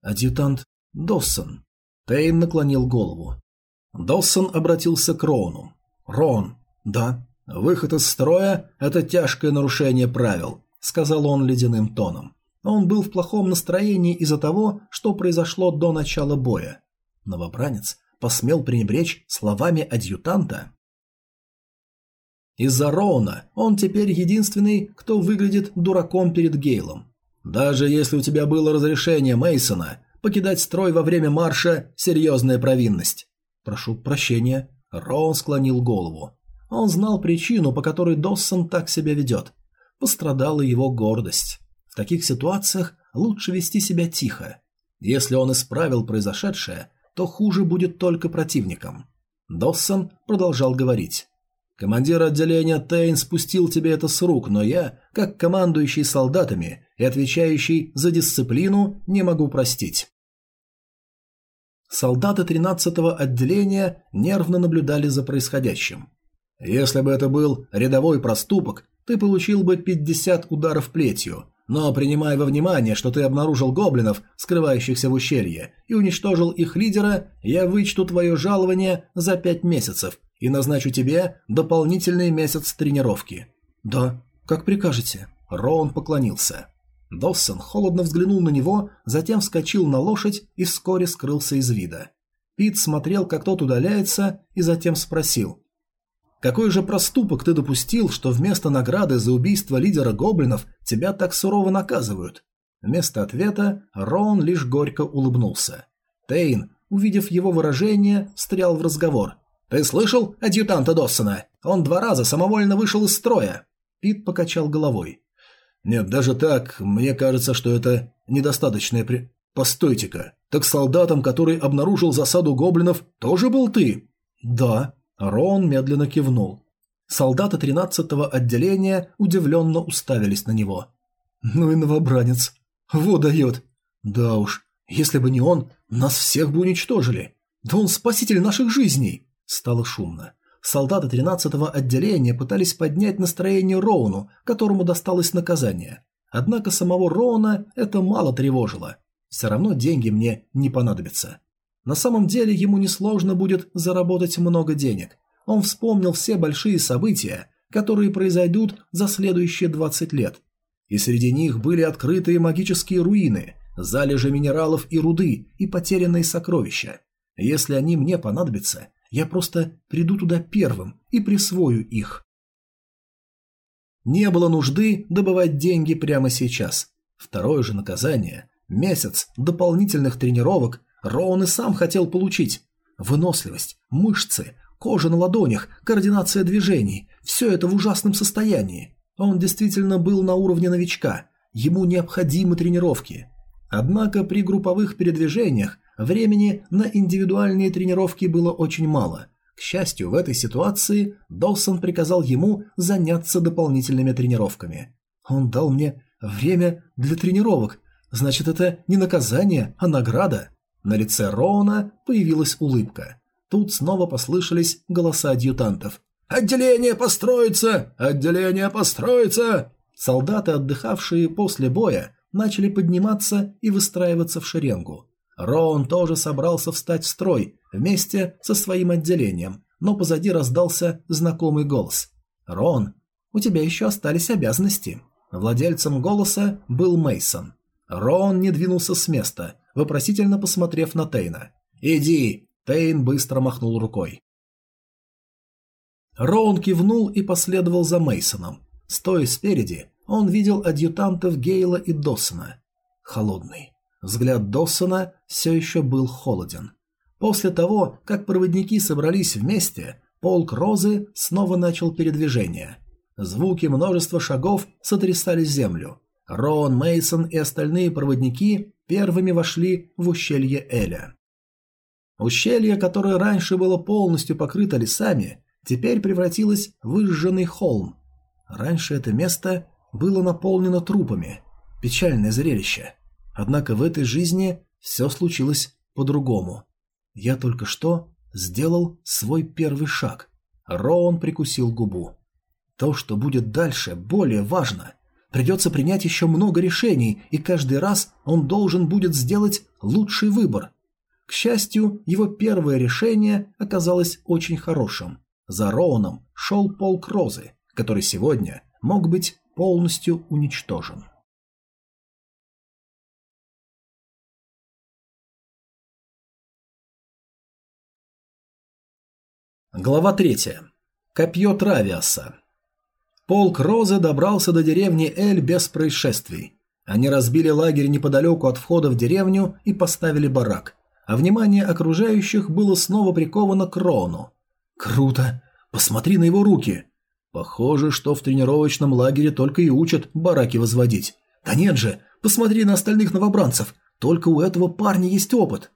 Адъютант Доссон. Тейн наклонил голову. Доссон обратился к Роуну. «Роун, да, выход из строя – это тяжкое нарушение правил», – сказал он ледяным тоном. Он был в плохом настроении из-за того, что произошло до начала боя. Новобранец посмел пренебречь словами адъютанта. Из-за Роуна он теперь единственный, кто выглядит дураком перед Гейлом. Даже если у тебя было разрешение Мейсона, покидать строй во время марша – серьезная провинность. Прошу прощения. Роун склонил голову. Он знал причину, по которой Доссон так себя ведет. Пострадала его гордость. В таких ситуациях лучше вести себя тихо. Если он исправил произошедшее, то хуже будет только противникам. Доссон продолжал говорить. Командир отделения Тейн спустил тебе это с рук, но я, как командующий солдатами и отвечающий за дисциплину, не могу простить. Солдаты 13-го отделения нервно наблюдали за происходящим. Если бы это был рядовой проступок, ты получил бы 50 ударов плетью, но принимая во внимание, что ты обнаружил гоблинов, скрывающихся в ущелье, и уничтожил их лидера, я вычту твое жалование за 5 месяцев и назначу тебе дополнительный месяц тренировки». «Да, как прикажете». Роун поклонился. Доссон холодно взглянул на него, затем вскочил на лошадь и вскоре скрылся из вида. Пит смотрел, как тот удаляется, и затем спросил. «Какой же проступок ты допустил, что вместо награды за убийство лидера гоблинов тебя так сурово наказывают?» Вместо ответа Рон лишь горько улыбнулся. Тейн, увидев его выражение, встрял в разговор. «Ты слышал адъютанта Доссона? Он два раза самовольно вышел из строя!» Пит покачал головой. «Нет, даже так, мне кажется, что это недостаточное при...» «Постойте-ка, так солдатом, который обнаружил засаду гоблинов, тоже был ты?» «Да». Рон медленно кивнул. Солдаты тринадцатого отделения удивленно уставились на него. «Ну и новобранец. Во дает. Да уж, если бы не он, нас всех бы уничтожили. Да он спаситель наших жизней!» Стало шумно. Солдаты тринадцатого отделения пытались поднять настроение Роуну, которому досталось наказание. Однако самого Роуна это мало тревожило. Все равно деньги мне не понадобятся. На самом деле ему несложно будет заработать много денег. Он вспомнил все большие события, которые произойдут за следующие 20 лет. И среди них были открытые магические руины, залежи минералов и руды и потерянные сокровища. Если они мне понадобятся, я просто приду туда первым и присвою их. Не было нужды добывать деньги прямо сейчас. Второе же наказание Месяц дополнительных тренировок Роун и сам хотел получить. Выносливость, мышцы, кожа на ладонях, координация движений – все это в ужасном состоянии. Он действительно был на уровне новичка, ему необходимы тренировки. Однако при групповых передвижениях времени на индивидуальные тренировки было очень мало. К счастью, в этой ситуации Долсон приказал ему заняться дополнительными тренировками. Он дал мне время для тренировок, Значит, это не наказание, а награда. На лице Роуна появилась улыбка. Тут снова послышались голоса адъютантов. «Отделение построится! Отделение построится!» Солдаты, отдыхавшие после боя, начали подниматься и выстраиваться в шеренгу. Роун тоже собрался встать в строй вместе со своим отделением, но позади раздался знакомый голос. «Рон, у тебя еще остались обязанности». Владельцем голоса был Мейсон. Рон не двинулся с места, вопросительно посмотрев на Тейна. «Иди!» – Тейн быстро махнул рукой. Роун кивнул и последовал за Мейсоном. Стоя спереди, он видел адъютантов Гейла и Доссона. Холодный. Взгляд Доссона все еще был холоден. После того, как проводники собрались вместе, полк Розы снова начал передвижение. Звуки множества шагов сотрясали землю. Рон, Мейсон и остальные проводники первыми вошли в ущелье Эля. Ущелье, которое раньше было полностью покрыто лесами, теперь превратилось в выжженный холм. Раньше это место было наполнено трупами. Печальное зрелище. Однако в этой жизни все случилось по-другому. Я только что сделал свой первый шаг. Роун прикусил губу. То, что будет дальше, более важно. Придется принять еще много решений, и каждый раз он должен будет сделать лучший выбор. К счастью, его первое решение оказалось очень хорошим. За Роуном шел полк Розы, который сегодня мог быть полностью уничтожен. Глава третья. Копье Травиаса. Полк Розы добрался до деревни Эль без происшествий. Они разбили лагерь неподалеку от входа в деревню и поставили барак. А внимание окружающих было снова приковано к Рону. «Круто! Посмотри на его руки!» «Похоже, что в тренировочном лагере только и учат бараки возводить». «Да нет же! Посмотри на остальных новобранцев! Только у этого парня есть опыт!»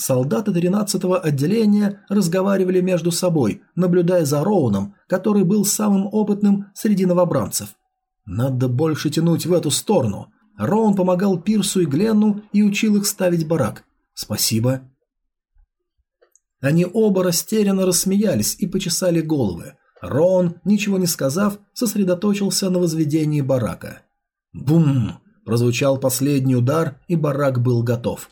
Солдаты 13-го отделения разговаривали между собой, наблюдая за Роуном, который был самым опытным среди новобранцев. Надо больше тянуть в эту сторону. Роун помогал Пирсу и Гленну и учил их ставить барак. Спасибо. Они оба растерянно рассмеялись и почесали головы. Роун, ничего не сказав, сосредоточился на возведении барака. Бум! Прозвучал последний удар, и барак был готов.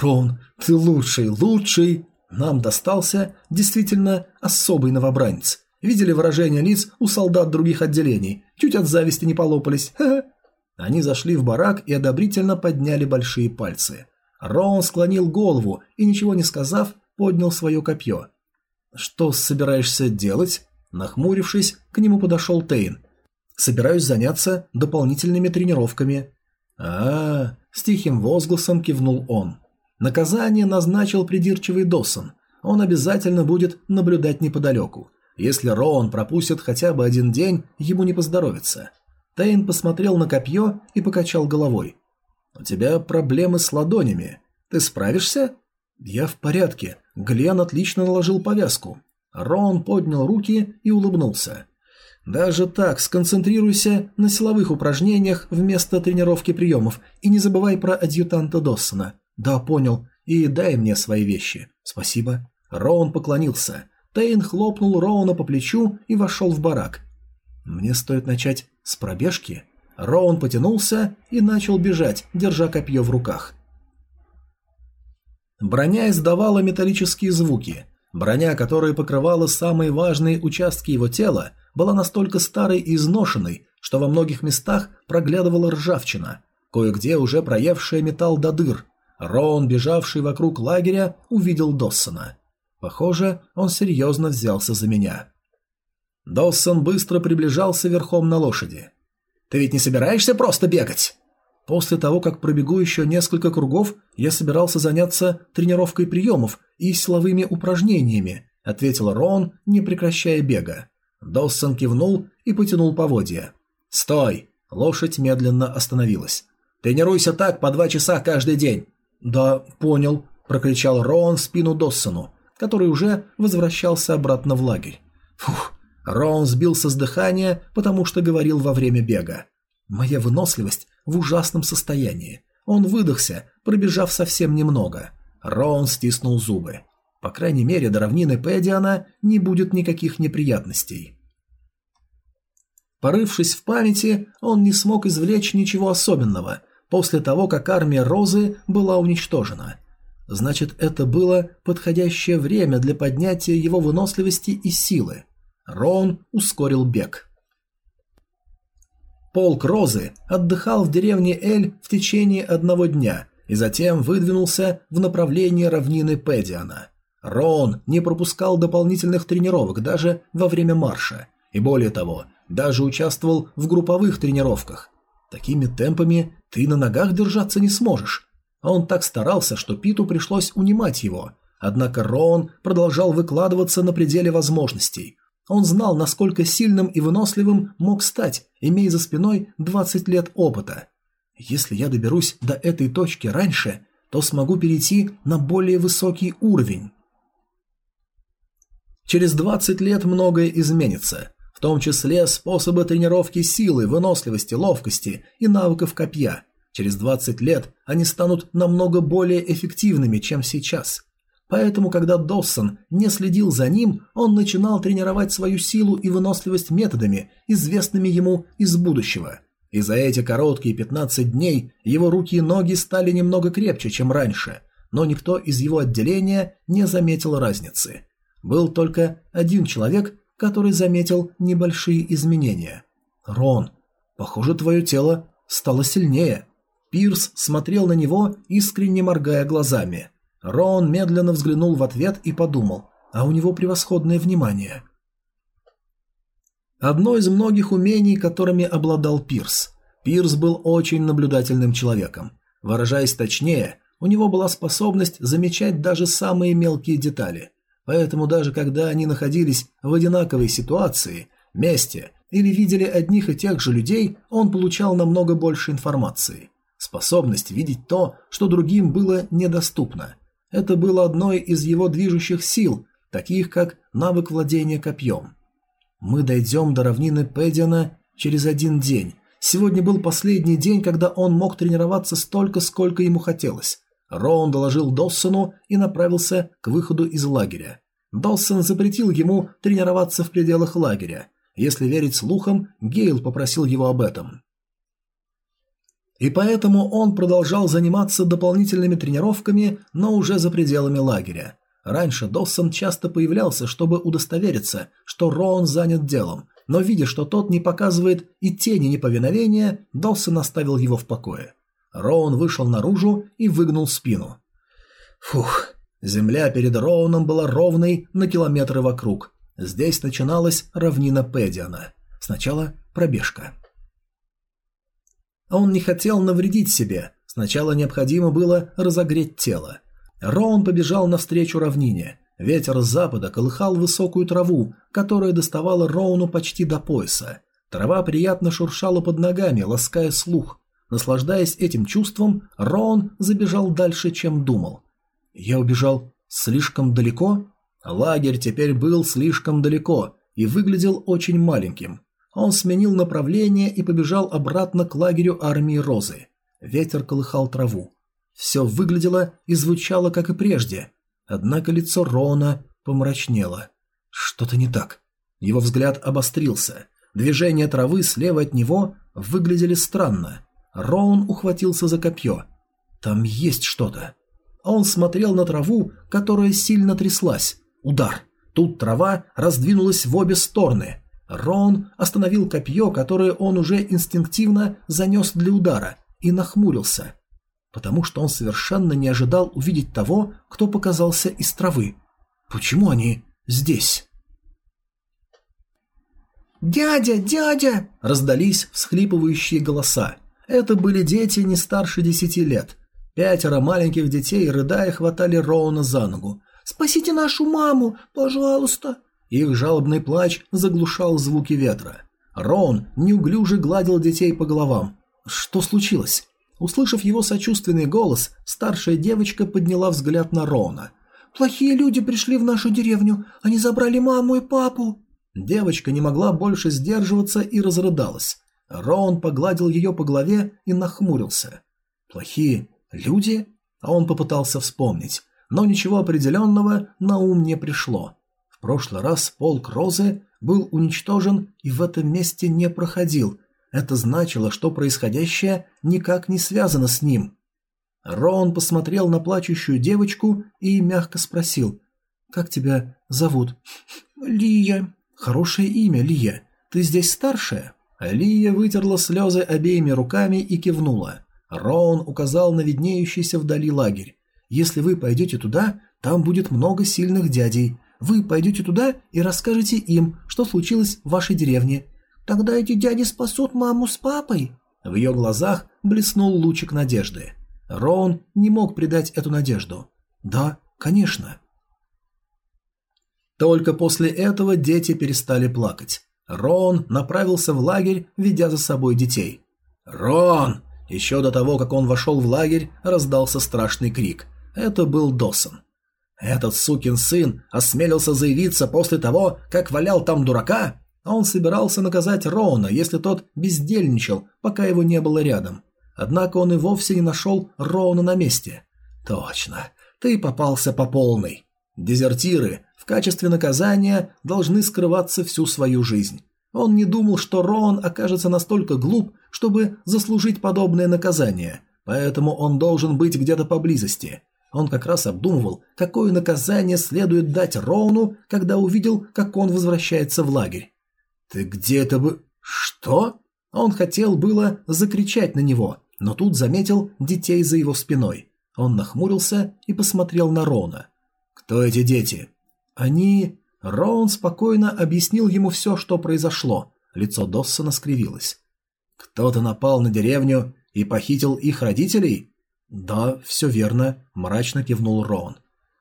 «Рон, ты лучший, лучший!» Нам достался действительно особый новобранец. Видели выражение лиц у солдат других отделений? Чуть от зависти не полопались. (laughs) Ха -ха. Они зашли в барак и одобрительно подняли большие пальцы. Роун склонил голову и, ничего не сказав, поднял свое копье. «Что собираешься делать?» Нахмурившись, к нему подошел Тейн. «Собираюсь заняться дополнительными тренировками». А, -а, -а с тихим возгласом кивнул он. Наказание назначил придирчивый Доссон. Он обязательно будет наблюдать неподалеку. Если Роун пропустит хотя бы один день, ему не поздоровится. Тейн посмотрел на копье и покачал головой. «У тебя проблемы с ладонями. Ты справишься?» «Я в порядке. Глен отлично наложил повязку». Роун поднял руки и улыбнулся. «Даже так, сконцентрируйся на силовых упражнениях вместо тренировки приемов и не забывай про адъютанта Доссона. Да, понял. И дай мне свои вещи. Спасибо». Роун поклонился. Тейн хлопнул Роуна по плечу и вошел в барак. «Мне стоит начать с пробежки?» Роун потянулся и начал бежать, держа копье в руках. Броня издавала металлические звуки. Броня, которая покрывала самые важные участки его тела, была настолько старой и изношенной, что во многих местах проглядывала ржавчина, кое-где уже проевшая металл до дыр. Роун, бежавший вокруг лагеря, увидел Доссона. Похоже, он серьезно взялся за меня. Доссон быстро приближался верхом на лошади. «Ты ведь не собираешься просто бегать?» После того, как пробегу еще несколько кругов, я собирался заняться тренировкой приемов и силовыми упражнениями, ответил Рон, не прекращая бега. Доссон кивнул и потянул поводья. «Стой!» Лошадь медленно остановилась. «Тренируйся так по два часа каждый день». «Да, понял», – прокричал Роан в спину Доссону, который уже возвращался обратно в лагерь. Фух, Роун сбился с дыхания, потому что говорил во время бега. Моя выносливость в ужасном состоянии. Он выдохся, пробежав совсем немного. Роун стиснул зубы. По крайней мере, до равнины Пэдиана не будет никаких неприятностей. Порывшись в памяти, он не смог извлечь ничего особенного после того, как армия Розы была уничтожена. Значит, это было подходящее время для поднятия его выносливости и силы. Рон ускорил бег. Полк Розы отдыхал в деревне Эль в течение одного дня и затем выдвинулся в направлении равнины Педиана. Рон не пропускал дополнительных тренировок даже во время марша, и более того, даже участвовал в групповых тренировках. Такими темпами ты на ногах держаться не сможешь. А он так старался, что Питу пришлось унимать его. Однако Рон продолжал выкладываться на пределе возможностей. Он знал, насколько сильным и выносливым мог стать, имея за спиной 20 лет опыта. Если я доберусь до этой точки раньше, то смогу перейти на более высокий уровень. Через 20 лет многое изменится, в том числе способы тренировки силы, выносливости, ловкости и навыков копья. Через 20 лет они станут намного более эффективными, чем сейчас. Поэтому, когда Доссон не следил за ним, он начинал тренировать свою силу и выносливость методами, известными ему из будущего. И за эти короткие 15 дней его руки и ноги стали немного крепче, чем раньше, но никто из его отделения не заметил разницы. Был только один человек, который заметил небольшие изменения. «Рон, похоже, твое тело стало сильнее». Пирс смотрел на него, искренне моргая глазами – Роун медленно взглянул в ответ и подумал, а у него превосходное внимание. Одно из многих умений, которыми обладал Пирс. Пирс был очень наблюдательным человеком. Выражаясь точнее, у него была способность замечать даже самые мелкие детали. Поэтому даже когда они находились в одинаковой ситуации, месте или видели одних и тех же людей, он получал намного больше информации. Способность видеть то, что другим было недоступно. Это было одной из его движущих сил, таких как навык владения копьем. Мы дойдем до равнины Педиана через один день. Сегодня был последний день, когда он мог тренироваться столько, сколько ему хотелось. Роун доложил Доссону и направился к выходу из лагеря. Доссон запретил ему тренироваться в пределах лагеря. Если верить слухам, Гейл попросил его об этом. И поэтому он продолжал заниматься дополнительными тренировками, но уже за пределами лагеря. Раньше Доссон часто появлялся, чтобы удостовериться, что Роун занят делом, но видя, что тот не показывает и тени неповиновения, Доссон оставил его в покое. Роун вышел наружу и выгнул спину. Фух, земля перед Роуном была ровной на километры вокруг. Здесь начиналась равнина Педиана. Сначала пробежка. Он не хотел навредить себе. Сначала необходимо было разогреть тело. Роун побежал навстречу равнине. Ветер с запада колыхал высокую траву, которая доставала Роуну почти до пояса. Трава приятно шуршала под ногами, лаская слух. Наслаждаясь этим чувством, Роун забежал дальше, чем думал. «Я убежал слишком далеко?» Лагерь теперь был слишком далеко и выглядел очень маленьким. Он сменил направление и побежал обратно к лагерю армии Розы. Ветер колыхал траву. Все выглядело и звучало, как и прежде. Однако лицо Рона помрачнело. Что-то не так. Его взгляд обострился. Движения травы слева от него выглядели странно. Роун ухватился за копье. Там есть что-то. Он смотрел на траву, которая сильно тряслась. Удар. Тут трава раздвинулась в обе стороны. Роун остановил копье, которое он уже инстинктивно занес для удара, и нахмурился, потому что он совершенно не ожидал увидеть того, кто показался из травы. Почему они здесь? «Дядя, дядя!» – раздались всхлипывающие голоса. Это были дети не старше десяти лет. Пятеро маленьких детей, рыдая, хватали Роуна за ногу. «Спасите нашу маму, пожалуйста!» Их жалобный плач заглушал звуки ветра. Роун неуклюже гладил детей по головам. Что случилось? Услышав его сочувственный голос, старшая девочка подняла взгляд на Роуна. «Плохие люди пришли в нашу деревню. Они забрали маму и папу». Девочка не могла больше сдерживаться и разрыдалась. Роун погладил ее по голове и нахмурился. «Плохие люди?» А он попытался вспомнить но ничего определенного на ум не пришло. В прошлый раз полк Розы был уничтожен и в этом месте не проходил. Это значило, что происходящее никак не связано с ним. Роун посмотрел на плачущую девочку и мягко спросил. «Как тебя зовут?» «Лия». «Хорошее имя, Лия. Ты здесь старшая?» Лия вытерла слезы обеими руками и кивнула. Роун указал на виднеющийся вдали лагерь. Если вы пойдете туда, там будет много сильных дядей. Вы пойдете туда и расскажете им, что случилось в вашей деревне. Тогда эти дяди спасут маму с папой. В ее глазах блеснул лучик надежды. Роун не мог предать эту надежду. Да, конечно. Только после этого дети перестали плакать. Рон направился в лагерь, ведя за собой детей. «Рон!» Еще до того, как он вошел в лагерь, раздался страшный крик. Это был Досон. Этот сукин сын осмелился заявиться после того, как валял там дурака, а он собирался наказать Роуна, если тот бездельничал, пока его не было рядом. Однако он и вовсе не нашел Роуна на месте. Точно, ты попался по полной. Дезертиры в качестве наказания должны скрываться всю свою жизнь. Он не думал, что Роун окажется настолько глуп, чтобы заслужить подобное наказание, поэтому он должен быть где-то поблизости. Он как раз обдумывал, какое наказание следует дать Роуну, когда увидел, как он возвращается в лагерь. «Ты где это бы... Что?» Он хотел было закричать на него, но тут заметил детей за его спиной. Он нахмурился и посмотрел на Роуна. «Кто эти дети?» «Они...» Роун спокойно объяснил ему все, что произошло. Лицо Доссона скривилось. «Кто-то напал на деревню и похитил их родителей?» «Да, все верно», – мрачно кивнул Роун.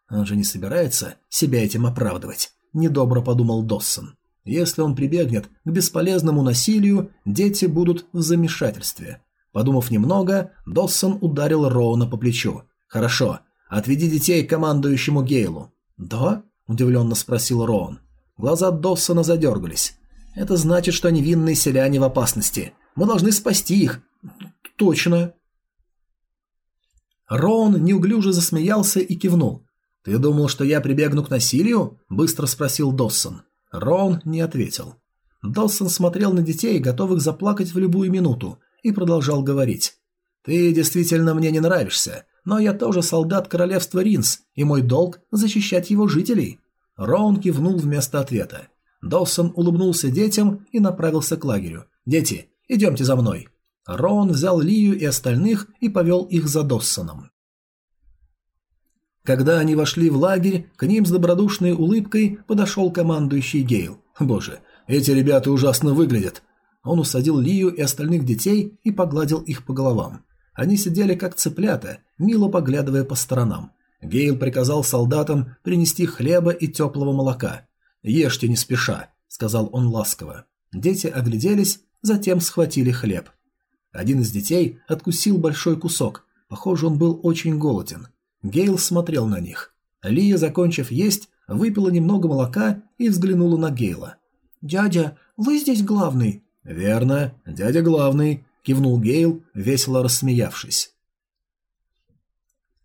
«Он же не собирается себя этим оправдывать», – недобро подумал Доссон. «Если он прибегнет к бесполезному насилию, дети будут в замешательстве». Подумав немного, Доссон ударил Роуна по плечу. «Хорошо, отведи детей к командующему Гейлу». «Да?» – удивленно спросил Роун. Глаза Доссона задергались. «Это значит, что невинные селяне в опасности. Мы должны спасти их». «Точно», Роун неуклюже засмеялся и кивнул. «Ты думал, что я прибегну к насилию?» – быстро спросил Доссон. Роун не ответил. Доссон смотрел на детей, готовых заплакать в любую минуту, и продолжал говорить. «Ты действительно мне не нравишься, но я тоже солдат королевства Ринс, и мой долг – защищать его жителей». Роун кивнул вместо ответа. Доссон улыбнулся детям и направился к лагерю. «Дети, идемте за мной». Роун взял Лию и остальных и повел их за Доссоном. Когда они вошли в лагерь, к ним с добродушной улыбкой подошел командующий Гейл. «Боже, эти ребята ужасно выглядят!» Он усадил Лию и остальных детей и погладил их по головам. Они сидели как цыплята, мило поглядывая по сторонам. Гейл приказал солдатам принести хлеба и теплого молока. «Ешьте не спеша», — сказал он ласково. Дети огляделись, затем схватили хлеб. Один из детей откусил большой кусок. Похоже, он был очень голоден. Гейл смотрел на них. Лия, закончив есть, выпила немного молока и взглянула на Гейла. «Дядя, вы здесь главный?» «Верно, дядя главный», – кивнул Гейл, весело рассмеявшись.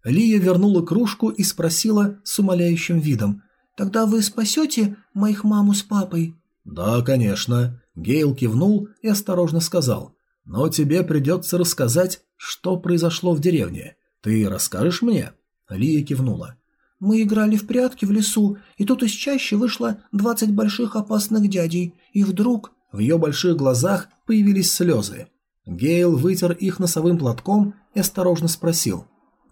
Лия вернула кружку и спросила с умоляющим видом. «Тогда вы спасете моих маму с папой?» «Да, конечно». Гейл кивнул и осторожно сказал. «Но тебе придется рассказать, что произошло в деревне. Ты расскажешь мне?» Лия кивнула. «Мы играли в прятки в лесу, и тут из чащи вышло двадцать больших опасных дядей, и вдруг...» В ее больших глазах появились слезы. Гейл вытер их носовым платком и осторожно спросил.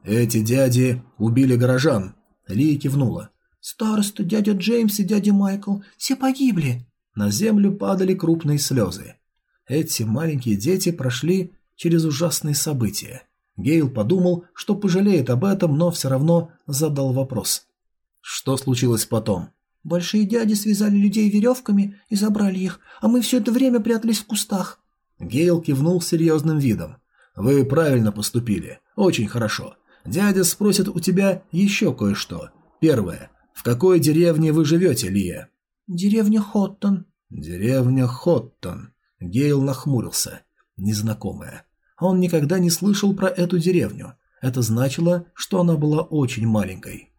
«Эти дяди убили горожан?» Лия кивнула. «Староста, дядя Джеймс и дядя Майкл, все погибли». На землю падали крупные слезы. Эти маленькие дети прошли через ужасные события. Гейл подумал, что пожалеет об этом, но все равно задал вопрос. Что случилось потом? Большие дяди связали людей веревками и забрали их, а мы все это время прятались в кустах. Гейл кивнул серьезным видом. Вы правильно поступили. Очень хорошо. Дядя спросит у тебя еще кое-что. Первое. В какой деревне вы живете, Лия? Деревня Хоттон. Деревня Хоттон. Гейл нахмурился. Незнакомая. Он никогда не слышал про эту деревню. Это значило, что она была очень маленькой.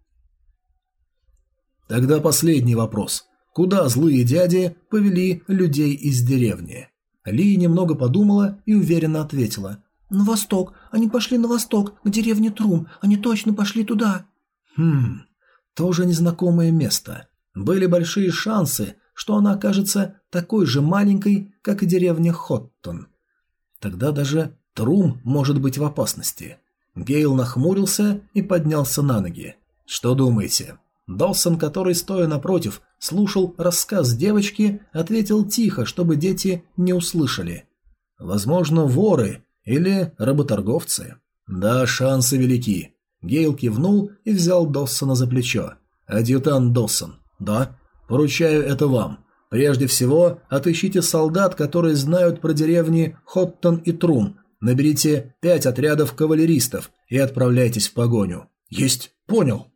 Тогда последний вопрос. Куда злые дяди повели людей из деревни? Ли немного подумала и уверенно ответила. «На восток. Они пошли на восток, к деревне Трум. Они точно пошли туда». «Хм, тоже незнакомое место. Были большие шансы, что она окажется такой же маленькой, как и деревня Хоттон. Тогда даже Трум может быть в опасности». Гейл нахмурился и поднялся на ноги. «Что думаете?» Дawson, который, стоя напротив, слушал рассказ девочки, ответил тихо, чтобы дети не услышали. «Возможно, воры или работорговцы. Да, шансы велики. Гейл кивнул и взял Доссона за плечо. Адъютант Доссон. Да, поручаю это вам. Прежде всего, отыщите солдат, которые знают про деревни Хоттон и Трум. Наберите пять отрядов кавалеристов и отправляйтесь в погоню. Есть, понял.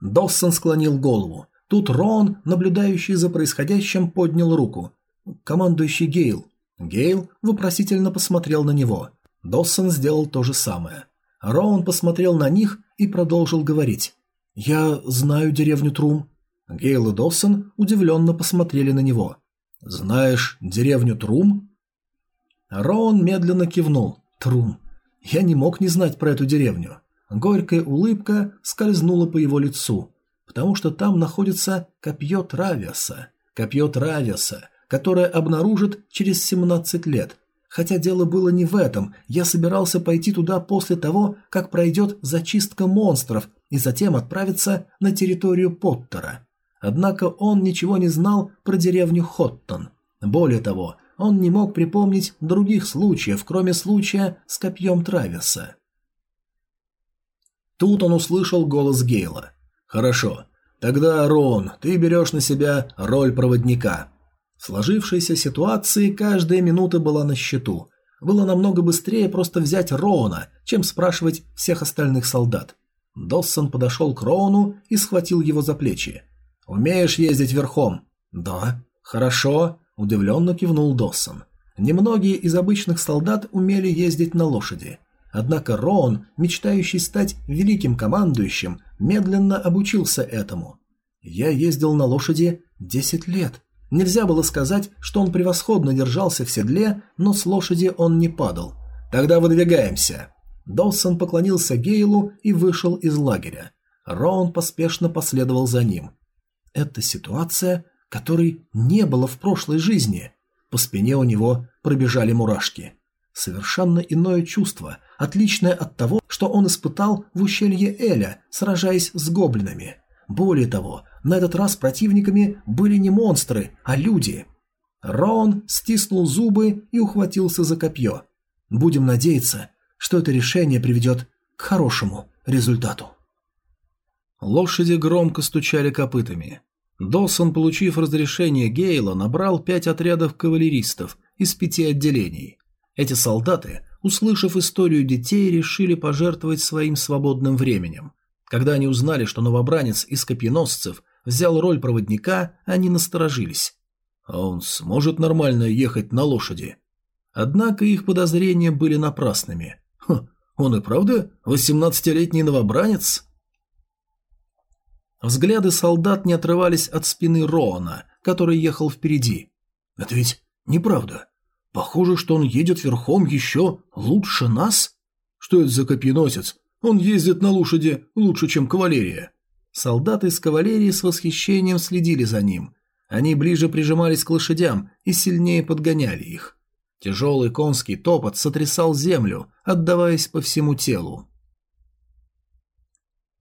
Доссон склонил голову. Тут Рон, наблюдающий за происходящим, поднял руку. Командующий Гейл. Гейл вопросительно посмотрел на него. Доссон сделал то же самое. Роун посмотрел на них и продолжил говорить. «Я знаю деревню Трум». Гейл и Доссон удивленно посмотрели на него. «Знаешь деревню Трум?» Роун медленно кивнул. «Трум. Я не мог не знать про эту деревню». Горькая улыбка скользнула по его лицу, потому что там находится копье Травиаса. Копье Травиаса, которое обнаружит через 17 лет. Хотя дело было не в этом, я собирался пойти туда после того, как пройдет зачистка монстров и затем отправиться на территорию Поттера. Однако он ничего не знал про деревню Хоттон. Более того, он не мог припомнить других случаев, кроме случая с копьем Трависа. Тут он услышал голос Гейла. «Хорошо. Тогда, Рон, ты берешь на себя роль проводника. В сложившейся ситуации каждая минута была на счету. Было намного быстрее просто взять Роуна, чем спрашивать всех остальных солдат. Доссон подошел к Роуну и схватил его за плечи. «Умеешь ездить верхом?» «Да». «Хорошо», – удивленно кивнул Доссон. Немногие из обычных солдат умели ездить на лошади. Однако Роун, мечтающий стать великим командующим, медленно обучился этому. «Я ездил на лошади десять лет», Нельзя было сказать, что он превосходно держался в седле, но с лошади он не падал. «Тогда выдвигаемся!» Долсон поклонился Гейлу и вышел из лагеря. Роун поспешно последовал за ним. Это ситуация, которой не было в прошлой жизни. По спине у него пробежали мурашки. Совершенно иное чувство, отличное от того, что он испытал в ущелье Эля, сражаясь с гоблинами. Более того, на этот раз противниками были не монстры, а люди. Рон стиснул зубы и ухватился за копье. Будем надеяться, что это решение приведет к хорошему результату. Лошади громко стучали копытами. Досон, получив разрешение Гейла, набрал пять отрядов кавалеристов из пяти отделений. Эти солдаты, услышав историю детей, решили пожертвовать своим свободным временем. Когда они узнали, что новобранец из копьеносцев взял роль проводника, они насторожились. А он сможет нормально ехать на лошади? Однако их подозрения были напрасными. Хм, он и правда восемнадцатилетний новобранец? Взгляды солдат не отрывались от спины Роана, который ехал впереди. Это ведь неправда. Похоже, что он едет верхом еще лучше нас. Что это за копьеносец? Он ездит на лошади лучше, чем кавалерия. Солдаты с кавалерии с восхищением следили за ним. Они ближе прижимались к лошадям и сильнее подгоняли их. Тяжелый конский топот сотрясал землю, отдаваясь по всему телу.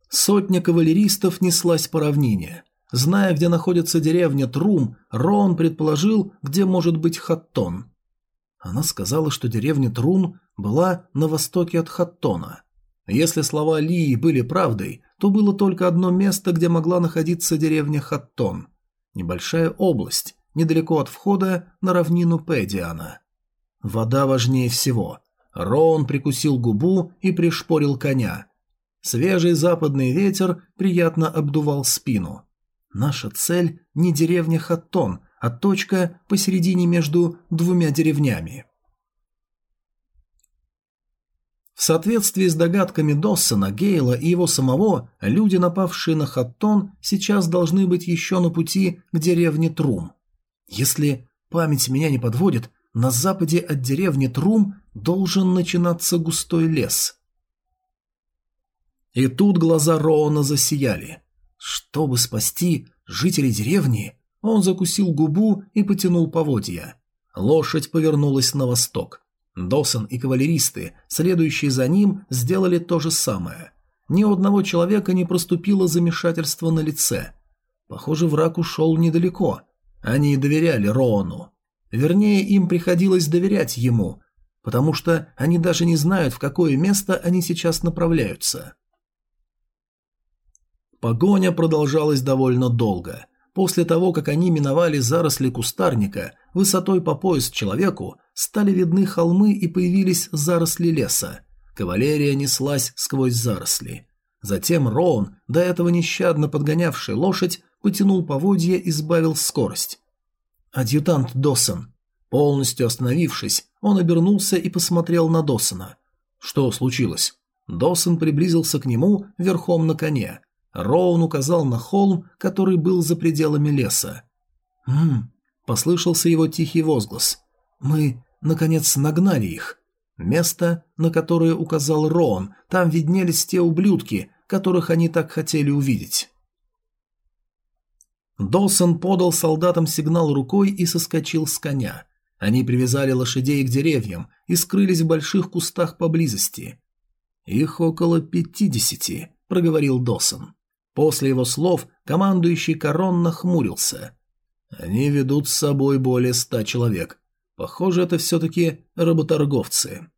Сотня кавалеристов неслась по равнине. Зная, где находится деревня Трум, Рон предположил, где может быть Хаттон. Она сказала, что деревня Трун была на востоке от Хаттона. Если слова Лии были правдой, то было только одно место, где могла находиться деревня Хаттон. Небольшая область, недалеко от входа на равнину Педиана. Вода важнее всего. Роун прикусил губу и пришпорил коня. Свежий западный ветер приятно обдувал спину. Наша цель не деревня Хаттон, а точка посередине между двумя деревнями. В соответствии с догадками Доссона, Гейла и его самого, люди, напавшие на Хаттон, сейчас должны быть еще на пути к деревне Трум. Если память меня не подводит, на западе от деревни Трум должен начинаться густой лес. И тут глаза Роуна засияли. Чтобы спасти жителей деревни, он закусил губу и потянул поводья. Лошадь повернулась на восток. Досон и кавалеристы, следующие за ним, сделали то же самое. Ни у одного человека не проступило замешательство на лице. Похоже, враг ушел недалеко. Они доверяли Роану. Вернее, им приходилось доверять ему, потому что они даже не знают, в какое место они сейчас направляются. Погоня продолжалась довольно долго. После того, как они миновали заросли кустарника, высотой по пояс человеку, стали видны холмы и появились заросли леса. Кавалерия неслась сквозь заросли. Затем Роун, до этого нещадно подгонявший лошадь, потянул поводья и сбавил скорость. «Адъютант Досон». Полностью остановившись, он обернулся и посмотрел на Досона. «Что случилось?» Досон приблизился к нему верхом на коне. Роун указал на холм, который был за пределами леса. «Ммм», — послышался его тихий возглас. «Мы, наконец, нагнали их. Место, на которое указал Роун, там виднелись те ублюдки, которых они так хотели увидеть». Досон подал солдатам сигнал рукой и соскочил с коня. Они привязали лошадей к деревьям и скрылись в больших кустах поблизости. «Их около пятидесяти», — проговорил Досон. После его слов командующий Корон нахмурился. Они ведут с собой более ста человек. Похоже, это все-таки работорговцы.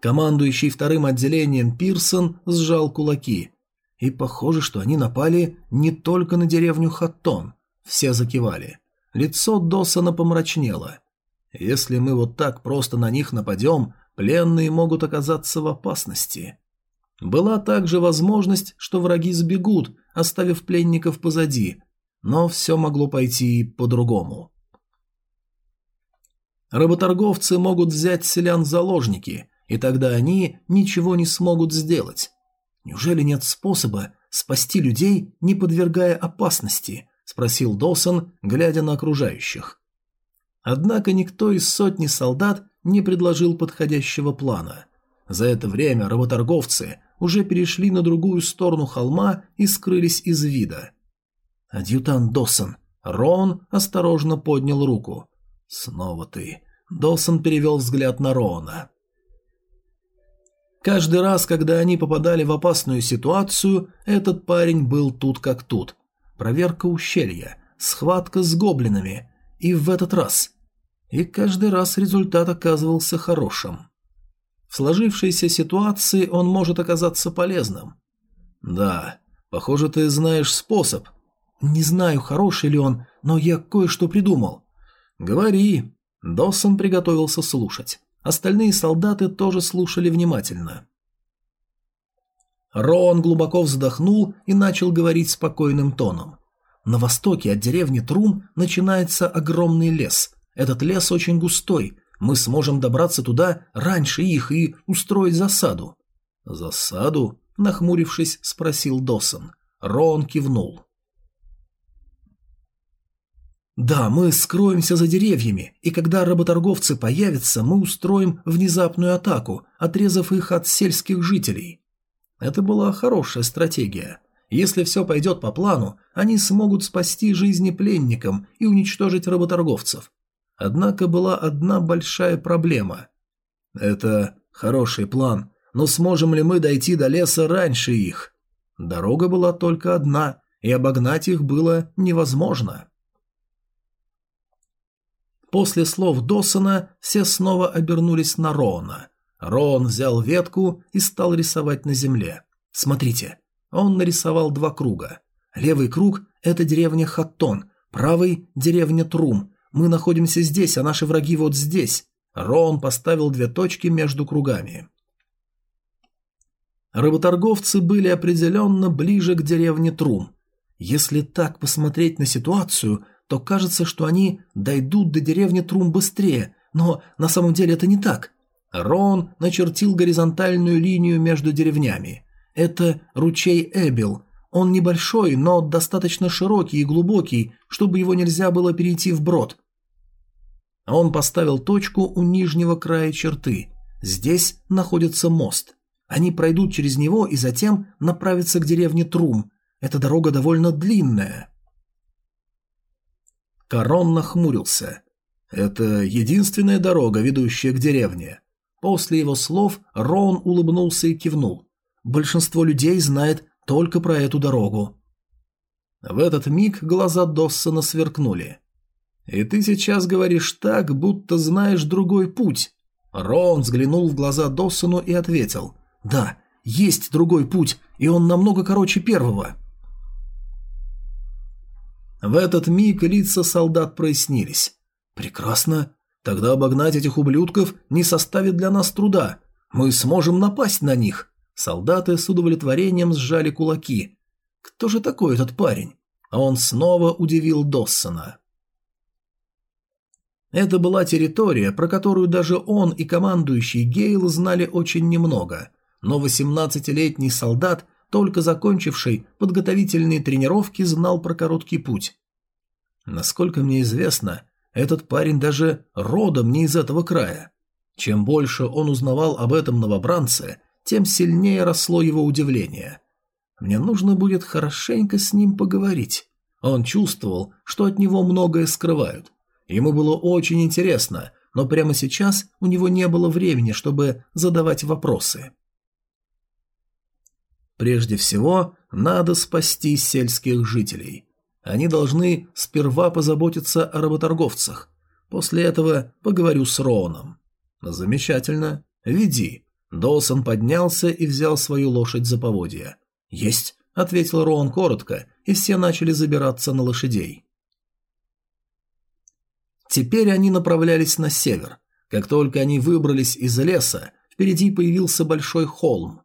Командующий вторым отделением Пирсон сжал кулаки. И похоже, что они напали не только на деревню Хаттон. Все закивали. Лицо Досона помрачнело. Если мы вот так просто на них нападем, пленные могут оказаться в опасности. Была также возможность, что враги сбегут, оставив пленников позади, но все могло пойти по-другому. Работорговцы могут взять селян заложники, и тогда они ничего не смогут сделать. Неужели нет способа спасти людей, не подвергая опасности? спросил Досон, глядя на окружающих. Однако никто из сотни солдат не предложил подходящего плана. За это время работорговцы уже перешли на другую сторону холма и скрылись из вида. «Адъютант Доссон». Рон осторожно поднял руку. «Снова ты». Доссон перевел взгляд на Рона. Каждый раз, когда они попадали в опасную ситуацию, этот парень был тут как тут. Проверка ущелья, схватка с гоблинами. И в этот раз. И каждый раз результат оказывался хорошим. В сложившейся ситуации он может оказаться полезным. «Да, похоже, ты знаешь способ». «Не знаю, хороший ли он, но я кое-что придумал». «Говори». Доссон приготовился слушать. Остальные солдаты тоже слушали внимательно. Роан глубоко вздохнул и начал говорить спокойным тоном. На востоке от деревни Трум начинается огромный лес. Этот лес очень густой. Мы сможем добраться туда раньше их и устроить засаду. Засаду? Нахмурившись, спросил Досон. Роан кивнул. «Да, мы скроемся за деревьями, и когда работорговцы появятся, мы устроим внезапную атаку, отрезав их от сельских жителей». Это была хорошая стратегия. Если все пойдет по плану, они смогут спасти жизни пленникам и уничтожить работорговцев. Однако была одна большая проблема. Это хороший план, но сможем ли мы дойти до леса раньше их? Дорога была только одна, и обогнать их было невозможно. После слов Досона все снова обернулись на Роуна. Роун взял ветку и стал рисовать на земле. Смотрите, он нарисовал два круга. Левый круг – это деревня Хаттон, правый – деревня Трум. Мы находимся здесь, а наши враги вот здесь. Роун поставил две точки между кругами. Работорговцы были определенно ближе к деревне Трум. Если так посмотреть на ситуацию, то кажется, что они дойдут до деревни Трум быстрее, но на самом деле это не так. Рон начертил горизонтальную линию между деревнями. Это ручей Эбил. Он небольшой, но достаточно широкий и глубокий, чтобы его нельзя было перейти вброд. Он поставил точку у нижнего края черты. Здесь находится мост. Они пройдут через него и затем направятся к деревне Трум. Эта дорога довольно длинная. Корон нахмурился. «Это единственная дорога, ведущая к деревне». После его слов Роун улыбнулся и кивнул. «Большинство людей знает только про эту дорогу». В этот миг глаза Доссона сверкнули. «И ты сейчас говоришь так, будто знаешь другой путь». Роун взглянул в глаза Доссону и ответил. «Да, есть другой путь, и он намного короче первого». В этот миг лица солдат прояснились. «Прекрасно. Тогда обогнать этих ублюдков не составит для нас труда. Мы сможем напасть на них». Солдаты с удовлетворением сжали кулаки. «Кто же такой этот парень?» А он снова удивил Доссона. Это была территория, про которую даже он и командующий Гейл знали очень немного, но 18-летний солдат только закончивший подготовительные тренировки, знал про короткий путь. Насколько мне известно, этот парень даже родом не из этого края. Чем больше он узнавал об этом новобранце, тем сильнее росло его удивление. Мне нужно будет хорошенько с ним поговорить. Он чувствовал, что от него многое скрывают. Ему было очень интересно, но прямо сейчас у него не было времени, чтобы задавать вопросы. Прежде всего, надо спасти сельских жителей. Они должны сперва позаботиться о работорговцах. После этого поговорю с Роуном. Замечательно. Веди. Доусон поднялся и взял свою лошадь за поводья. Есть, ответил Роун коротко, и все начали забираться на лошадей. Теперь они направлялись на север. Как только они выбрались из леса, впереди появился большой холм.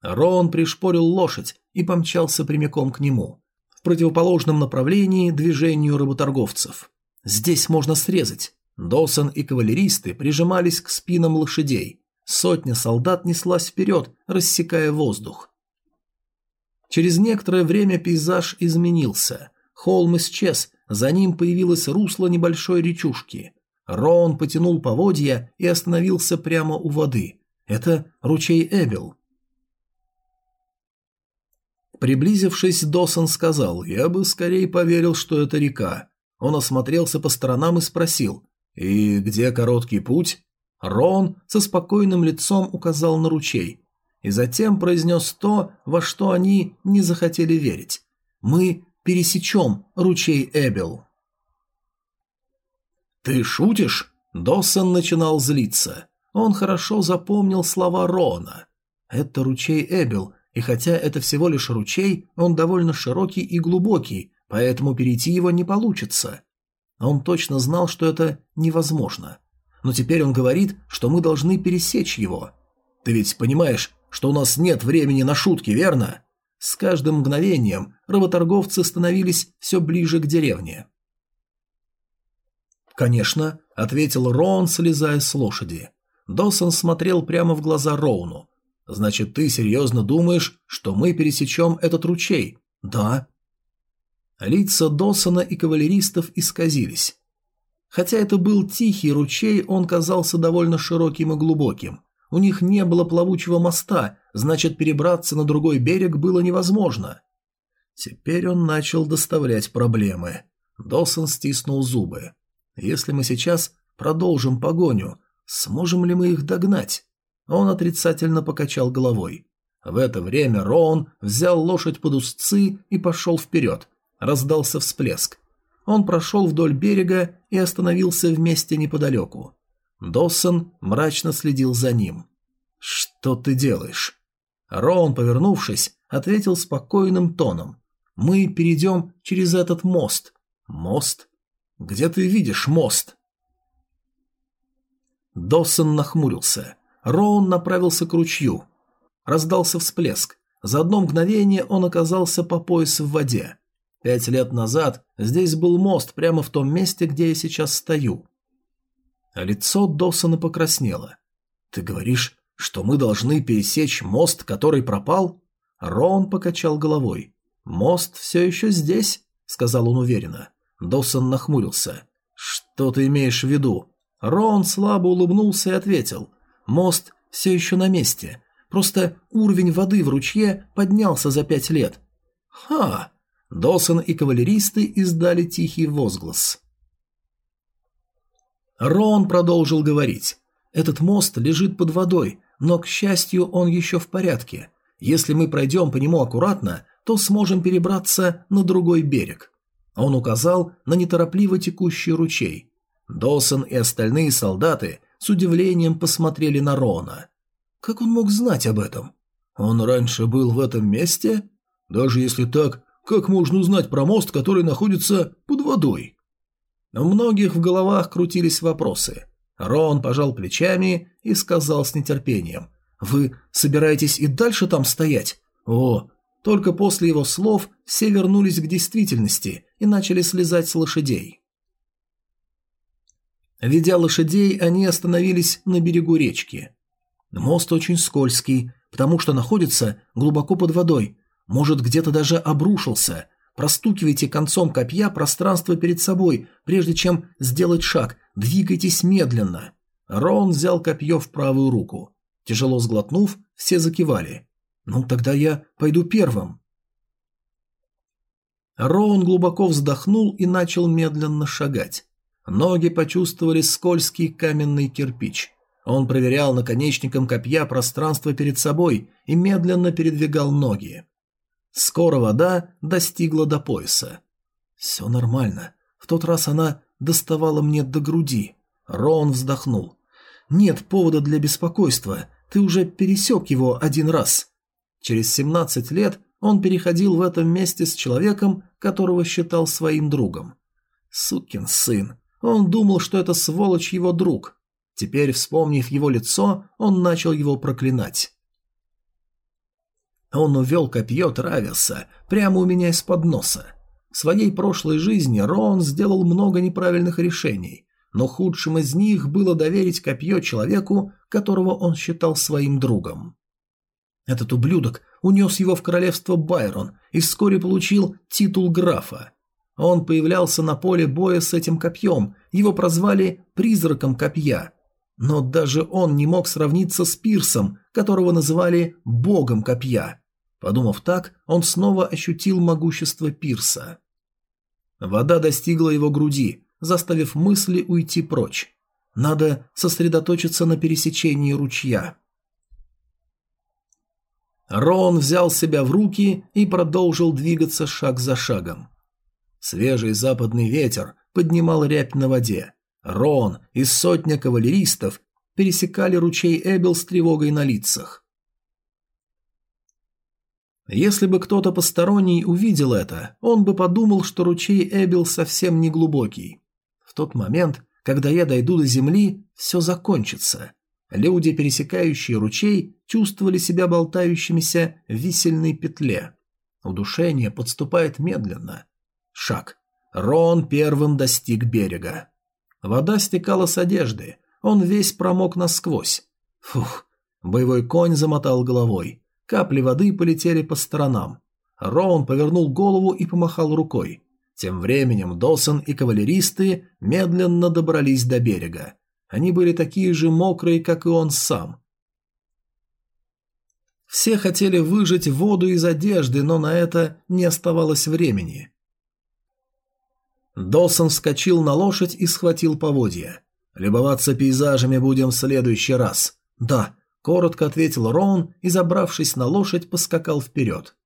Роун пришпорил лошадь и помчался прямиком к нему. В противоположном направлении движению работорговцев. Здесь можно срезать. Досон и кавалеристы прижимались к спинам лошадей. Сотня солдат неслась вперед, рассекая воздух. Через некоторое время пейзаж изменился. Холм исчез, за ним появилось русло небольшой речушки. Роун потянул поводья и остановился прямо у воды. Это ручей Эбел. Приблизившись, Досон сказал, «Я бы скорее поверил, что это река». Он осмотрелся по сторонам и спросил, «И где короткий путь?» Рон со спокойным лицом указал на ручей и затем произнес то, во что они не захотели верить. «Мы пересечем ручей Эбел». «Ты шутишь?» Досон начинал злиться. Он хорошо запомнил слова Рона. «Это ручей Эбел, и хотя это всего лишь ручей, он довольно широкий и глубокий, поэтому перейти его не получится. Он точно знал, что это невозможно. Но теперь он говорит, что мы должны пересечь его. Ты ведь понимаешь, что у нас нет времени на шутки, верно? С каждым мгновением работорговцы становились все ближе к деревне. «Конечно», — ответил Роун, слезая с лошади. Досон смотрел прямо в глаза Роуну. Значит, ты серьезно думаешь, что мы пересечем этот ручей? Да. Лица Досона и кавалеристов исказились. Хотя это был тихий ручей, он казался довольно широким и глубоким. У них не было плавучего моста, значит, перебраться на другой берег было невозможно. Теперь он начал доставлять проблемы. Досон стиснул зубы. Если мы сейчас продолжим погоню, сможем ли мы их догнать? Он отрицательно покачал головой. В это время Роун взял лошадь под узцы и пошел вперед. Раздался всплеск. Он прошел вдоль берега и остановился в месте неподалеку. Доссон мрачно следил за ним. «Что ты делаешь?» Роун, повернувшись, ответил спокойным тоном. «Мы перейдем через этот мост». «Мост? Где ты видишь мост?» Доссон нахмурился. Роун направился к ручью. Раздался всплеск. За одно мгновение он оказался по пояс в воде. Пять лет назад здесь был мост прямо в том месте, где я сейчас стою. лицо Досона покраснело. «Ты говоришь, что мы должны пересечь мост, который пропал?» Роун покачал головой. «Мост все еще здесь», — сказал он уверенно. Досон нахмурился. «Что ты имеешь в виду?» Роун слабо улыбнулся и ответил. Мост все еще на месте. Просто уровень воды в ручье поднялся за пять лет. Ха! Досон и кавалеристы издали тихий возглас. Рон продолжил говорить. Этот мост лежит под водой, но, к счастью, он еще в порядке. Если мы пройдем по нему аккуратно, то сможем перебраться на другой берег. Он указал на неторопливо текущий ручей. Досон и остальные солдаты с удивлением посмотрели на Рона. Как он мог знать об этом? Он раньше был в этом месте? Даже если так, как можно узнать про мост, который находится под водой? У многих в головах крутились вопросы. Рон пожал плечами и сказал с нетерпением. «Вы собираетесь и дальше там стоять?» «О!» Только после его слов все вернулись к действительности и начали слезать с лошадей. Ведя лошадей, они остановились на берегу речки. Мост очень скользкий, потому что находится глубоко под водой, может где-то даже обрушился. Простукивайте концом копья пространство перед собой, прежде чем сделать шаг, двигайтесь медленно. Рон взял копье в правую руку. Тяжело сглотнув, все закивали. «Ну, тогда я пойду первым». Роун глубоко вздохнул и начал медленно шагать. Ноги почувствовали скользкий каменный кирпич. Он проверял наконечником копья пространство перед собой и медленно передвигал ноги. Скоро вода достигла до пояса. «Все нормально. В тот раз она доставала мне до груди». Рон вздохнул. «Нет повода для беспокойства. Ты уже пересек его один раз». Через 17 лет он переходил в этом месте с человеком, которого считал своим другом. Сукин сын. Он думал, что это сволочь его друг. Теперь, вспомнив его лицо, он начал его проклинать. Он увел копье Трависа прямо у меня из-под носа. В своей прошлой жизни Рон сделал много неправильных решений, но худшим из них было доверить копье человеку, которого он считал своим другом. Этот ублюдок унес его в королевство Байрон и вскоре получил титул графа. Он появлялся на поле боя с этим копьем, его прозвали «призраком копья». Но даже он не мог сравниться с Пирсом, которого называли «богом копья». Подумав так, он снова ощутил могущество пирса. Вода достигла его груди, заставив мысли уйти прочь. Надо сосредоточиться на пересечении ручья. Рон взял себя в руки и продолжил двигаться шаг за шагом. Свежий западный ветер поднимал рябь на воде. Рон и сотня кавалеристов пересекали ручей Эбел с тревогой на лицах. Если бы кто-то посторонний увидел это, он бы подумал, что ручей Эбел совсем не глубокий. В тот момент, когда я дойду до земли, все закончится. Люди, пересекающие ручей, чувствовали себя болтающимися в висельной петле. Удушение подступает медленно. Шаг. Рон первым достиг берега. Вода стекала с одежды, он весь промок насквозь. Фух, боевой конь замотал головой. Капли воды полетели по сторонам. Роун повернул голову и помахал рукой. Тем временем Досон и кавалеристы медленно добрались до берега. Они были такие же мокрые, как и он сам. Все хотели выжать воду из одежды, но на это не оставалось времени. Досон вскочил на лошадь и схватил поводья. «Любоваться пейзажами будем в следующий раз». «Да», — коротко ответил Роун и, забравшись на лошадь, поскакал вперед.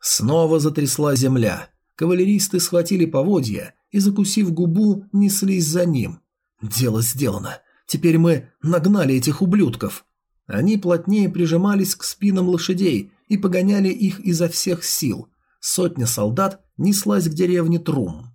Снова затрясла земля. Кавалеристы схватили поводья и, закусив губу, неслись за ним. «Дело сделано. Теперь мы нагнали этих ублюдков». Они плотнее прижимались к спинам лошадей и погоняли их изо всех сил. Сотня солдат неслась к деревне Трум.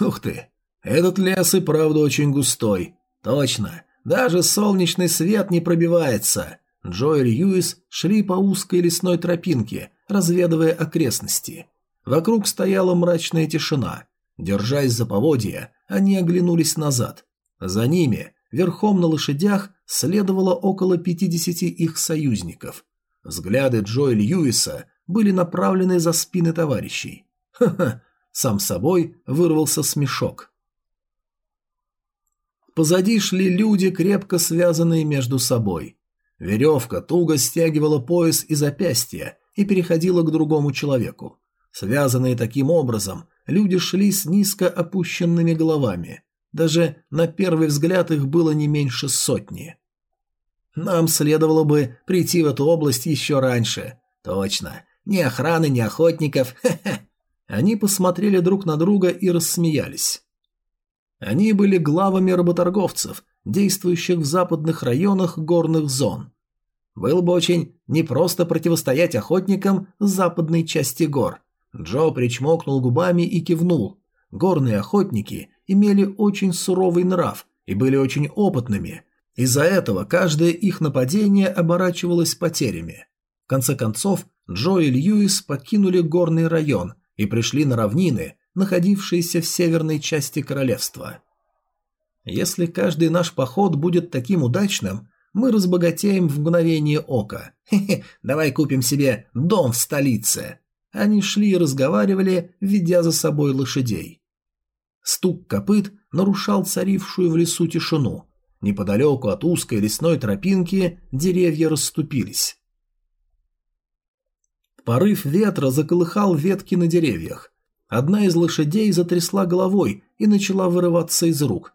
Ух ты, этот лес и правда очень густой. Точно, даже солнечный свет не пробивается. Джо и Льюис шли по узкой лесной тропинке, разведывая окрестности. Вокруг стояла мрачная тишина. Держась за поводья, они оглянулись назад. За ними, верхом на лошадях, следовало около 50 их союзников. Взгляды Джо и Льюиса были направлены за спины товарищей. Ха-ха, сам собой вырвался смешок. Позади шли люди, крепко связанные между собой. Веревка туго стягивала пояс и запястья и переходила к другому человеку. Связанные таким образом, люди шли с низко опущенными головами. Даже на первый взгляд их было не меньше сотни. Нам следовало бы прийти в эту область еще раньше. Точно. Ни охраны, ни охотников. (laughs) Хе-хе. Они посмотрели друг на друга и рассмеялись. Они были главами работорговцев, действующих в западных районах горных зон. Было бы очень непросто противостоять охотникам западной части гор. Джо причмокнул губами и кивнул. Горные охотники имели очень суровый нрав и были очень опытными. Из-за этого каждое их нападение оборачивалось потерями. В конце концов, Джо и Льюис покинули горный район и пришли на равнины, находившиеся в северной части королевства. Если каждый наш поход будет таким удачным, мы разбогатеем в мгновение ока. Хе-хе, давай купим себе дом в столице. Они шли и разговаривали, ведя за собой лошадей. Стук копыт нарушал царившую в лесу тишину. Неподалеку от узкой лесной тропинки деревья расступились. Порыв ветра заколыхал ветки на деревьях. Одна из лошадей затрясла головой и начала вырываться из рук.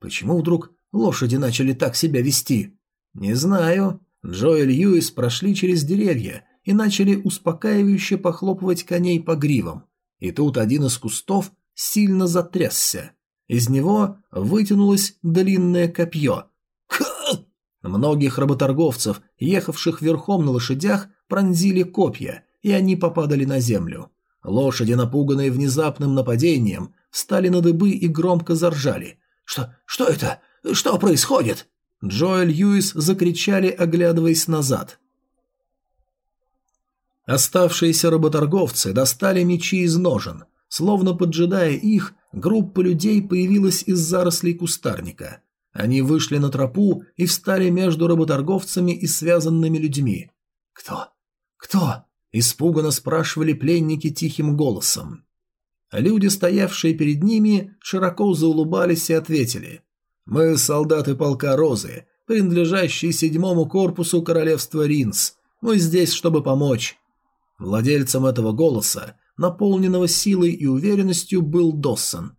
Почему вдруг лошади начали так себя вести? Не знаю. Джо и Льюис прошли через деревья и начали успокаивающе похлопывать коней по гривам. И тут один из кустов сильно затрясся. Из него вытянулось длинное копье. Ха! Многих работорговцев, ехавших верхом на лошадях, пронзили копья, и они попадали на землю. Лошади, напуганные внезапным нападением, встали на дыбы и громко заржали. «Что? Что это? Что происходит?» Джо и закричали, оглядываясь назад. Оставшиеся работорговцы достали мечи из ножен. Словно поджидая их, группа людей появилась из зарослей кустарника. Они вышли на тропу и встали между работорговцами и связанными людьми. «Кто? Кто?» Испуганно спрашивали пленники тихим голосом. Люди, стоявшие перед ними, широко заулыбались и ответили. «Мы солдаты полка Розы. принадлежащий седьмому корпусу королевства Ринс. Мы здесь, чтобы помочь». Владельцем этого голоса, наполненного силой и уверенностью, был Доссон.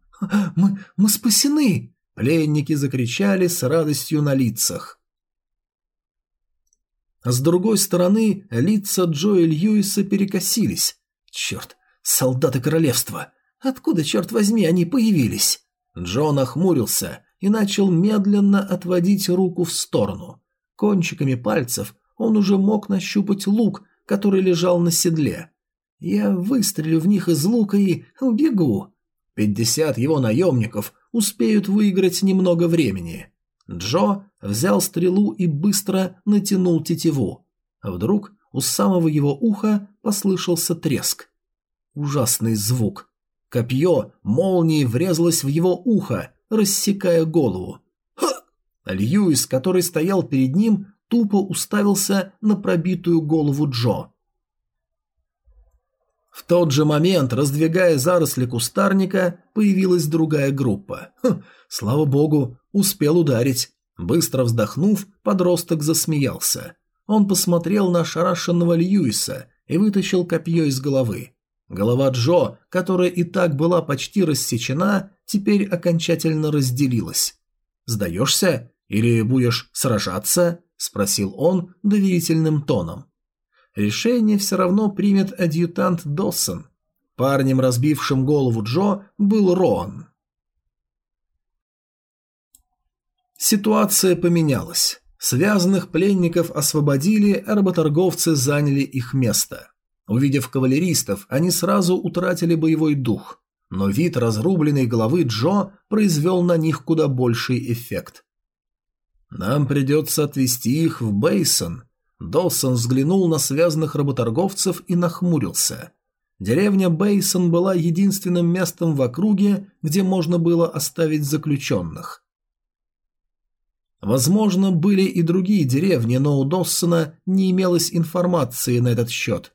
«Мы... мы спасены!» Пленники закричали с радостью на лицах. С другой стороны, лица Джо и Льюиса перекосились. «Черт, солдаты королевства! Откуда, черт возьми, они появились?» Джо нахмурился и начал медленно отводить руку в сторону. Кончиками пальцев он уже мог нащупать лук, который лежал на седле. «Я выстрелю в них из лука и убегу». Пятьдесят его наемников успеют выиграть немного времени. Джо взял стрелу и быстро натянул тетиву. А вдруг у самого его уха послышался треск. Ужасный звук. Копье молнией врезалось в его ухо, рассекая голову. Ха! Льюис, который стоял перед ним, тупо уставился на пробитую голову Джо. В тот же момент, раздвигая заросли кустарника, появилась другая группа. Хм, слава богу, успел ударить. Быстро вздохнув, подросток засмеялся. Он посмотрел на ошарашенного Льюиса и вытащил копье из головы. Голова Джо, которая и так была почти рассечена, теперь окончательно разделилась. «Сдаешься? Или будешь сражаться?» – спросил он доверительным тоном. Решение все равно примет адъютант Доссон. Парнем, разбившим голову Джо, был Роан. Ситуация поменялась. Связанных пленников освободили, а работорговцы заняли их место. Увидев кавалеристов, они сразу утратили боевой дух, но вид разрубленной головы Джо произвел на них куда больший эффект. «Нам придется отвезти их в Бейсон», Долсон взглянул на связанных работорговцев и нахмурился. Деревня Бейсон была единственным местом в округе, где можно было оставить заключенных. Возможно, были и другие деревни, но у Доссона не имелось информации на этот счет.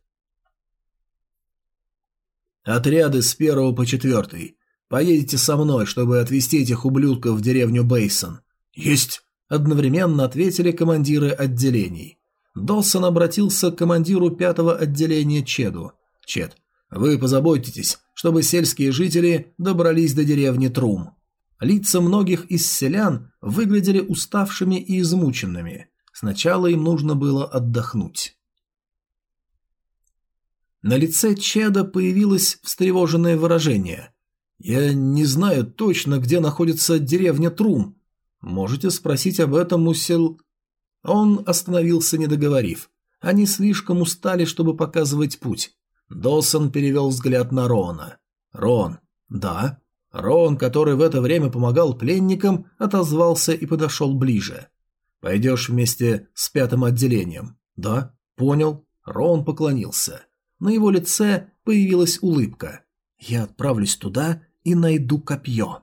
«Отряды с первого по четвертый. Поедете со мной, чтобы отвезти этих ублюдков в деревню Бейсон». «Есть!» – одновременно ответили командиры отделений. Доссон обратился к командиру пятого отделения Чеду. «Чед, вы позаботитесь, чтобы сельские жители добрались до деревни Трум». Лица многих из селян выглядели уставшими и измученными. Сначала им нужно было отдохнуть. На лице Чеда появилось встревоженное выражение. «Я не знаю точно, где находится деревня Трум. Можете спросить об этом у сел...» Он остановился, не договорив. Они слишком устали, чтобы показывать путь. Досон перевел взгляд на Рона. «Рон». «Да». Рон, который в это время помогал пленникам, отозвался и подошел ближе. «Пойдешь вместе с пятым отделением?» «Да». «Понял». Рон поклонился. На его лице появилась улыбка. «Я отправлюсь туда и найду копье».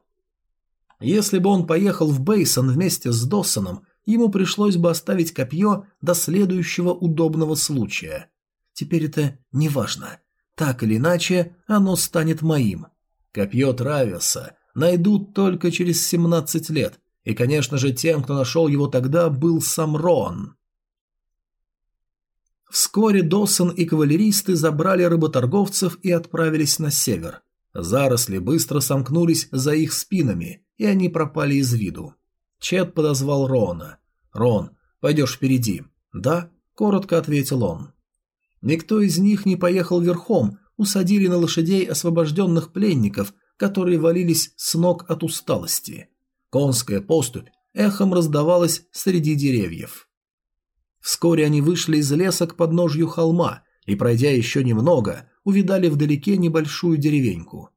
Если бы он поехал в Бейсон вместе с Доссоном, ему пришлось бы оставить копье до следующего удобного случая. Теперь это не важно. Так или иначе, оно станет моим. Копье Трависа найдут только через 17 лет, и, конечно же, тем, кто нашел его тогда, был сам Рон. Вскоре Досон и кавалеристы забрали рыботорговцев и отправились на север. Заросли быстро сомкнулись за их спинами, и они пропали из виду. Чет подозвал Рона. «Рон, пойдешь впереди?» «Да», — коротко ответил он. Никто из них не поехал верхом, усадили на лошадей освобожденных пленников, которые валились с ног от усталости. Конская поступь эхом раздавалась среди деревьев. Вскоре они вышли из леса к подножью холма и, пройдя еще немного, увидали вдалеке небольшую деревеньку.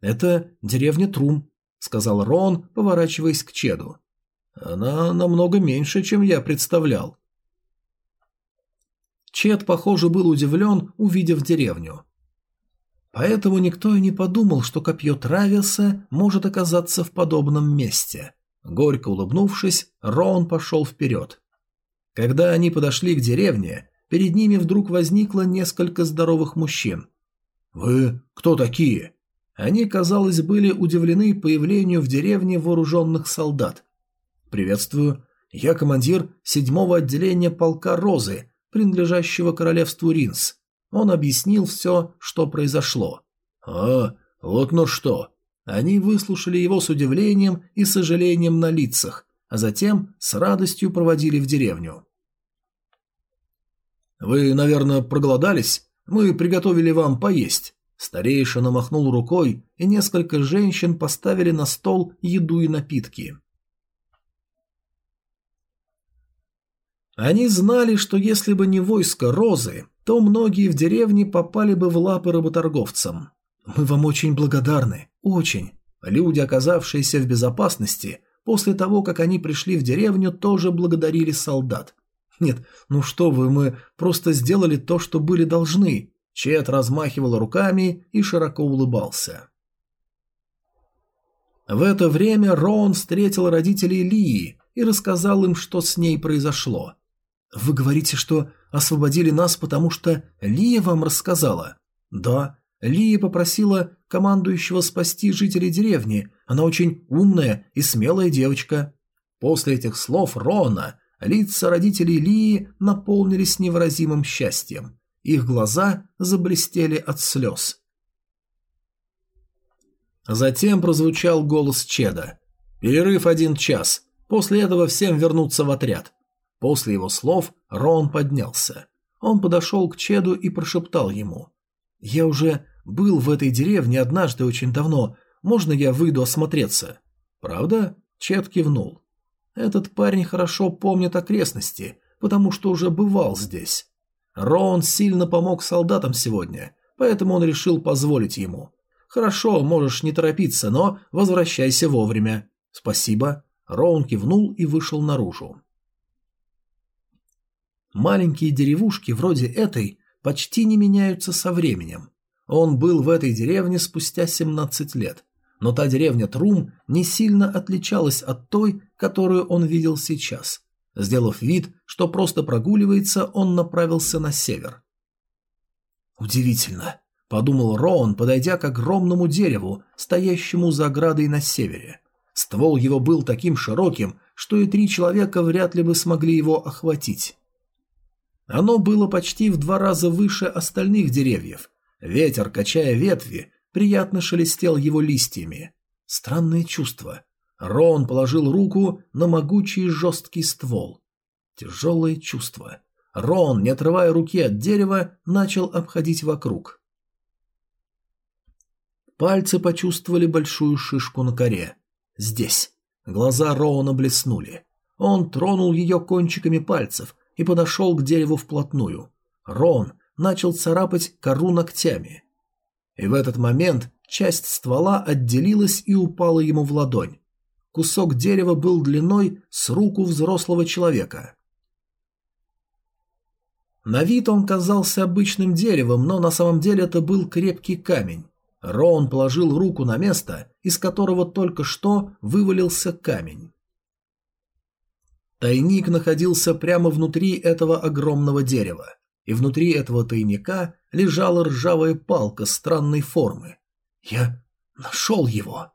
«Это деревня Трум», — сказал Рон, поворачиваясь к Чеду. Она намного меньше, чем я представлял. Чет, похоже, был удивлен, увидев деревню. Поэтому никто и не подумал, что копье Трависа может оказаться в подобном месте. Горько улыбнувшись, Рон пошел вперед. Когда они подошли к деревне, перед ними вдруг возникло несколько здоровых мужчин. «Вы кто такие?» Они, казалось, были удивлены появлению в деревне вооруженных солдат. «Приветствую. Я командир седьмого отделения полка Розы, принадлежащего королевству Ринс. Он объяснил все, что произошло. А, вот ну что. Они выслушали его с удивлением и сожалением на лицах, а затем с радостью проводили в деревню. «Вы, наверное, проголодались? Мы приготовили вам поесть». Старейшина махнул рукой, и несколько женщин поставили на стол еду и напитки. Они знали, что если бы не войско Розы, то многие в деревне попали бы в лапы работорговцам. Мы вам очень благодарны, очень. Люди, оказавшиеся в безопасности, после того, как они пришли в деревню, тоже благодарили солдат. Нет, ну что вы, мы просто сделали то, что были должны. Чет размахивал руками и широко улыбался. В это время Рон встретил родителей Лии и рассказал им, что с ней произошло. «Вы говорите, что освободили нас, потому что Лия вам рассказала?» «Да. Лия попросила командующего спасти жителей деревни. Она очень умная и смелая девочка». После этих слов Рона лица родителей Лии наполнились невыразимым счастьем. Их глаза заблестели от слез. Затем прозвучал голос Чеда. «Перерыв один час. После этого всем вернуться в отряд». После его слов Рон поднялся. Он подошел к Чеду и прошептал ему. «Я уже был в этой деревне однажды очень давно. Можно я выйду осмотреться?» «Правда?» Чед кивнул. «Этот парень хорошо помнит окрестности, потому что уже бывал здесь. Рон сильно помог солдатам сегодня, поэтому он решил позволить ему. «Хорошо, можешь не торопиться, но возвращайся вовремя». «Спасибо». Роун кивнул и вышел наружу. Маленькие деревушки вроде этой почти не меняются со временем. Он был в этой деревне спустя 17 лет, но та деревня Трум не сильно отличалась от той, которую он видел сейчас. Сделав вид, что просто прогуливается, он направился на север. «Удивительно», — подумал Роун, подойдя к огромному дереву, стоящему за оградой на севере. Ствол его был таким широким, что и три человека вряд ли бы смогли его охватить. Оно было почти в два раза выше остальных деревьев. Ветер, качая ветви, приятно шелестел его листьями. Странное чувство. Рон положил руку на могучий жесткий ствол. Тяжелое чувство. Рон, не отрывая руки от дерева, начал обходить вокруг. Пальцы почувствовали большую шишку на коре. Здесь. Глаза Роуна блеснули. Он тронул ее кончиками пальцев и подошел к дереву вплотную. Рон начал царапать кору ногтями. И в этот момент часть ствола отделилась и упала ему в ладонь. Кусок дерева был длиной с руку взрослого человека. На вид он казался обычным деревом, но на самом деле это был крепкий камень. Роун положил руку на место, из которого только что вывалился камень. Тайник находился прямо внутри этого огромного дерева, и внутри этого тайника лежала ржавая палка странной формы. «Я нашел его!»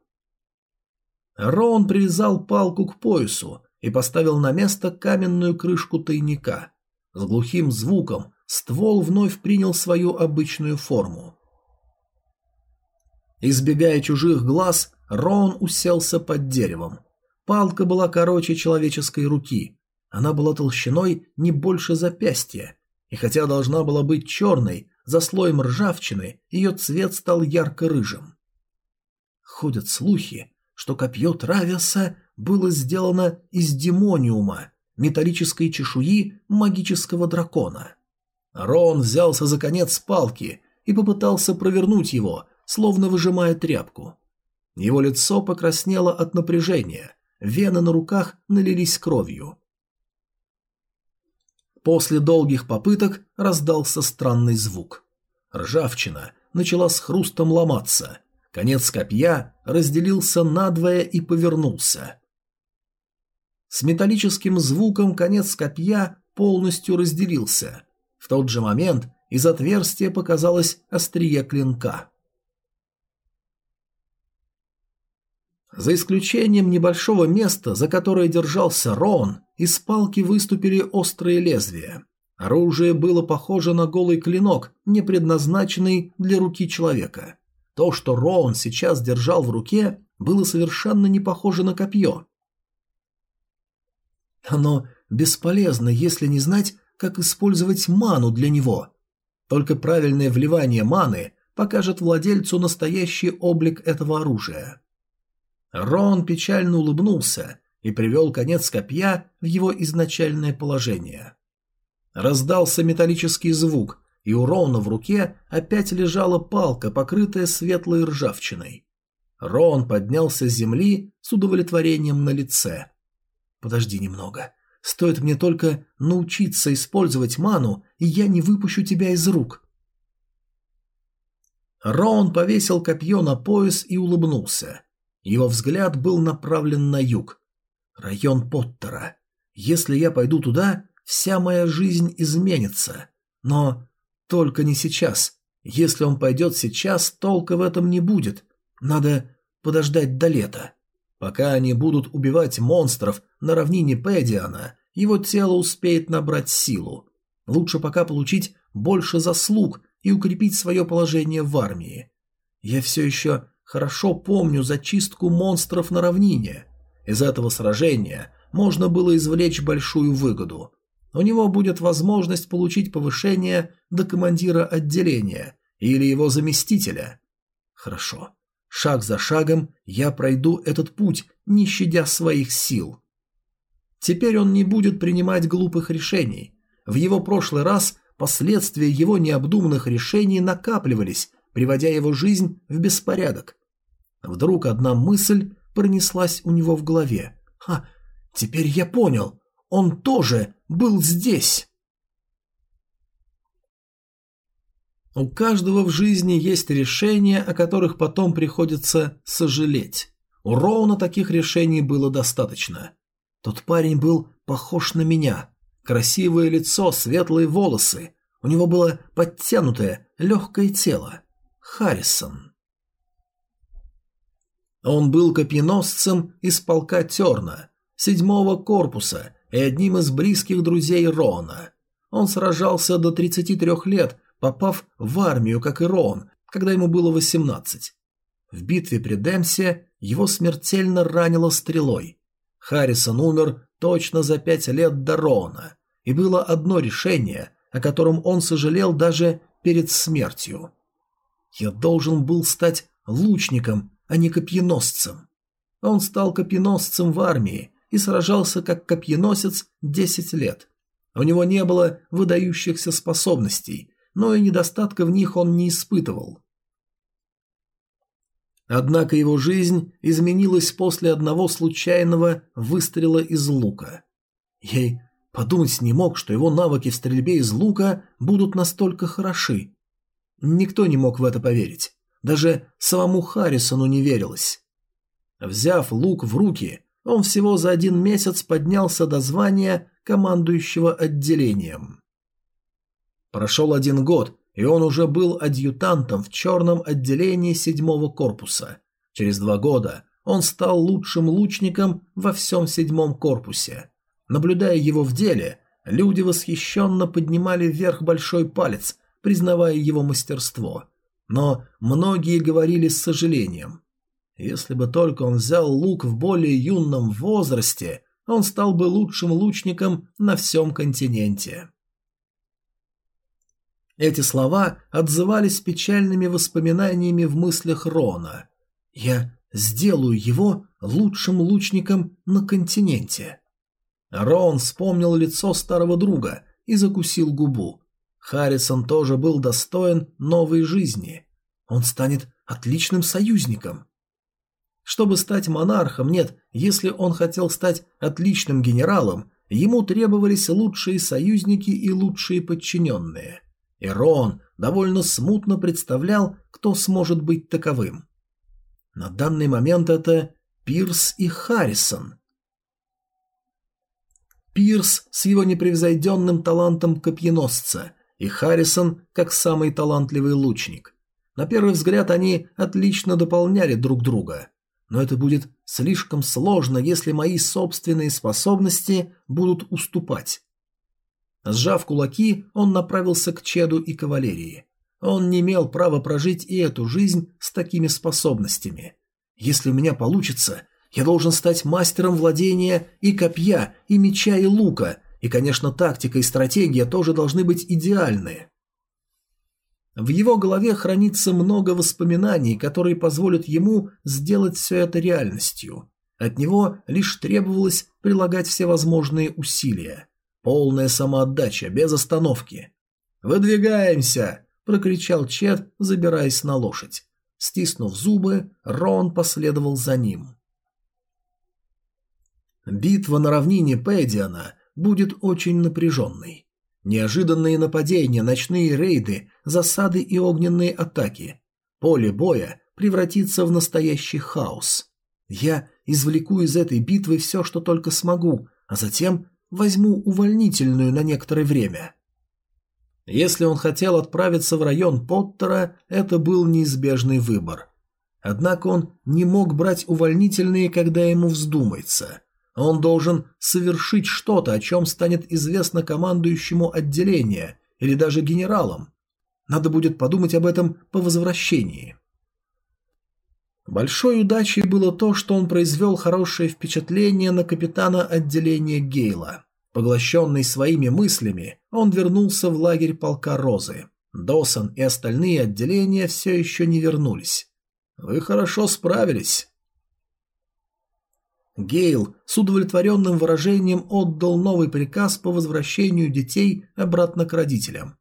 Рон привязал палку к поясу и поставил на место каменную крышку тайника. С глухим звуком ствол вновь принял свою обычную форму. Избегая чужих глаз, Рон уселся под деревом. Палка была короче человеческой руки. Она была толщиной не больше запястья. И хотя должна была быть черной, за слоем ржавчины ее цвет стал ярко-рыжим. Ходят слухи, что копье Травиаса было сделано из демониума, металлической чешуи магического дракона. Рон взялся за конец палки и попытался провернуть его, словно выжимая тряпку. Его лицо покраснело от напряжения, вены на руках налились кровью. После долгих попыток раздался странный звук. Ржавчина начала с хрустом ломаться – Конец копья разделился надвое и повернулся. С металлическим звуком конец копья полностью разделился. В тот же момент из отверстия показалось острие клинка. За исключением небольшого места, за которое держался Рон, из палки выступили острые лезвия. Оружие было похоже на голый клинок, не предназначенный для руки человека. То, что Роун сейчас держал в руке, было совершенно не похоже на копье. Оно бесполезно, если не знать, как использовать ману для него. Только правильное вливание маны покажет владельцу настоящий облик этого оружия. Рон печально улыбнулся и привел конец копья в его изначальное положение. Раздался металлический звук, и у Рона в руке опять лежала палка, покрытая светлой ржавчиной. Рон поднялся с земли с удовлетворением на лице. «Подожди немного. Стоит мне только научиться использовать ману, и я не выпущу тебя из рук». Рон повесил копье на пояс и улыбнулся. Его взгляд был направлен на юг. Район Поттера. Если я пойду туда, вся моя жизнь изменится. Но только не сейчас. Если он пойдет сейчас, толка в этом не будет. Надо подождать до лета. Пока они будут убивать монстров на равнине Педиана, его тело успеет набрать силу. Лучше пока получить больше заслуг и укрепить свое положение в армии. Я все еще хорошо помню зачистку монстров на равнине. Из этого сражения можно было извлечь большую выгоду у него будет возможность получить повышение до командира отделения или его заместителя. Хорошо. Шаг за шагом я пройду этот путь, не щадя своих сил. Теперь он не будет принимать глупых решений. В его прошлый раз последствия его необдуманных решений накапливались, приводя его жизнь в беспорядок. Вдруг одна мысль пронеслась у него в голове. «Ха, теперь я понял. Он тоже был здесь. У каждого в жизни есть решения, о которых потом приходится сожалеть. У Роуна таких решений было достаточно. Тот парень был похож на меня. Красивое лицо, светлые волосы. У него было подтянутое, легкое тело. Харрисон. Он был копьеносцем из полка Терна, седьмого корпуса и одним из близких друзей Рона. Он сражался до 33 лет, попав в армию, как и Рон, когда ему было 18. В битве при Демсе его смертельно ранило стрелой. Харрисон умер точно за пять лет до Рона, и было одно решение, о котором он сожалел даже перед смертью. «Я должен был стать лучником, а не копьеносцем». Он стал копьеносцем в армии и сражался как копьеносец 10 лет. У него не было выдающихся способностей, но и недостатка в них он не испытывал. Однако его жизнь изменилась после одного случайного выстрела из лука. Ей подумать не мог, что его навыки в стрельбе из лука будут настолько хороши. Никто не мог в это поверить. Даже самому Харрисону не верилось. Взяв лук в руки, он всего за один месяц поднялся до звания командующего отделением. Прошел один год, и он уже был адъютантом в черном отделении седьмого корпуса. Через два года он стал лучшим лучником во всем седьмом корпусе. Наблюдая его в деле, люди восхищенно поднимали вверх большой палец, признавая его мастерство. Но многие говорили с сожалением. Если бы только он взял лук в более юном возрасте, он стал бы лучшим лучником на всем континенте. Эти слова отзывались печальными воспоминаниями в мыслях Рона. «Я сделаю его лучшим лучником на континенте». Рон вспомнил лицо старого друга и закусил губу. Харрисон тоже был достоин новой жизни. Он станет отличным союзником. Чтобы стать монархом, нет, если он хотел стать отличным генералом, ему требовались лучшие союзники и лучшие подчиненные. И Рон довольно смутно представлял, кто сможет быть таковым. На данный момент это Пирс и Харрисон. Пирс с его непревзойденным талантом копьеносца и Харрисон как самый талантливый лучник. На первый взгляд они отлично дополняли друг друга. но это будет слишком сложно, если мои собственные способности будут уступать. Сжав кулаки, он направился к Чеду и кавалерии. Он не имел права прожить и эту жизнь с такими способностями. Если у меня получится, я должен стать мастером владения и копья, и меча, и лука, и, конечно, тактика и стратегия тоже должны быть идеальны. В его голове хранится много воспоминаний, которые позволят ему сделать все это реальностью. От него лишь требовалось прилагать все возможные усилия. Полная самоотдача, без остановки. «Выдвигаемся!» – прокричал Чет, забираясь на лошадь. Стиснув зубы, Рон последовал за ним. Битва на равнине Пэдиана будет очень напряженной. Неожиданные нападения, ночные рейды, засады и огненные атаки. Поле боя превратится в настоящий хаос. Я извлеку из этой битвы все, что только смогу, а затем возьму увольнительную на некоторое время. Если он хотел отправиться в район Поттера, это был неизбежный выбор. Однако он не мог брать увольнительные, когда ему вздумается. Он должен совершить что-то, о чем станет известно командующему отделения или даже генералам. Надо будет подумать об этом по возвращении. Большой удачей было то, что он произвел хорошее впечатление на капитана отделения Гейла. Поглощенный своими мыслями, он вернулся в лагерь полка Розы. Досон и остальные отделения все еще не вернулись. «Вы хорошо справились». Гейл с удовлетворенным выражением отдал новый приказ по возвращению детей обратно к родителям.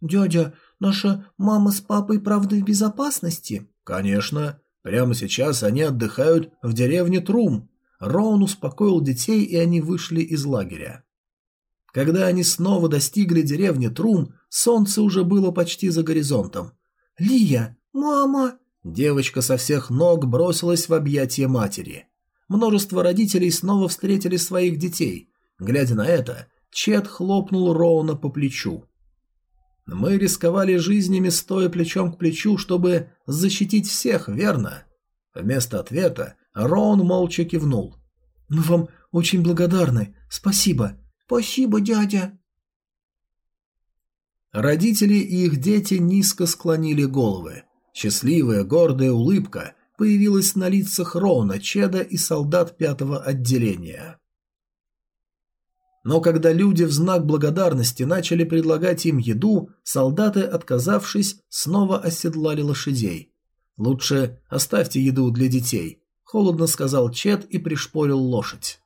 «Дядя, наша мама с папой правда в безопасности?» «Конечно. Прямо сейчас они отдыхают в деревне Трум. Роун успокоил детей, и они вышли из лагеря. Когда они снова достигли деревни Трум, солнце уже было почти за горизонтом. «Лия! Мама!» Девочка со всех ног бросилась в объятия матери. Множество родителей снова встретили своих детей. Глядя на это, Чет хлопнул Роуна по плечу. «Мы рисковали жизнями, стоя плечом к плечу, чтобы защитить всех, верно?» Вместо ответа Роун молча кивнул. «Мы вам очень благодарны. Спасибо». «Спасибо, дядя». Родители и их дети низко склонили головы. Счастливая, гордая улыбка появилась на лицах Роуна, Чеда и солдат пятого отделения. Но когда люди в знак благодарности начали предлагать им еду, солдаты, отказавшись, снова оседлали лошадей. «Лучше оставьте еду для детей. Холодно сказал Чет и пришпорил лошадь.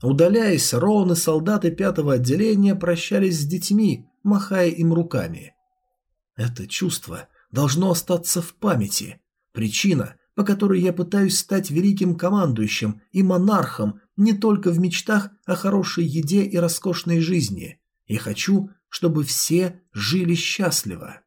Удаляясь, Роун и солдаты пятого отделения прощались с детьми, махая им руками. Это чувство должно остаться в памяти. Причина, по которой я пытаюсь стать великим командующим и монархом не только в мечтах о хорошей еде и роскошной жизни. И хочу, чтобы все жили счастливо.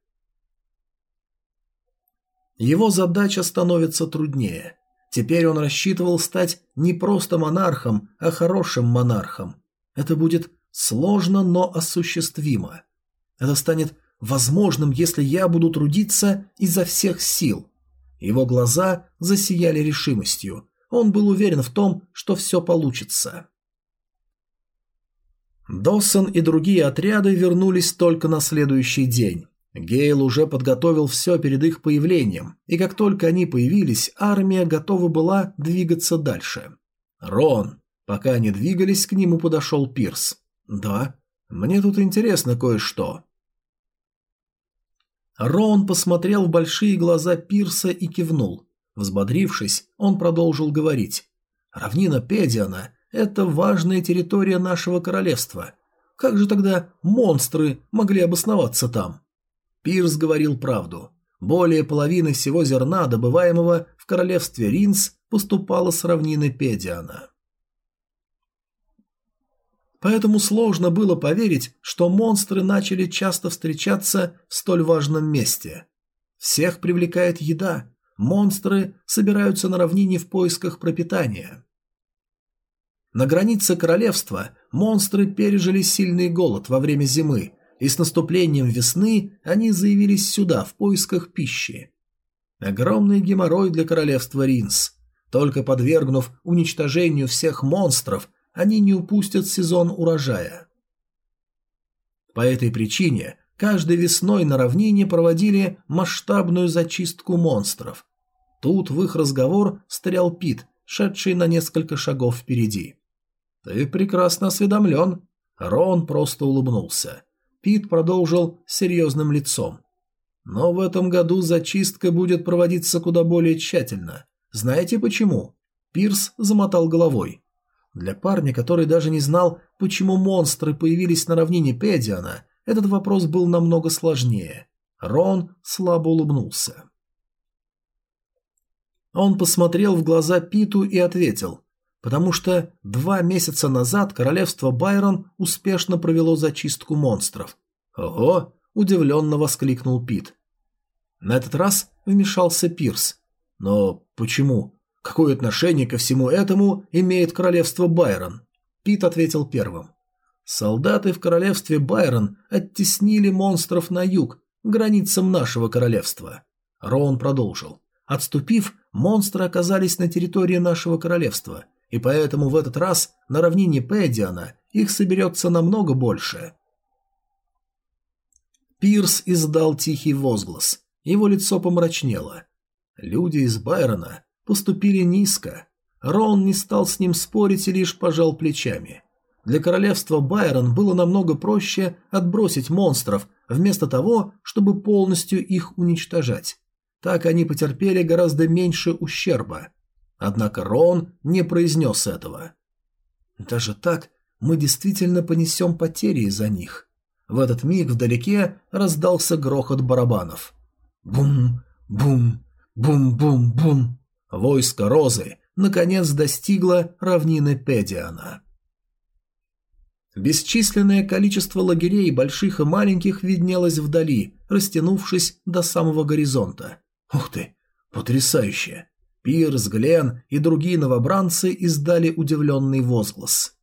Его задача становится труднее. Теперь он рассчитывал стать не просто монархом, а хорошим монархом. Это будет сложно, но осуществимо. Это станет возможным, если я буду трудиться изо всех сил. Его глаза засияли решимостью. Он был уверен в том, что все получится. Доссон и другие отряды вернулись только на следующий день. Гейл уже подготовил все перед их появлением, и как только они появились, армия готова была двигаться дальше. «Рон!» Пока они двигались, к нему подошел Пирс. «Да, мне тут интересно кое-что». Рон посмотрел в большие глаза Пирса и кивнул. Взбодрившись, он продолжил говорить. «Равнина Педиана – это важная территория нашего королевства. Как же тогда монстры могли обосноваться там?» Пирс говорил правду. Более половины всего зерна, добываемого в королевстве Ринс, поступало с равнины Педиана. Поэтому сложно было поверить, что монстры начали часто встречаться в столь важном месте. Всех привлекает еда. Монстры собираются на равнине в поисках пропитания. На границе королевства монстры пережили сильный голод во время зимы, и с наступлением весны они заявились сюда в поисках пищи. Огромный геморрой для королевства Ринс. Только подвергнув уничтожению всех монстров, они не упустят сезон урожая. По этой причине каждой весной на равнине проводили масштабную зачистку монстров. Тут в их разговор стрял Пит, шедший на несколько шагов впереди. «Ты прекрасно осведомлен». Рон просто улыбнулся. Пит продолжил серьезным лицом. «Но в этом году зачистка будет проводиться куда более тщательно. Знаете почему?» Пирс замотал головой. Для парня, который даже не знал, почему монстры появились на равнине Педиана, этот вопрос был намного сложнее. Рон слабо улыбнулся. Он посмотрел в глаза Питу и ответил, потому что два месяца назад королевство Байрон успешно провело зачистку монстров. «Ого!» – удивленно воскликнул Пит. На этот раз вмешался Пирс. «Но почему? Какое отношение ко всему этому имеет королевство Байрон?» Пит ответил первым. «Солдаты в королевстве Байрон оттеснили монстров на юг, к границам нашего королевства». Роун продолжил. Отступив, монстры оказались на территории нашего королевства, и поэтому в этот раз на равнине Пэдиана их соберется намного больше. Пирс издал тихий возглас. Его лицо помрачнело. Люди из Байрона поступили низко. Рон не стал с ним спорить и лишь пожал плечами. Для королевства Байрон было намного проще отбросить монстров, вместо того, чтобы полностью их уничтожать. Так они потерпели гораздо меньше ущерба. Однако Рон не произнес этого. Даже так мы действительно понесем потери из-за них. В этот миг вдалеке раздался грохот барабанов. Бум, бум, бум-бум-бум. Войско Розы наконец достигло равнины Педиана. Бесчисленное количество лагерей, больших и маленьких, виднелось вдали, растянувшись до самого горизонта. Ух ты, потрясающе! Пирс, Глен и другие новобранцы издали удивленный возглас.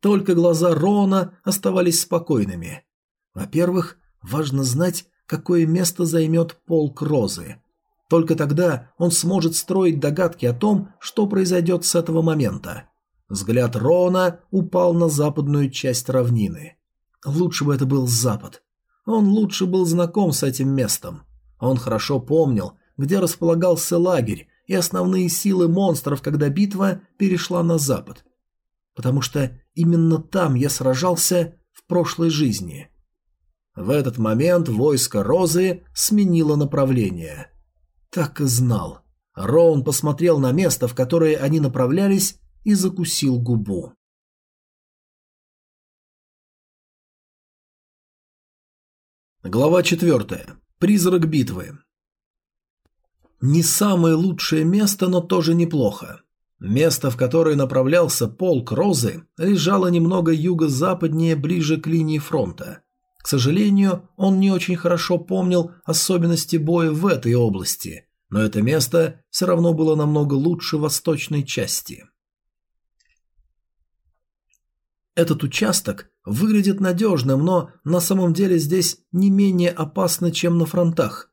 Только глаза Рона оставались спокойными. Во-первых, важно знать, какое место займет полк Розы. Только тогда он сможет строить догадки о том, что произойдет с этого момента. Взгляд Рона упал на западную часть равнины. Лучше бы это был запад. Он лучше был знаком с этим местом. Он хорошо помнил, где располагался лагерь и основные силы монстров, когда битва перешла на запад. Потому что именно там я сражался в прошлой жизни. В этот момент войско Розы сменило направление. Так и знал. Роун посмотрел на место, в которое они направлялись, и закусил губу. Глава четвертая. Призрак битвы. Не самое лучшее место, но тоже неплохо. Место, в которое направлялся полк Розы, лежало немного юго-западнее, ближе к линии фронта. К сожалению, он не очень хорошо помнил особенности боя в этой области, но это место все равно было намного лучше восточной части. Этот участок выглядит надежным, но на самом деле здесь не менее опасно, чем на фронтах.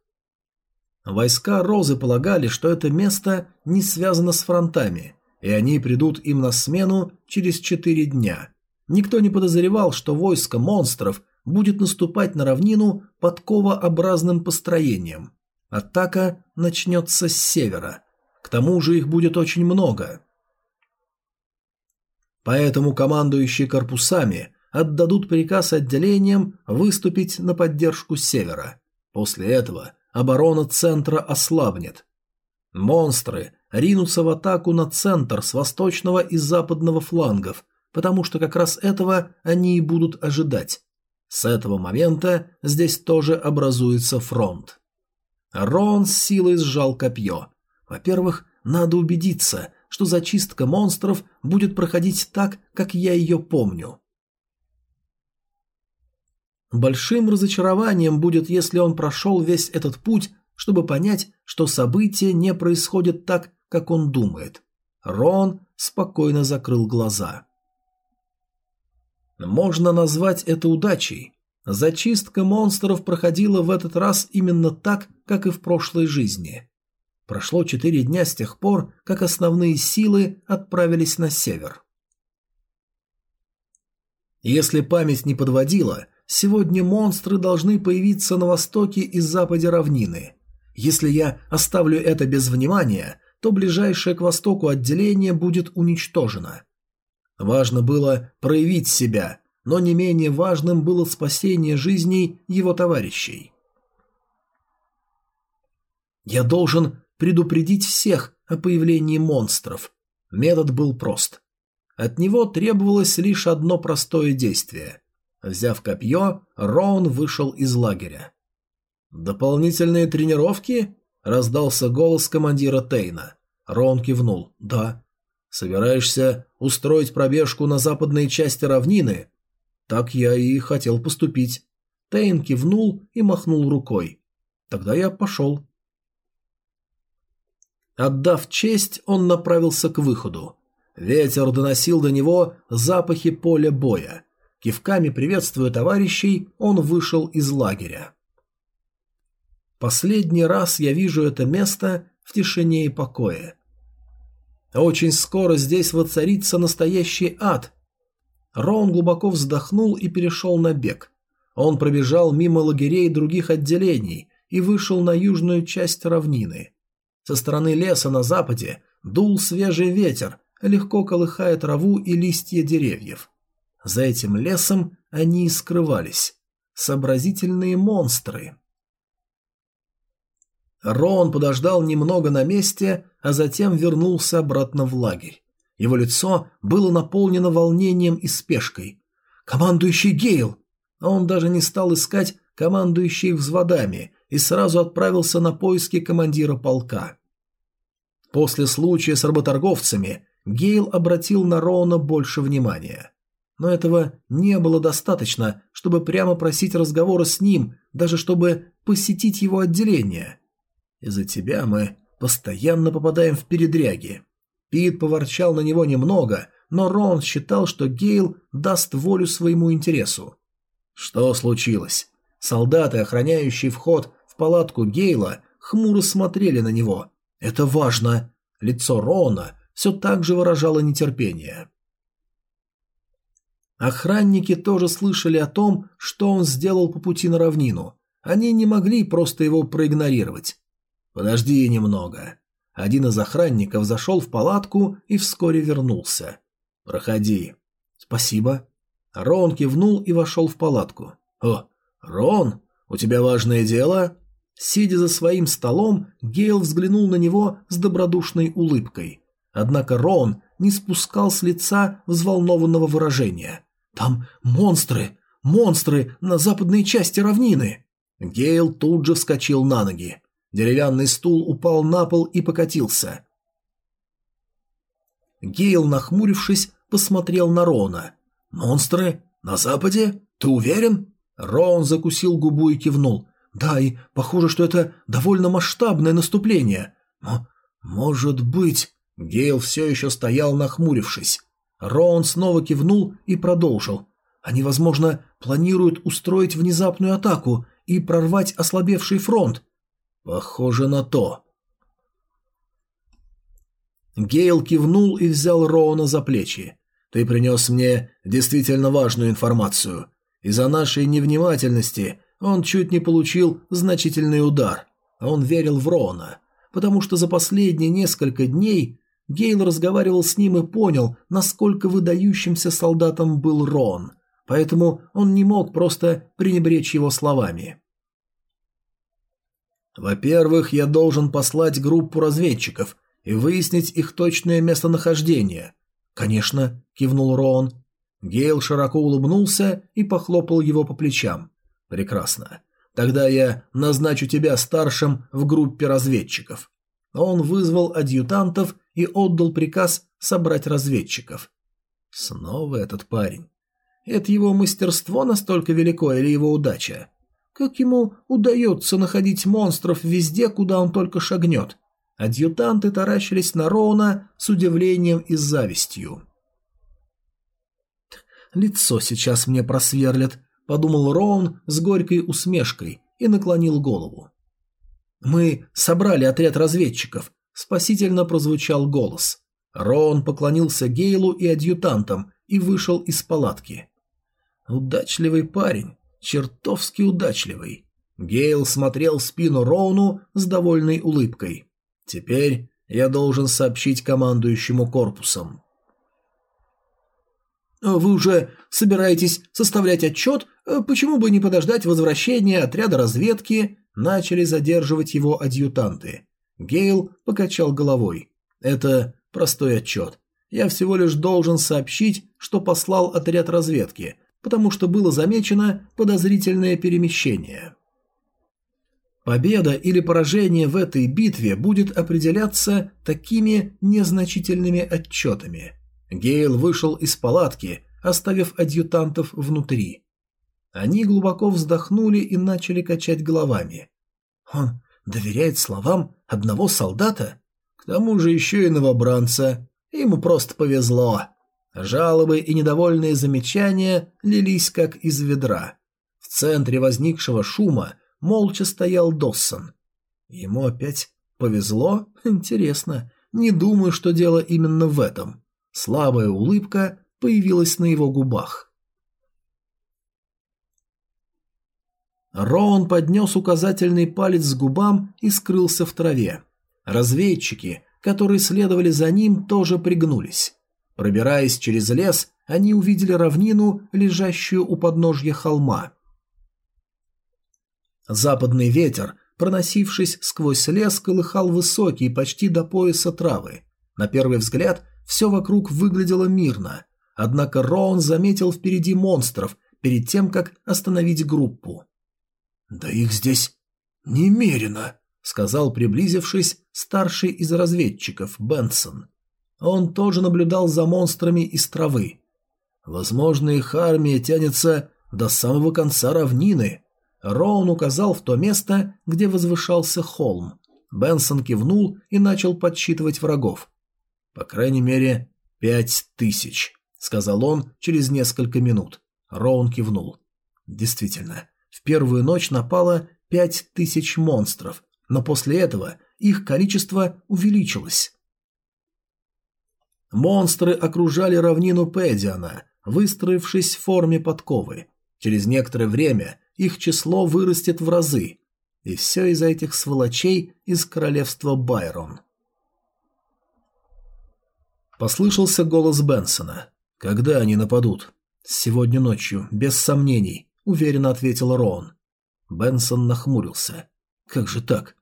Войска Розы полагали, что это место не связано с фронтами, и они придут им на смену через четыре дня. Никто не подозревал, что войско монстров будет наступать на равнину подковообразным построением. Атака начнется с севера. К тому же их будет очень много. Поэтому командующие корпусами отдадут приказ отделениям выступить на поддержку севера. После этого оборона центра ослабнет. Монстры ринутся в атаку на центр с восточного и западного флангов, потому что как раз этого они и будут ожидать. С этого момента здесь тоже образуется фронт. Рон с силой сжал копье. Во-первых, надо убедиться, что зачистка монстров будет проходить так, как я ее помню. Большим разочарованием будет, если он прошел весь этот путь, чтобы понять, что события не происходят так, как он думает. Рон спокойно закрыл глаза. Можно назвать это удачей. Зачистка монстров проходила в этот раз именно так, как и в прошлой жизни. Прошло четыре дня с тех пор, как основные силы отправились на север. Если память не подводила, сегодня монстры должны появиться на востоке и западе равнины. Если я оставлю это без внимания, то ближайшее к востоку отделение будет уничтожено. Важно было проявить себя, но не менее важным было спасение жизней его товарищей. Я должен предупредить всех о появлении монстров. Метод был прост. От него требовалось лишь одно простое действие. Взяв копье, Роун вышел из лагеря. «Дополнительные тренировки?» – раздался голос командира Тейна. Роун кивнул. «Да». «Собираешься устроить пробежку на западные части равнины?» «Так я и хотел поступить». Тейн кивнул и махнул рукой. «Тогда я пошел». Отдав честь, он направился к выходу. Ветер доносил до него запахи поля боя. Кивками приветствуя товарищей, он вышел из лагеря. Последний раз я вижу это место в тишине и покое. Очень скоро здесь воцарится настоящий ад. Рон глубоко вздохнул и перешел на бег. Он пробежал мимо лагерей других отделений и вышел на южную часть равнины. Со стороны леса на западе дул свежий ветер, легко колыхая траву и листья деревьев. За этим лесом они и скрывались. Сообразительные монстры. Рон подождал немного на месте, а затем вернулся обратно в лагерь. Его лицо было наполнено волнением и спешкой. «Командующий Гейл!» Он даже не стал искать командующий взводами и сразу отправился на поиски командира полка. После случая с работорговцами Гейл обратил на Рона больше внимания. Но этого не было достаточно, чтобы прямо просить разговора с ним, даже чтобы посетить его отделение. Из-за тебя мы постоянно попадаем в передряги. Пит поворчал на него немного, но Рон считал, что Гейл даст волю своему интересу. Что случилось? Солдаты, охраняющие вход в палатку Гейла, хмуро смотрели на него. Это важно. Лицо Рона все так же выражало нетерпение. Охранники тоже слышали о том, что он сделал по пути на равнину. Они не могли просто его проигнорировать. «Подожди немного». Один из охранников зашел в палатку и вскоре вернулся. «Проходи». «Спасибо». Рон кивнул и вошел в палатку. «О, Рон, у тебя важное дело?» Сидя за своим столом, Гейл взглянул на него с добродушной улыбкой. Однако Рон не спускал с лица взволнованного выражения. «Там монстры! Монстры на западной части равнины!» Гейл тут же вскочил на ноги. Деревянный стул упал на пол и покатился. Гейл, нахмурившись, посмотрел на Рона. «Монстры? На западе? Ты уверен?» Рон закусил губу и кивнул. «Да, и похоже, что это довольно масштабное наступление. Но, может быть...» Гейл все еще стоял, нахмурившись. Рон снова кивнул и продолжил. «Они, возможно, планируют устроить внезапную атаку и прорвать ослабевший фронт. Похоже на то. Гейл кивнул и взял Роуна за плечи. Ты принес мне действительно важную информацию. Из-за нашей невнимательности он чуть не получил значительный удар. Он верил в Роуна, потому что за последние несколько дней Гейл разговаривал с ним и понял, насколько выдающимся солдатом был Рон, поэтому он не мог просто пренебречь его словами. Во-первых, я должен послать группу разведчиков и выяснить их точное местонахождение. Конечно, кивнул Роон. Гейл широко улыбнулся и похлопал его по плечам. Прекрасно. Тогда я назначу тебя старшим в группе разведчиков. Он вызвал адъютантов и отдал приказ собрать разведчиков. Снова этот парень. Это его мастерство настолько велико или его удача? Как ему удается находить монстров везде, куда он только шагнет? Адъютанты таращились на Роуна с удивлением и завистью. «Лицо сейчас мне просверлят», — подумал Роун с горькой усмешкой и наклонил голову. «Мы собрали отряд разведчиков», – спасительно прозвучал голос. Роун поклонился Гейлу и адъютантам и вышел из палатки. «Удачливый парень, чертовски удачливый». Гейл смотрел в спину Роуну с довольной улыбкой. «Теперь я должен сообщить командующему корпусом». «Вы уже собираетесь составлять отчет? Почему бы не подождать возвращения отряда разведки?» Начали задерживать его адъютанты. Гейл покачал головой. «Это простой отчет. Я всего лишь должен сообщить, что послал отряд разведки, потому что было замечено подозрительное перемещение». Победа или поражение в этой битве будет определяться такими незначительными отчетами. Гейл вышел из палатки, оставив адъютантов внутри. Они глубоко вздохнули и начали качать головами. Он доверяет словам одного солдата? К тому же еще и новобранца. Ему просто повезло. Жалобы и недовольные замечания лились как из ведра. В центре возникшего шума молча стоял Доссон. Ему опять повезло? Интересно. Не думаю, что дело именно в этом. Слабая улыбка появилась на его губах. Роун поднес указательный палец к губам и скрылся в траве. Разведчики, которые следовали за ним, тоже пригнулись. Пробираясь через лес, они увидели равнину, лежащую у подножья холма. Западный ветер, проносившись сквозь лес, колыхал высокие, почти до пояса травы. На первый взгляд все вокруг выглядело мирно, однако Роун заметил впереди монстров перед тем, как остановить группу. «Да их здесь немерено», — сказал, приблизившись, старший из разведчиков, Бенсон. Он тоже наблюдал за монстрами из травы. Возможно, их армия тянется до самого конца равнины. Роун указал в то место, где возвышался холм. Бенсон кивнул и начал подсчитывать врагов. По крайней мере, пять тысяч, сказал он через несколько минут. Роун кивнул. Действительно, в первую ночь напало пять тысяч монстров, но после этого их количество увеличилось. Монстры окружали равнину Педиана, выстроившись в форме подковы. Через некоторое время их число вырастет в разы. И все из-за этих сволочей из королевства Байрон. Послышался голос Бенсона. «Когда они нападут?» «Сегодня ночью, без сомнений. – уверенно ответил Роун. Бенсон нахмурился. «Как же так?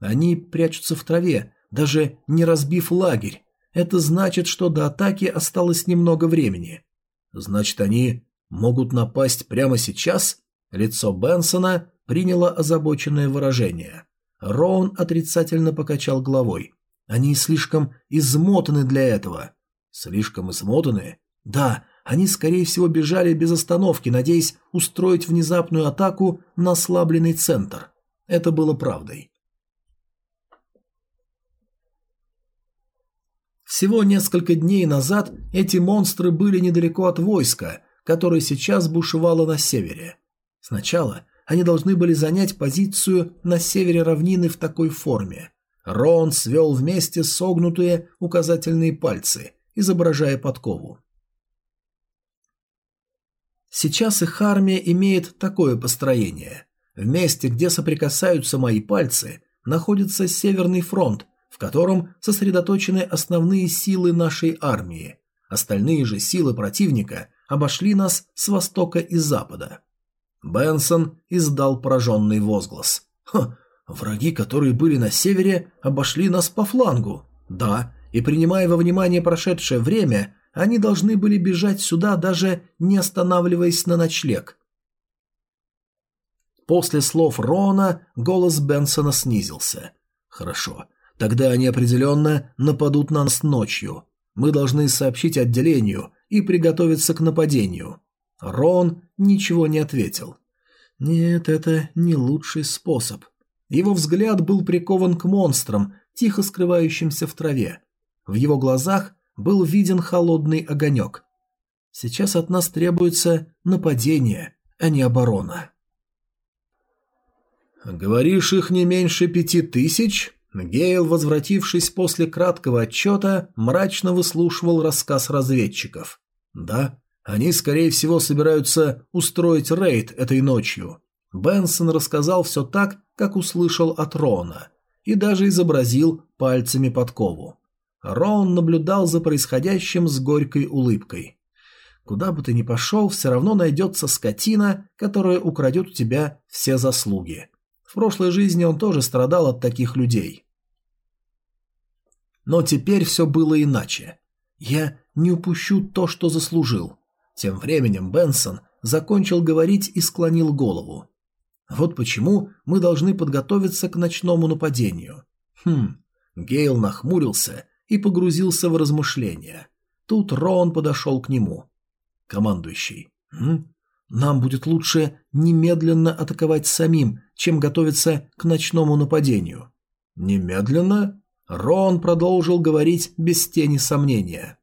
Они прячутся в траве, даже не разбив лагерь. Это значит, что до атаки осталось немного времени. Значит, они могут напасть прямо сейчас?» Лицо Бенсона приняло озабоченное выражение. Роун отрицательно покачал головой. «Они слишком измотаны для этого». «Слишком измотаны?» «Да, они, скорее всего, бежали без остановки, надеясь устроить внезапную атаку на ослабленный центр. Это было правдой. Всего несколько дней назад эти монстры были недалеко от войска, которое сейчас бушевало на севере. Сначала они должны были занять позицию на севере равнины в такой форме. Рон свел вместе согнутые указательные пальцы, изображая подкову. Сейчас их армия имеет такое построение. В месте, где соприкасаются мои пальцы, находится Северный фронт, в котором сосредоточены основные силы нашей армии. Остальные же силы противника обошли нас с востока и запада. Бенсон издал пораженный возглас. «Ха, враги, которые были на севере, обошли нас по флангу. Да, и принимая во внимание прошедшее время, они должны были бежать сюда, даже не останавливаясь на ночлег. После слов Рона голос Бенсона снизился. «Хорошо, тогда они определенно нападут на нас ночью. Мы должны сообщить отделению и приготовиться к нападению». Рон ничего не ответил. «Нет, это не лучший способ». Его взгляд был прикован к монстрам, тихо скрывающимся в траве. В его глазах был виден холодный огонек. Сейчас от нас требуется нападение. а не оборона. «Говоришь, их не меньше пяти тысяч?» Гейл, возвратившись после краткого отчета, мрачно выслушивал рассказ разведчиков. «Да, они, скорее всего, собираются устроить рейд этой ночью». Бенсон рассказал все так, как услышал от Рона, и даже изобразил пальцами подкову. Рон наблюдал за происходящим с горькой улыбкой. «Куда бы ты ни пошел, все равно найдется скотина, которая украдет у тебя все заслуги». В прошлой жизни он тоже страдал от таких людей. Но теперь все было иначе. Я не упущу то, что заслужил. Тем временем Бенсон закончил говорить и склонил голову. Вот почему мы должны подготовиться к ночному нападению. Хм. Гейл нахмурился и погрузился в размышления. Тут Рон подошел к нему. Командующий. Хм? Нам будет лучше немедленно атаковать самим, чем готовиться к ночному нападению. Немедленно? Рон продолжил говорить без тени сомнения.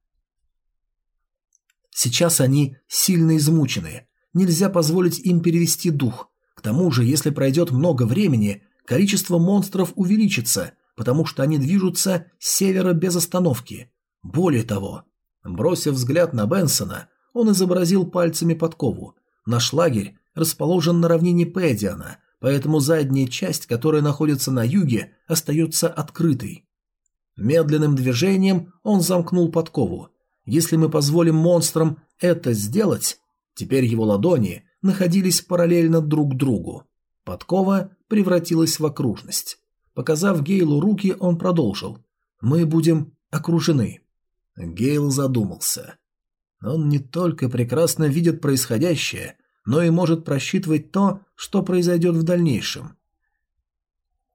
Сейчас они сильно измучены. Нельзя позволить им перевести дух. К тому же, если пройдет много времени, количество монстров увеличится, потому что они движутся с севера без остановки. Более того, бросив взгляд на Бенсона, он изобразил пальцами подкову. Наш лагерь расположен на равнине Пэдиана, поэтому задняя часть, которая находится на юге, остается открытой. Медленным движением он замкнул подкову. Если мы позволим монстрам это сделать, теперь его ладони находились параллельно друг другу. Подкова превратилась в окружность. Показав Гейлу руки, он продолжил. «Мы будем окружены». Гейл задумался. Он не только прекрасно видит происходящее, но и может просчитывать то, что произойдет в дальнейшем.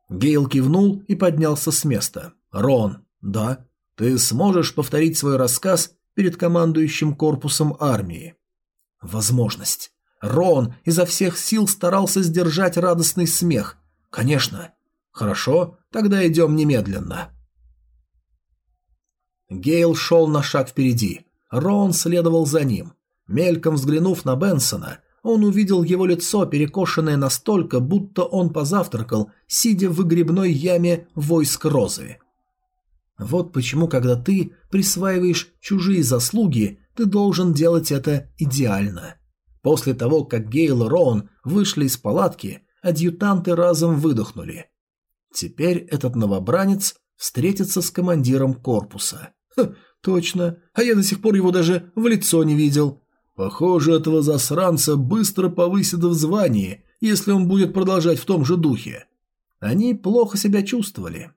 Гейл кивнул и поднялся с места. «Рон, да, ты сможешь повторить свой рассказ перед командующим корпусом армии?» «Возможность». Рон изо всех сил старался сдержать радостный смех. «Конечно». «Хорошо, тогда идем немедленно». Гейл шел на шаг впереди. Рон следовал за ним. Мельком взглянув на Бенсона, он увидел его лицо, перекошенное настолько, будто он позавтракал, сидя в выгребной яме войск Розы. Вот почему, когда ты присваиваешь чужие заслуги, ты должен делать это идеально. После того, как Гейл и Роун вышли из палатки, адъютанты разом выдохнули. Теперь этот новобранец встретится с командиром корпуса. Ха, точно, а я до сих пор его даже в лицо не видел. Похоже, этого засранца быстро повысят в звании, если он будет продолжать в том же духе. Они плохо себя чувствовали.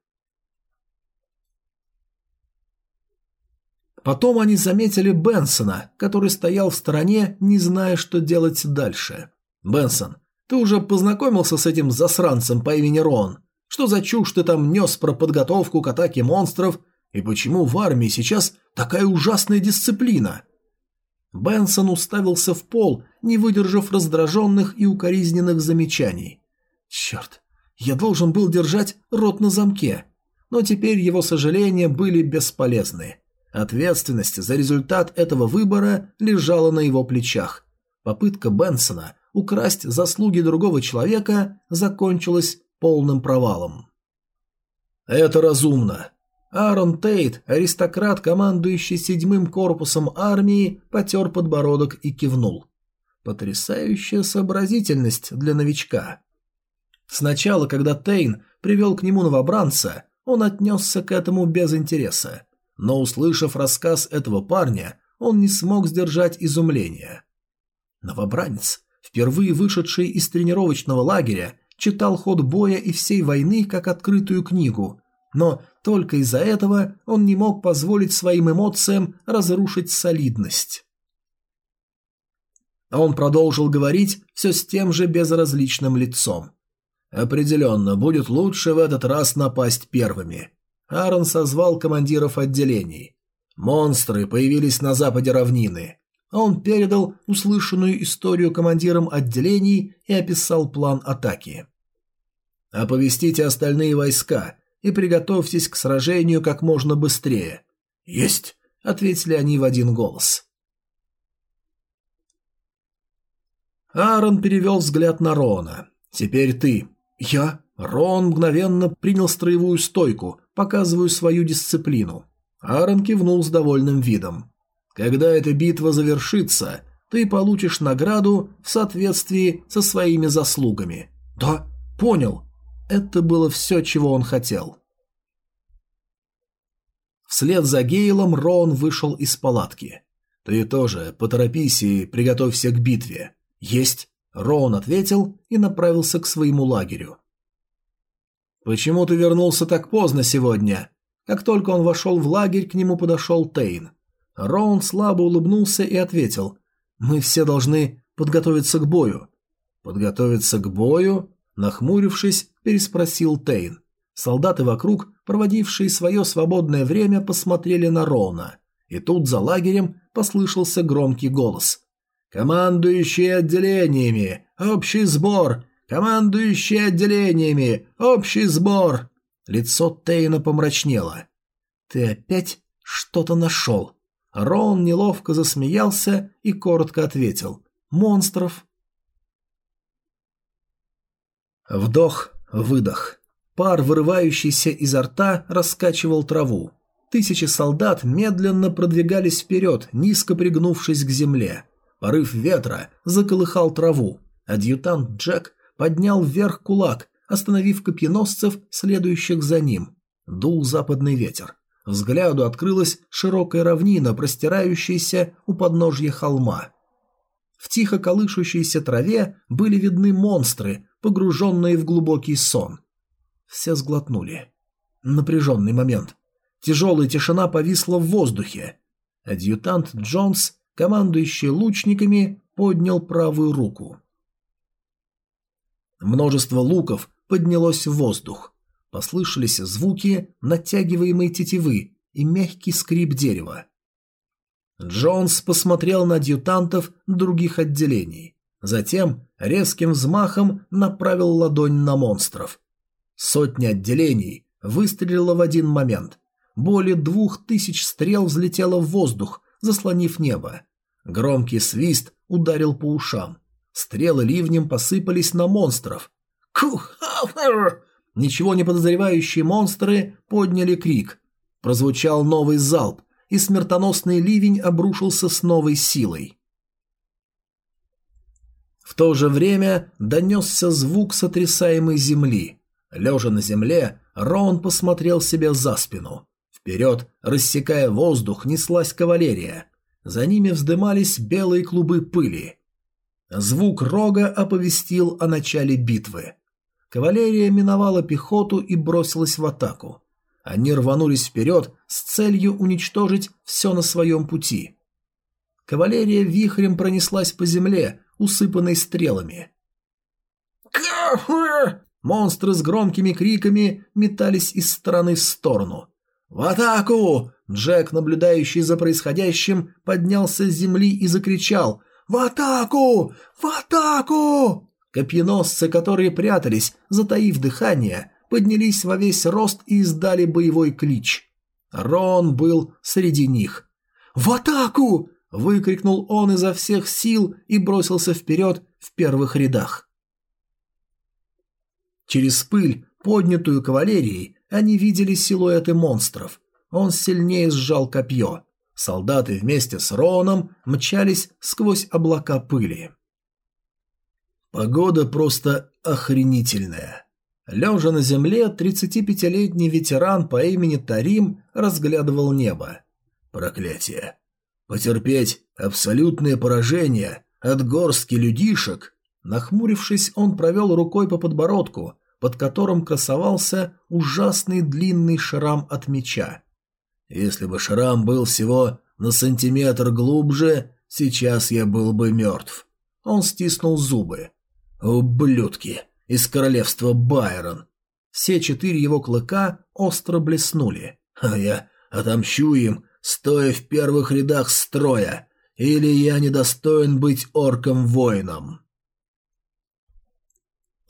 Потом они заметили Бенсона, который стоял в стороне, не зная, что делать дальше. «Бенсон, ты уже познакомился с этим засранцем по имени Рон? Что за чушь ты там нес про подготовку к атаке монстров? И почему в армии сейчас такая ужасная дисциплина?» Бенсон уставился в пол, не выдержав раздраженных и укоризненных замечаний. «Черт, я должен был держать рот на замке». Но теперь его сожаления были бесполезны. Ответственность за результат этого выбора лежала на его плечах. Попытка Бенсона украсть заслуги другого человека закончилась полным провалом. Это разумно. Аарон Тейт, аристократ, командующий седьмым корпусом армии, потер подбородок и кивнул. Потрясающая сообразительность для новичка. Сначала, когда Тейн привел к нему новобранца, он отнесся к этому без интереса. Но, услышав рассказ этого парня, он не смог сдержать изумления. Новобранец, впервые вышедший из тренировочного лагеря, читал ход боя и всей войны как открытую книгу, но только из-за этого он не мог позволить своим эмоциям разрушить солидность. Он продолжил говорить все с тем же безразличным лицом. «Определенно, будет лучше в этот раз напасть первыми. Аарон созвал командиров отделений. Монстры появились на западе равнины. Он передал услышанную историю командирам отделений и описал план атаки. «Оповестите остальные войска и приготовьтесь к сражению как можно быстрее». «Есть!» — ответили они в один голос. Аарон перевел взгляд на Рона. «Теперь ты». «Я?» Рон мгновенно принял строевую стойку, показывая свою дисциплину. Аарон кивнул с довольным видом. «Когда эта битва завершится, ты получишь награду в соответствии со своими заслугами». «Да, понял». Это было все, чего он хотел. Вслед за Гейлом Рон вышел из палатки. «Ты тоже поторопись и приготовься к битве». «Есть!» Рон ответил и направился к своему лагерю. «Почему ты вернулся так поздно сегодня?» Как только он вошел в лагерь, к нему подошел Тейн. Роун слабо улыбнулся и ответил. «Мы все должны подготовиться к бою». «Подготовиться к бою?» Нахмурившись, переспросил Тейн. Солдаты вокруг, проводившие свое свободное время, посмотрели на Роуна. И тут за лагерем послышался громкий голос. «Командующие отделениями! Общий сбор! Командующие отделениями! Общий сбор!» Лицо Тейна помрачнело. «Ты опять что-то нашел?» Роун неловко засмеялся и коротко ответил. «Монстров». Вдох, выдох. Пар, вырывающийся изо рта, раскачивал траву. Тысячи солдат медленно продвигались вперед, низко пригнувшись к земле. Порыв ветра заколыхал траву. Адъютант Джек поднял вверх кулак, остановив копьеносцев, следующих за ним. Дул западный ветер. Взгляду открылась широкая равнина, простирающаяся у подножья холма. В тихо колышущейся траве были видны монстры, погруженные в глубокий сон. Все сглотнули. Напряженный момент. Тяжелая тишина повисла в воздухе. Адъютант Джонс, командующий лучниками, поднял правую руку. Множество луков поднялось в воздух. Послышались звуки натягиваемой тетивы и мягкий скрип дерева. Джонс посмотрел на адъютантов других отделений. Затем резким взмахом направил ладонь на монстров. Сотни отделений выстрелило в один момент. Более двух тысяч стрел взлетело в воздух, заслонив небо. Громкий свист ударил по ушам. Стрелы ливнем посыпались на монстров. Кух! Ничего не подозревающие монстры подняли крик. Прозвучал новый залп, и смертоносный ливень обрушился с новой силой. В то же время донесся звук сотрясаемой земли. Лежа на земле, Роун посмотрел себе за спину. Вперед, рассекая воздух, неслась кавалерия. За ними вздымались белые клубы пыли. Звук рога оповестил о начале битвы. Кавалерия миновала пехоту и бросилась в атаку. Они рванулись вперед с целью уничтожить все на своем пути. Кавалерия вихрем пронеслась по земле, усыпанной стрелами. Монстры с громкими криками метались из стороны в сторону. «В атаку!» Джек, наблюдающий за происходящим, поднялся с земли и закричал «В атаку! В атаку!» Копьеносцы, которые прятались, затаив дыхание, поднялись во весь рост и издали боевой клич. Рон был среди них. «В атаку!» – выкрикнул он изо всех сил и бросился вперед в первых рядах. Через пыль, поднятую кавалерией, они видели силуэты монстров. Он сильнее сжал копье. Солдаты вместе с Роном мчались сквозь облака пыли. Погода просто охренительная. Лежа на земле, 35-летний ветеран по имени Тарим разглядывал небо. Проклятие. Потерпеть абсолютное поражение от горстки людишек. Нахмурившись, он провел рукой по подбородку, под которым красовался ужасный длинный шрам от меча. Если бы шрам был всего на сантиметр глубже, сейчас я был бы мертв. Он стиснул зубы. Ублюдки из королевства Байрон. Все четыре его клыка остро блеснули. А я отомщу им, стоя в первых рядах строя, или я недостоин быть орком-воином.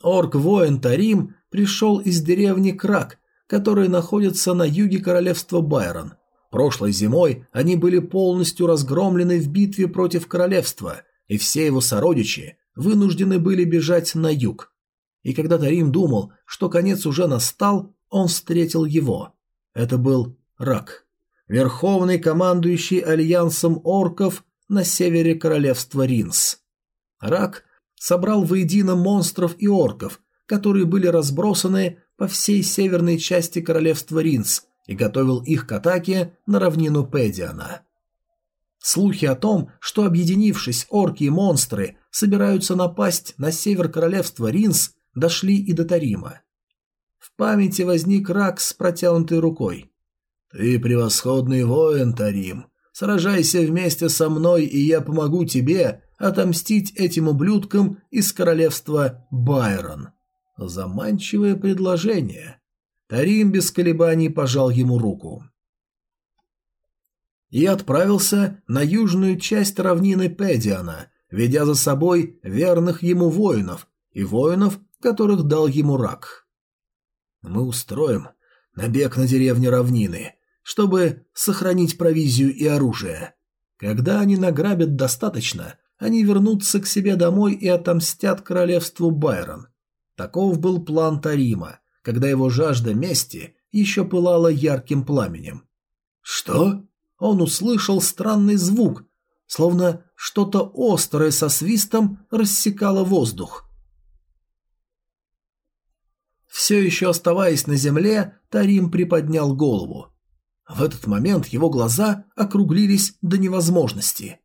Орк-воин Тарим пришел из деревни Крак, которая находится на юге королевства Байрон. Прошлой зимой они были полностью разгромлены в битве против королевства, и все его сородичи вынуждены были бежать на юг. И когда Тарим думал, что конец уже настал, он встретил его. Это был Рак, верховный командующий альянсом орков на севере королевства Ринс. Рак собрал воедино монстров и орков, которые были разбросаны по всей северной части королевства Ринс и готовил их к атаке на равнину Педиана. Слухи о том, что объединившись орки и монстры собираются напасть на север королевства Ринс, дошли и до Тарима. В памяти возник рак с протянутой рукой. «Ты превосходный воин, Тарим. Сражайся вместе со мной, и я помогу тебе отомстить этим ублюдкам из королевства Байрон». Заманчивое предложение. Тарим без колебаний пожал ему руку. И отправился на южную часть равнины Педиана, ведя за собой верных ему воинов и воинов, которых дал ему рак. «Мы устроим набег на деревню равнины, чтобы сохранить провизию и оружие. Когда они награбят достаточно, они вернутся к себе домой и отомстят королевству Байрон. Таков был план Тарима, когда его жажда мести еще пылала ярким пламенем. «Что?» Он услышал странный звук, словно что-то острое со свистом рассекало воздух. Все еще оставаясь на земле, Тарим приподнял голову. В этот момент его глаза округлились до невозможности.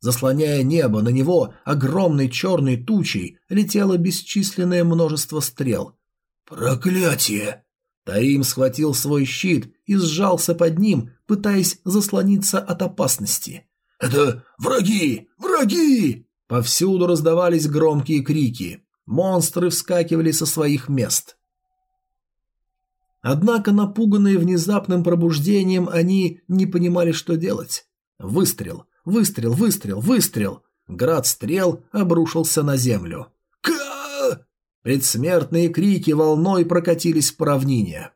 Заслоняя небо, на него огромной черной тучей летело бесчисленное множество стрел. «Проклятие!» Таим схватил свой щит и сжался под ним, пытаясь заслониться от опасности. «Это враги! Враги!» Повсюду раздавались громкие крики. Монстры вскакивали со своих мест. Однако, напуганные внезапным пробуждением, они не понимали, что делать. Выстрел. Выстрел, выстрел, выстрел. Град стрел обрушился на землю. Ка! Предсмертные крики волной прокатились по равнине.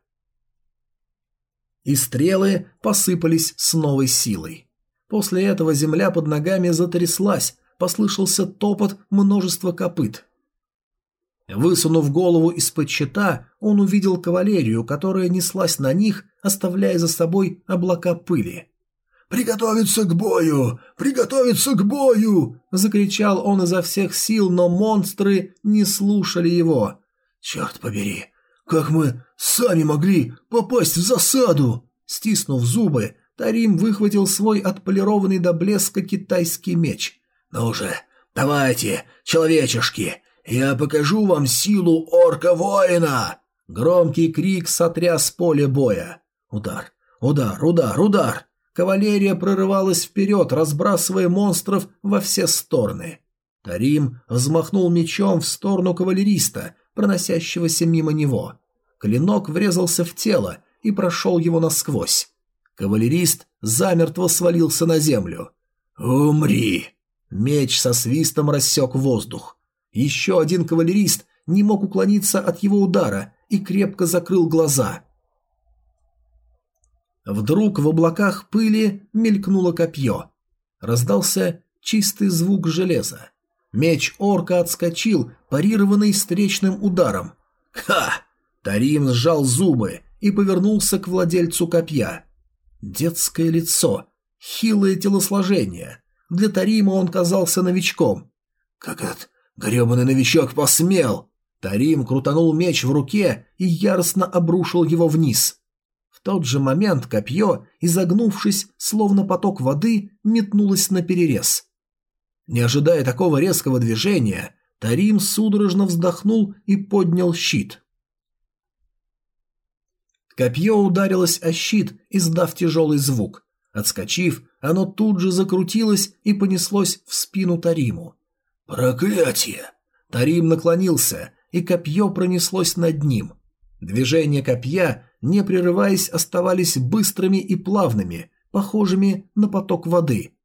И стрелы посыпались с новой силой. После этого земля под ногами затряслась, послышался топот множества копыт. Высунув голову из-под щита, он увидел кавалерию, которая неслась на них, оставляя за собой облака пыли. «Приготовиться к бою! Приготовиться к бою!» – закричал он изо всех сил, но монстры не слушали его. «Черт побери! Как мы сами могли попасть в засаду?» Стиснув зубы, Тарим выхватил свой отполированный до блеска китайский меч. «Ну уже, давайте, человечешки, я покажу вам силу орка-воина!» Громкий крик сотряс поле боя. Удар, удар, удар, удар. Кавалерия прорывалась вперед, разбрасывая монстров во все стороны. Тарим взмахнул мечом в сторону кавалериста, проносящегося мимо него. Клинок врезался в тело и прошел его насквозь. Кавалерист замертво свалился на землю. «Умри!» Меч со свистом рассек воздух. Еще один кавалерист не мог уклониться от его удара и крепко закрыл глаза. Вдруг в облаках пыли мелькнуло копье. Раздался чистый звук железа. Меч орка отскочил, парированный встречным ударом. «Ха!» Тарим сжал зубы и повернулся к владельцу копья. Детское лицо, хилое телосложение. Для Тарима он казался новичком. «Как этот гребаный новичок посмел!» Тарим крутанул меч в руке и яростно обрушил его вниз тот же момент копье, изогнувшись, словно поток воды, метнулось на перерез. Не ожидая такого резкого движения, Тарим судорожно вздохнул и поднял щит. Копье ударилось о щит, издав тяжелый звук. Отскочив, оно тут же закрутилось и понеслось в спину Тариму. «Проклятие!» Тарим наклонился, и копье пронеслось над ним. Движения копья не прерываясь, оставались быстрыми и плавными, похожими на поток воды.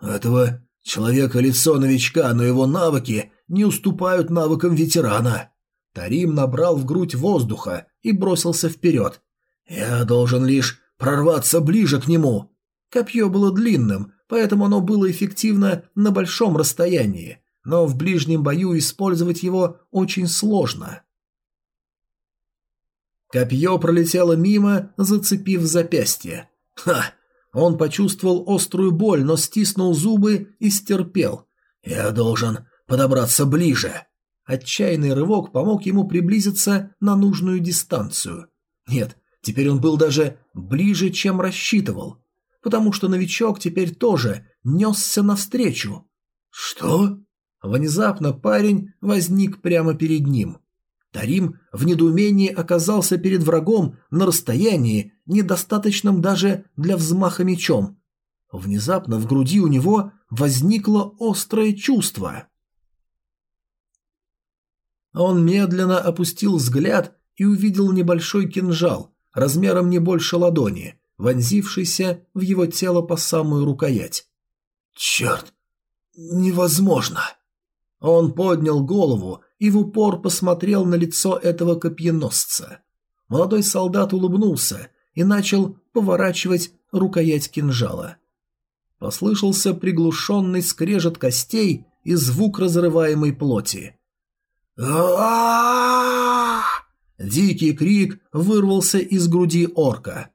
«Этого человека лицо новичка, но его навыки не уступают навыкам ветерана». Тарим набрал в грудь воздуха и бросился вперед. «Я должен лишь прорваться ближе к нему». Копье было длинным, поэтому оно было эффективно на большом расстоянии, но в ближнем бою использовать его очень сложно. Копье пролетело мимо, зацепив запястье. Ха! Он почувствовал острую боль, но стиснул зубы и стерпел. «Я должен подобраться ближе». Отчаянный рывок помог ему приблизиться на нужную дистанцию. Нет, теперь он был даже ближе, чем рассчитывал, потому что новичок теперь тоже несся навстречу. «Что?» Внезапно парень возник прямо перед ним. Тарим в недоумении оказался перед врагом на расстоянии, недостаточном даже для взмаха мечом. Внезапно в груди у него возникло острое чувство. Он медленно опустил взгляд и увидел небольшой кинжал, размером не больше ладони, вонзившийся в его тело по самую рукоять. «Черт! Невозможно!» Он поднял голову и в упор посмотрел на лицо этого копьеносца. Молодой солдат улыбнулся и начал поворачивать рукоять кинжала. Послышался приглушенный скрежет костей и звук разрываемой плоти. Дикий крик вырвался из груди орка.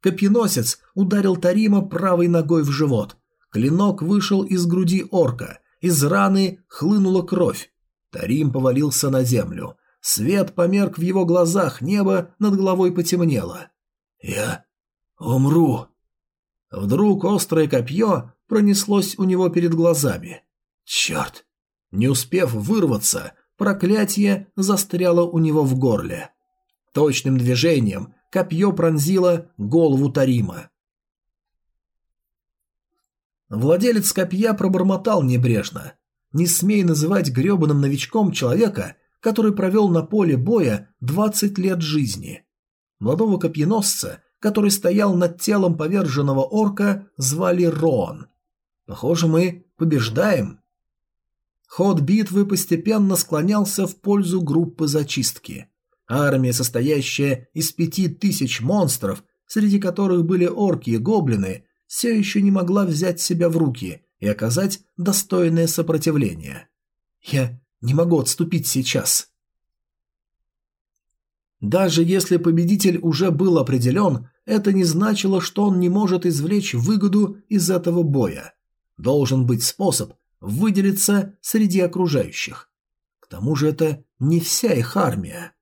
Копьеносец ударил Тарима правой ногой в живот. Клинок вышел из груди орка, из раны хлынула кровь. Тарим повалился на землю. Свет померк в его глазах, небо над головой потемнело. «Я умру!» Вдруг острое копье пронеслось у него перед глазами. «Черт!» Не успев вырваться, проклятие застряло у него в горле. Точным движением копье пронзило голову Тарима. Владелец копья пробормотал небрежно. Не смей называть гребаным новичком человека, который провел на поле боя 20 лет жизни. Молодого копьеносца, который стоял над телом поверженного орка, звали Роан. Похоже, мы побеждаем. Ход битвы постепенно склонялся в пользу группы зачистки. Армия, состоящая из пяти тысяч монстров, среди которых были орки и гоблины, все еще не могла взять себя в руки и оказать достойное сопротивление. Я не могу отступить сейчас. Даже если победитель уже был определен, это не значило, что он не может извлечь выгоду из этого боя. Должен быть способ выделиться среди окружающих. К тому же это не вся их армия.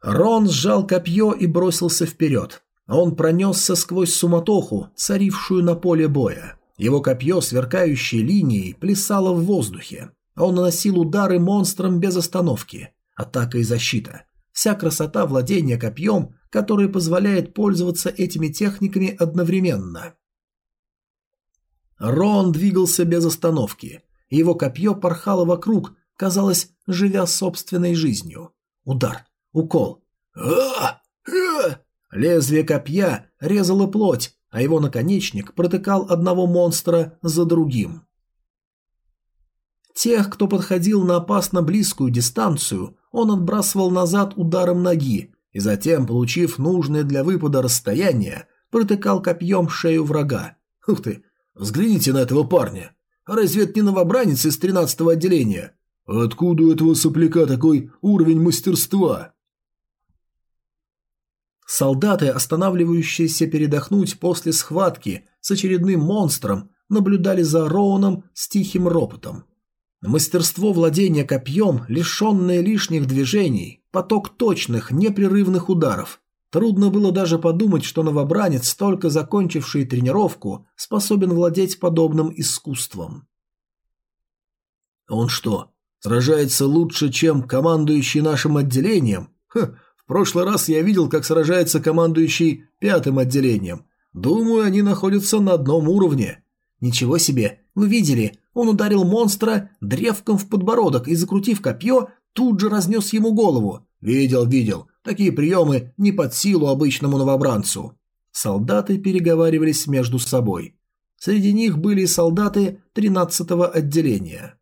Рон сжал копье и бросился вперед. Он пронесся сквозь суматоху, царившую на поле боя. Его копье, сверкающей линией, плясало в воздухе. Он наносил удары монстрам без остановки. Атака и защита. Вся красота владения копьем, которая позволяет пользоваться этими техниками одновременно. Рон двигался без остановки. Его копье порхало вокруг, казалось, живя собственной жизнью. Удар, укол. а а Лезвие копья резало плоть, а его наконечник протыкал одного монстра за другим. Тех, кто подходил на опасно близкую дистанцию, он отбрасывал назад ударом ноги и затем, получив нужное для выпада расстояние, протыкал копьем шею врага. Ух ты, взгляните на этого парня. Разве это не новобранец из тринадцатого отделения? Откуда у этого сопляка такой уровень мастерства? Солдаты, останавливающиеся передохнуть после схватки с очередным монстром, наблюдали за Роуном с тихим ропотом. Мастерство владения копьем, лишенное лишних движений, поток точных, непрерывных ударов. Трудно было даже подумать, что новобранец, только закончивший тренировку, способен владеть подобным искусством. Он что, сражается лучше, чем командующий нашим отделением? Ха, в прошлый раз я видел, как сражается командующий пятым отделением. Думаю, они находятся на одном уровне. Ничего себе, вы видели, он ударил монстра древком в подбородок и, закрутив копье, тут же разнес ему голову. Видел, видел. Такие приемы не под силу обычному новобранцу. Солдаты переговаривались между собой. Среди них были солдаты 13-го отделения.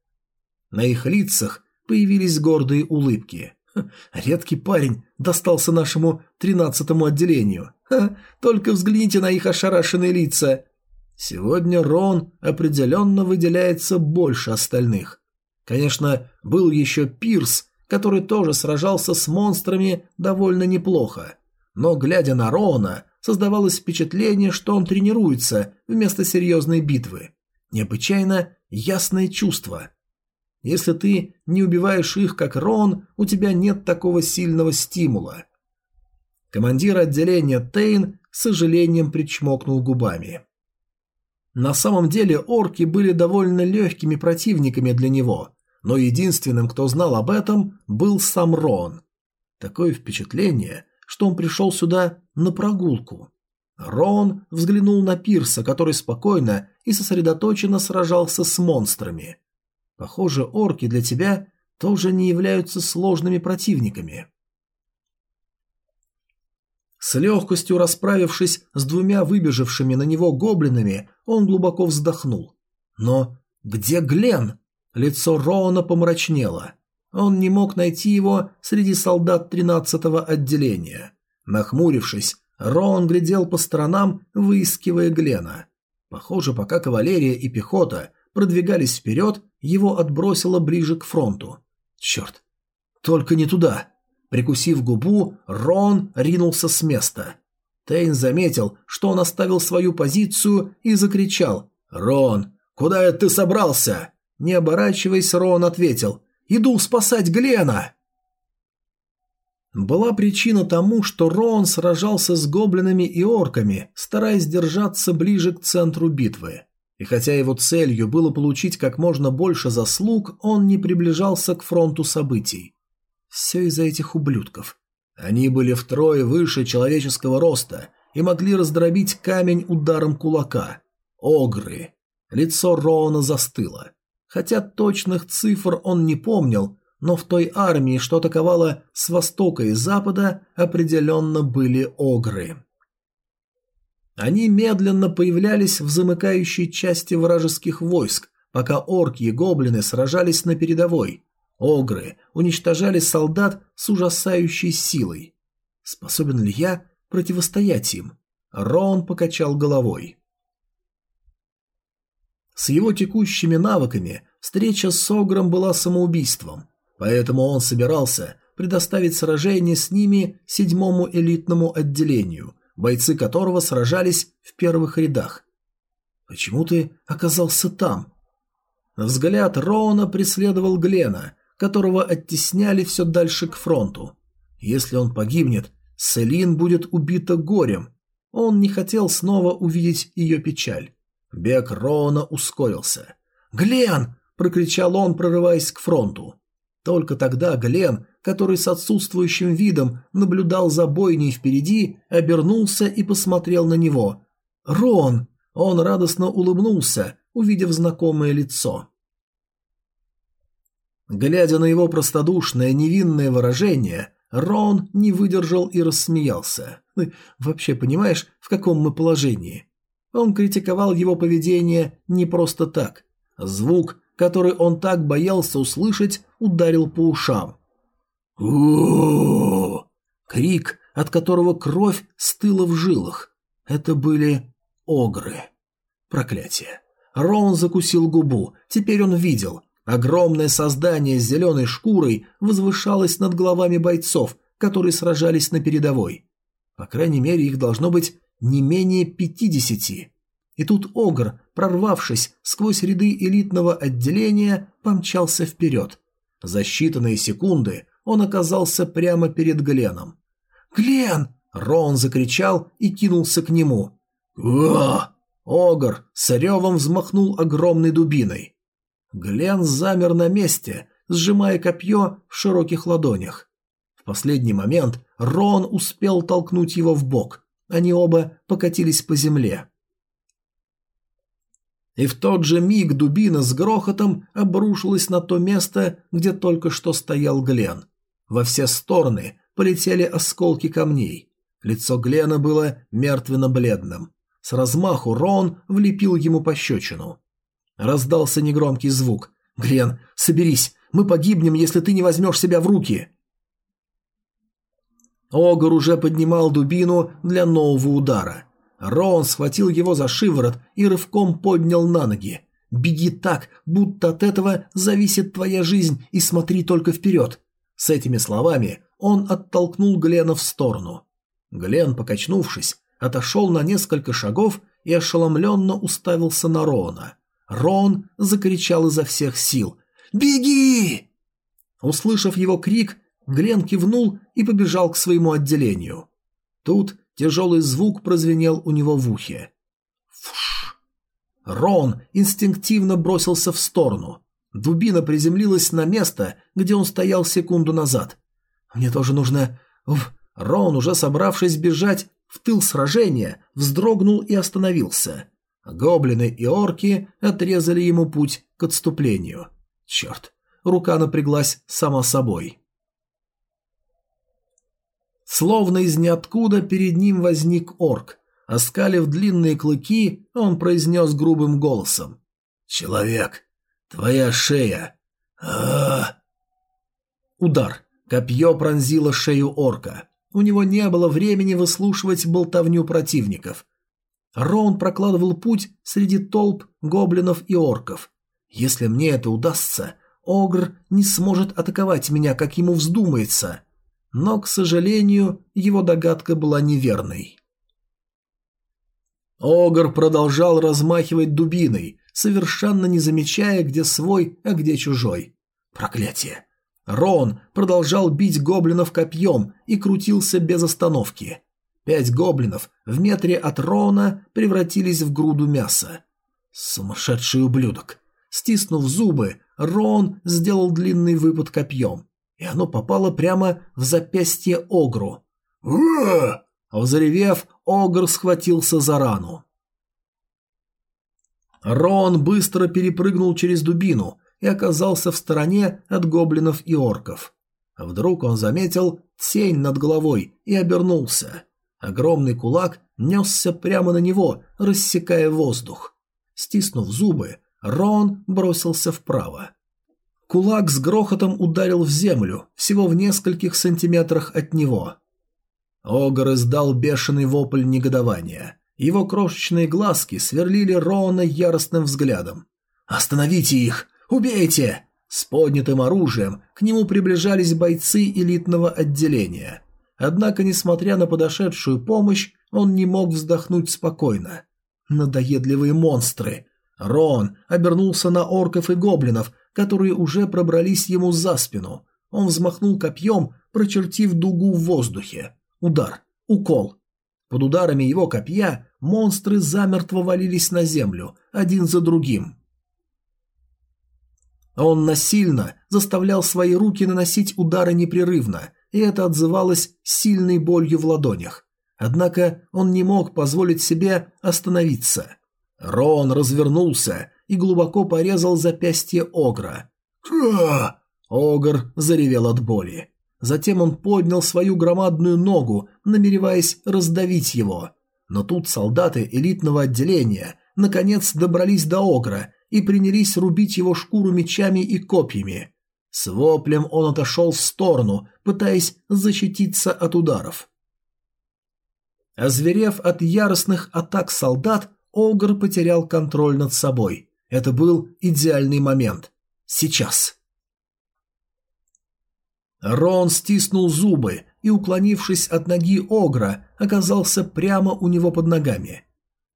На их лицах появились гордые улыбки. (laughs) Редкий парень достался нашему тринадцатому отделению. Ха, только взгляните на их ошарашенные лица. Сегодня Рон определенно выделяется больше остальных. Конечно, был еще Пирс, который тоже сражался с монстрами довольно неплохо. Но, глядя на Рона, создавалось впечатление, что он тренируется вместо серьезной битвы. Необычайно ясное чувство. Если ты не убиваешь их, как Рон, у тебя нет такого сильного стимула. Командир отделения Тейн с сожалением причмокнул губами. На самом деле орки были довольно легкими противниками для него, но единственным, кто знал об этом, был сам Рон. Такое впечатление, что он пришел сюда на прогулку. Рон взглянул на Пирса, который спокойно и сосредоточенно сражался с монстрами. Похоже, орки для тебя тоже не являются сложными противниками. С легкостью расправившись с двумя выбежавшими на него гоблинами, он глубоко вздохнул. Но где Глен? Лицо Роуна помрачнело. Он не мог найти его среди солдат тринадцатого отделения. Нахмурившись, Роун глядел по сторонам, выискивая Глена. Похоже, пока кавалерия и пехота продвигались вперед, его отбросило ближе к фронту. Черт, только не туда. Прикусив губу, Рон ринулся с места. Тейн заметил, что он оставил свою позицию и закричал «Рон, куда это ты собрался?» Не оборачиваясь, Рон ответил «Иду спасать Глена!» Была причина тому, что Рон сражался с гоблинами и орками, стараясь держаться ближе к центру битвы. И хотя его целью было получить как можно больше заслуг, он не приближался к фронту событий. Все из-за этих ублюдков. Они были втрое выше человеческого роста и могли раздробить камень ударом кулака. Огры. Лицо Роана застыло. Хотя точных цифр он не помнил, но в той армии, что атаковала с востока и запада, определенно были огры. Они медленно появлялись в замыкающей части вражеских войск, пока орки и гоблины сражались на передовой, Огры уничтожали солдат с ужасающей силой. Способен ли я противостоять им? Рон покачал головой. С его текущими навыками встреча с Огром была самоубийством, поэтому он собирался предоставить сражение с ними седьмому элитному отделению, бойцы которого сражались в первых рядах. «Почему ты оказался там?» Взгляд Роуна преследовал Глена, которого оттесняли все дальше к фронту. Если он погибнет, Селин будет убита горем. Он не хотел снова увидеть ее печаль. Бег Роуна ускорился. «Глен!» – прокричал он, прорываясь к фронту. Только тогда Глен, который с отсутствующим видом наблюдал за бойней впереди, обернулся и посмотрел на него. «Рон!» Он радостно улыбнулся, увидев знакомое лицо. Глядя на его простодушное, невинное выражение, Рон не выдержал и рассмеялся. «Ты вообще понимаешь, в каком мы положении?» Он критиковал его поведение не просто так. Звук, который он так боялся услышать, ударил по ушам. у Крик, от которого кровь стыла в жилах. Это были огры. Проклятие. Рон закусил губу. Теперь он видел. Огромное создание с зеленой шкурой возвышалось над головами бойцов, которые сражались на передовой. По крайней мере, их должно быть не менее пятидесяти. И тут Огр, прорвавшись сквозь ряды элитного отделения, помчался вперед. За считанные секунды он оказался прямо перед Гленом. «Глен!» – Рон закричал и кинулся к нему. «Уа!» Огр с ревом взмахнул огромной дубиной. Глен замер на месте, сжимая копье в широких ладонях. В последний момент Рон успел толкнуть его в бок. Они оба покатились по земле. И в тот же миг дубина с грохотом обрушилась на то место, где только что стоял Глен. Во все стороны полетели осколки камней. Лицо Глена было мертвенно-бледным. С размаху Рон влепил ему пощечину. Раздался негромкий звук. «Глен, соберись! Мы погибнем, если ты не возьмешь себя в руки!» Огр уже поднимал дубину для нового удара. Рон схватил его за шиворот и рывком поднял на ноги. «Беги так, будто от этого зависит твоя жизнь, и смотри только вперед!» С этими словами он оттолкнул Глена в сторону. Глен, покачнувшись, отошел на несколько шагов и ошеломленно уставился на Рона. Рон закричал изо всех сил «Беги!». Услышав его крик, Глен кивнул и побежал к своему отделению. Тут тяжелый звук прозвенел у него в ухе. Фуш! Рон инстинктивно бросился в сторону. Дубина приземлилась на место, где он стоял секунду назад. «Мне тоже нужно...» Уф. Рон, уже собравшись бежать в тыл сражения, вздрогнул и остановился. Гоблины и орки отрезали ему путь к отступлению. Черт, рука напряглась сама собой. Словно из ниоткуда перед ним возник орк. Оскалив длинные клыки, он произнес грубым голосом. «Человек, твоя шея!» а, -а, -а Удар. Копье пронзило шею орка. У него не было времени выслушивать болтовню противников. Роун прокладывал путь среди толп гоблинов и орков. Если мне это удастся, Огр не сможет атаковать меня, как ему вздумается. Но, к сожалению, его догадка была неверной. Огр продолжал размахивать дубиной, совершенно не замечая, где свой, а где чужой. Проклятие! Рон продолжал бить гоблинов копьем и крутился без остановки. Пять гоблинов в метре от Рона превратились в груду мяса. Сумасшедший ублюдок. Стиснув зубы, Рон сделал длинный выпад копьем, и оно попало прямо в запястье Огру. «Уа!» Взревев, Огр схватился за рану. Рон быстро перепрыгнул через дубину и оказался в стороне от гоблинов и орков. Вдруг он заметил тень над головой и обернулся. Огромный кулак несся прямо на него, рассекая воздух. Стиснув зубы, Рон бросился вправо. Кулак с грохотом ударил в землю, всего в нескольких сантиметрах от него. Огр издал бешеный вопль негодования. Его крошечные глазки сверлили Рона яростным взглядом. «Остановите их! Убейте!» С поднятым оружием к нему приближались бойцы элитного отделения. Однако, несмотря на подошедшую помощь, он не мог вздохнуть спокойно. Надоедливые монстры. Рон обернулся на орков и гоблинов, которые уже пробрались ему за спину. Он взмахнул копьем, прочертив дугу в воздухе. Удар. Укол. Под ударами его копья монстры замертво валились на землю, один за другим. Он насильно заставлял свои руки наносить удары непрерывно, и это отзывалось сильной болью в ладонях. Однако он не мог позволить себе остановиться. Рон развернулся и глубоко порезал запястье Огра. «Ха!» Огр заревел от боли. Затем он поднял свою громадную ногу, намереваясь раздавить его. Но тут солдаты элитного отделения наконец добрались до Огра и принялись рубить его шкуру мечами и копьями. С воплем он отошел в сторону, пытаясь защититься от ударов. Озверев от яростных атак солдат, Огр потерял контроль над собой. Это был идеальный момент. Сейчас. Рон стиснул зубы и, уклонившись от ноги Огра, оказался прямо у него под ногами.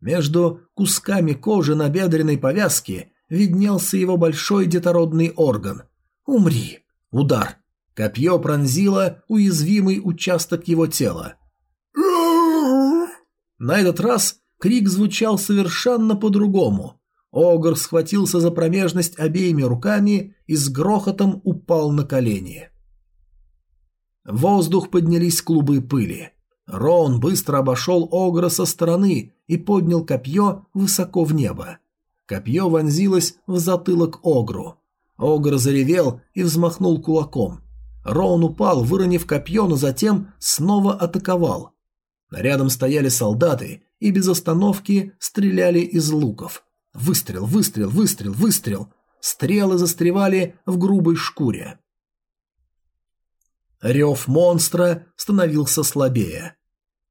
Между кусками кожи на бедренной повязке виднелся его большой детородный орган. «Умри!» Удар. Копье пронзило уязвимый участок его тела. На этот раз крик звучал совершенно по-другому. Огр схватился за промежность обеими руками и с грохотом упал на колени. В воздух поднялись клубы пыли. Рон быстро обошел Огра со стороны и поднял копье высоко в небо. Копье вонзилось в затылок Огру. Огр заревел и взмахнул кулаком. Рон упал, выронив копье, но затем снова атаковал. Рядом стояли солдаты и без остановки стреляли из луков. Выстрел, выстрел, выстрел, выстрел. Стрелы застревали в грубой шкуре. Рев монстра становился слабее.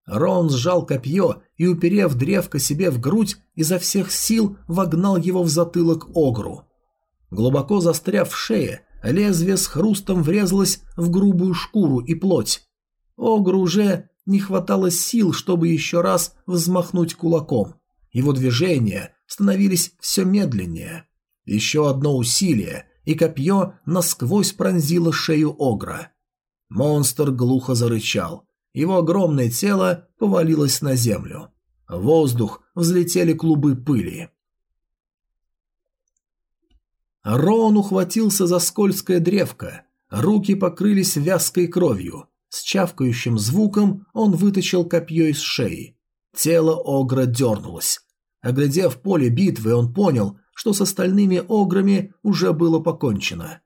Рон сжал копье и, уперев древко себе в грудь, изо всех сил вогнал его в затылок Огру. Глубоко застряв в шее, лезвие с хрустом врезалось в грубую шкуру и плоть. Огру уже не хватало сил, чтобы еще раз взмахнуть кулаком. Его движения становились все медленнее. Еще одно усилие, и копье насквозь пронзило шею Огра. Монстр глухо зарычал. Его огромное тело повалилось на землю. В воздух взлетели клубы пыли. Рон ухватился за скользкое древко. Руки покрылись вязкой кровью. С чавкающим звуком он вытащил копье из шеи. Тело Огра дернулось. Оглядев поле битвы, он понял, что с остальными Ограми уже было покончено.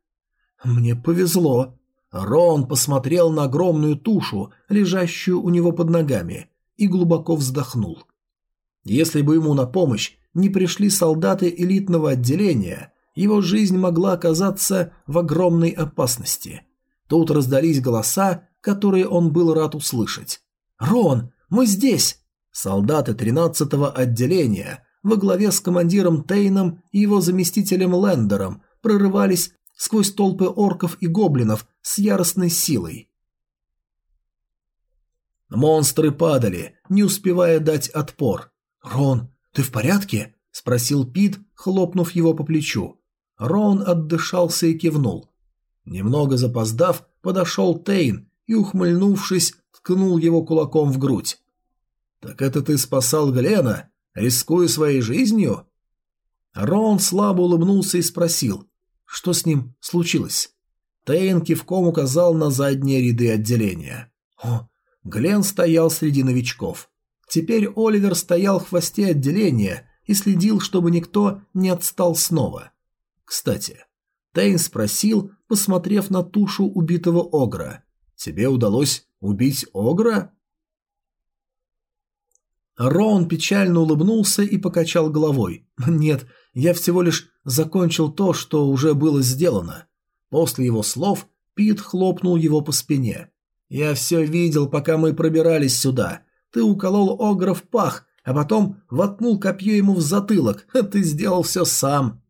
«Мне повезло», Рон посмотрел на огромную тушу, лежащую у него под ногами, и глубоко вздохнул. Если бы ему на помощь не пришли солдаты элитного отделения, его жизнь могла оказаться в огромной опасности. Тут раздались голоса, которые он был рад услышать. «Рон, мы здесь!» Солдаты 13-го отделения во главе с командиром Тейном и его заместителем Лендером прорывались сквозь толпы орков и гоблинов с яростной силой. Монстры падали, не успевая дать отпор. «Рон, ты в порядке?» – спросил Пит, хлопнув его по плечу. Рон отдышался и кивнул. Немного запоздав, подошел Тейн и, ухмыльнувшись, ткнул его кулаком в грудь. «Так это ты спасал Глена, рискуя своей жизнью?» Рон слабо улыбнулся и спросил, что с ним случилось. Тейн кивком указал на задние ряды отделения. О, Глен стоял среди новичков. Теперь Оливер стоял в хвосте отделения и следил, чтобы никто не отстал снова. Кстати, Тейн спросил, посмотрев на тушу убитого Огра. «Тебе удалось убить Огра?» Роун печально улыбнулся и покачал головой. «Нет, я всего лишь закончил то, что уже было сделано. После его слов Пит хлопнул его по спине. «Я все видел, пока мы пробирались сюда. Ты уколол Огра в пах, а потом воткнул копье ему в затылок. (laughs) Ты сделал все сам».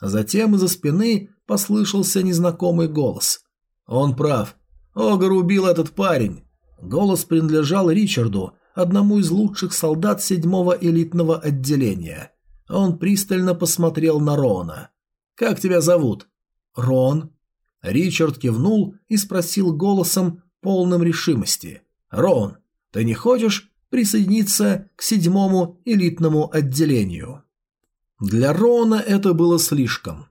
Затем из-за спины послышался незнакомый голос. «Он прав. Огр убил этот парень». Голос принадлежал Ричарду, одному из лучших солдат седьмого элитного отделения. Он пристально посмотрел на Рона. «Как тебя зовут?» «Рон». Ричард кивнул и спросил голосом, полным решимости. «Рон, ты не хочешь присоединиться к седьмому элитному отделению?» Для Рона это было слишком.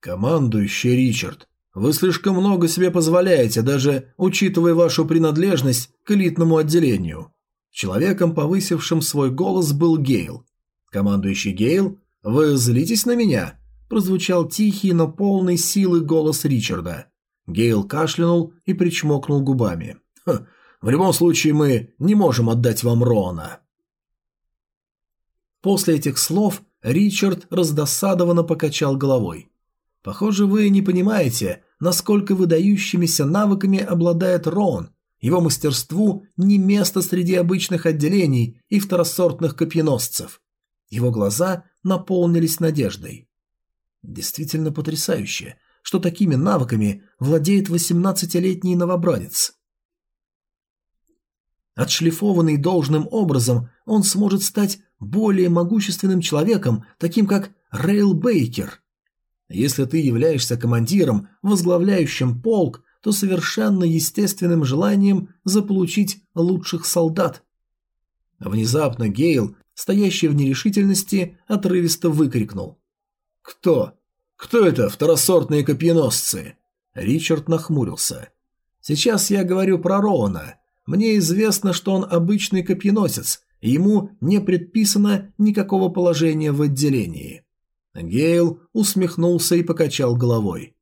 «Командующий Ричард, вы слишком много себе позволяете, даже учитывая вашу принадлежность к элитному отделению». Человеком, повысившим свой голос, был Гейл. «Командующий Гейл, вы злитесь на меня?» прозвучал тихий, но полный силы голос Ричарда. Гейл кашлянул и причмокнул губами. «Ха, в любом случае мы не можем отдать вам Рона». После этих слов Ричард раздосадованно покачал головой. «Похоже, вы не понимаете, насколько выдающимися навыками обладает Рон. Его мастерству не место среди обычных отделений и второсортных копьеносцев». Его глаза наполнились надеждой. Действительно потрясающе, что такими навыками владеет 18-летний новобранец. Отшлифованный должным образом, он сможет стать более могущественным человеком, таким как Рейл Бейкер. Если ты являешься командиром, возглавляющим полк, то совершенно естественным желанием заполучить лучших солдат. Внезапно Гейл, стоящий в нерешительности, отрывисто выкрикнул. «Кто? Кто это второсортные копьеносцы?» Ричард нахмурился. «Сейчас я говорю про Роуна. Мне известно, что он обычный копьеносец, и ему не предписано никакого положения в отделении». Гейл усмехнулся и покачал головой.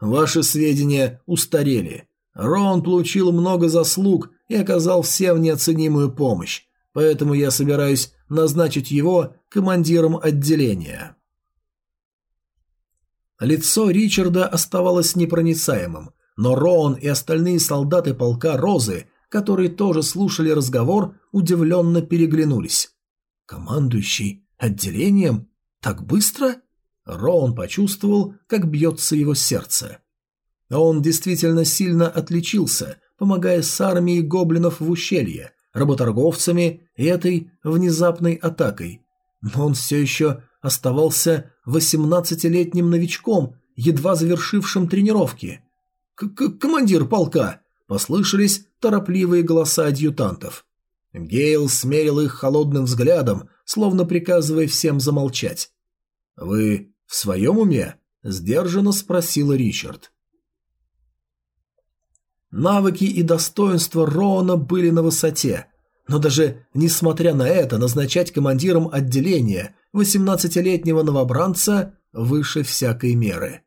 «Ваши сведения устарели. Роун получил много заслуг и оказал всем неоценимую помощь, поэтому я собираюсь назначить его командиром отделения». Лицо Ричарда оставалось непроницаемым, но Роун и остальные солдаты полка Розы, которые тоже слушали разговор, удивленно переглянулись. «Командующий отделением? Так быстро?» Роун почувствовал, как бьется его сердце. Он действительно сильно отличился, помогая с армией гоблинов в ущелье, работорговцами и этой внезапной атакой. Но он все еще оставался восемнадцатилетним новичком, едва завершившим тренировки. К -к «Командир полка!» – послышались торопливые голоса адъютантов. Гейл смерил их холодным взглядом, словно приказывая всем замолчать. «Вы в своем уме?» – сдержанно спросил Ричард. Навыки и достоинства Роана были на высоте, но даже несмотря на это назначать командиром отделения 18-летнего новобранца выше всякой меры.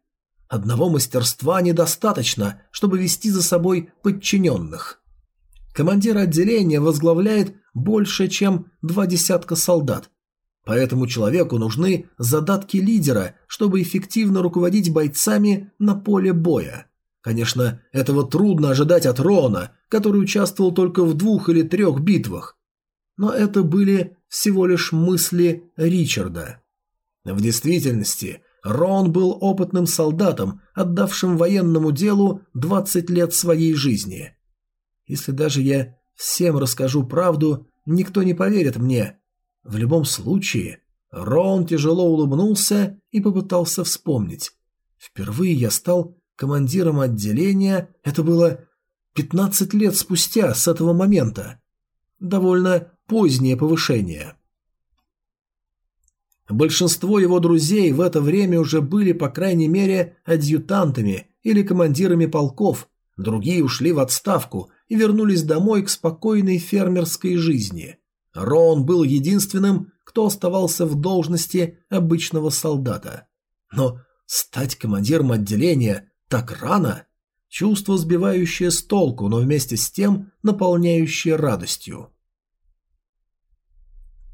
Одного мастерства недостаточно, чтобы вести за собой подчиненных. Командир отделения возглавляет больше, чем два десятка солдат, поэтому человеку нужны задатки лидера, чтобы эффективно руководить бойцами на поле боя. Конечно, этого трудно ожидать от Рона, который участвовал только в двух или трех битвах. Но это были всего лишь мысли Ричарда. В действительности, Рон был опытным солдатом, отдавшим военному делу 20 лет своей жизни. Если даже я всем расскажу правду, никто не поверит мне. В любом случае, Рон тяжело улыбнулся и попытался вспомнить. Впервые я стал командиром отделения, это было 15 лет спустя с этого момента. Довольно позднее повышение. Большинство его друзей в это время уже были, по крайней мере, адъютантами или командирами полков, другие ушли в отставку и вернулись домой к спокойной фермерской жизни. Рон был единственным, кто оставался в должности обычного солдата. Но стать командиром отделения так рано? Чувство, сбивающее с толку, но вместе с тем наполняющее радостью.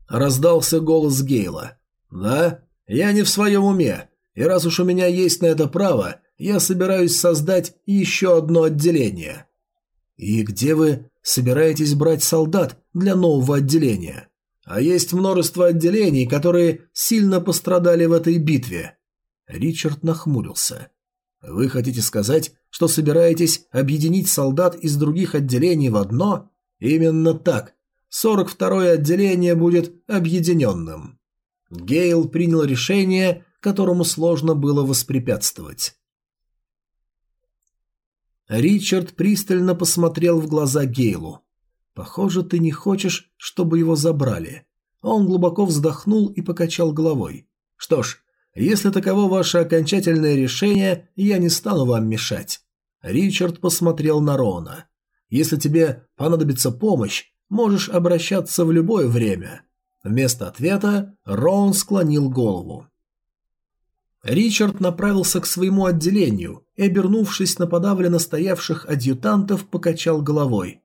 Раздался голос Гейла. «Да, я не в своем уме, и раз уж у меня есть на это право, я собираюсь создать еще одно отделение». «И где вы собираетесь брать солдат для нового отделения?» «А есть множество отделений, которые сильно пострадали в этой битве». Ричард нахмурился. «Вы хотите сказать, что собираетесь объединить солдат из других отделений в одно?» «Именно так. 42-е отделение будет объединенным». Гейл принял решение, которому сложно было воспрепятствовать. Ричард пристально посмотрел в глаза Гейлу. «Похоже, ты не хочешь, чтобы его забрали». Он глубоко вздохнул и покачал головой. «Что ж, если таково ваше окончательное решение, я не стану вам мешать». Ричард посмотрел на Рона. «Если тебе понадобится помощь, можешь обращаться в любое время». Вместо ответа Рон склонил голову. Ричард направился к своему отделению и, обернувшись на подавленно стоявших адъютантов, покачал головой.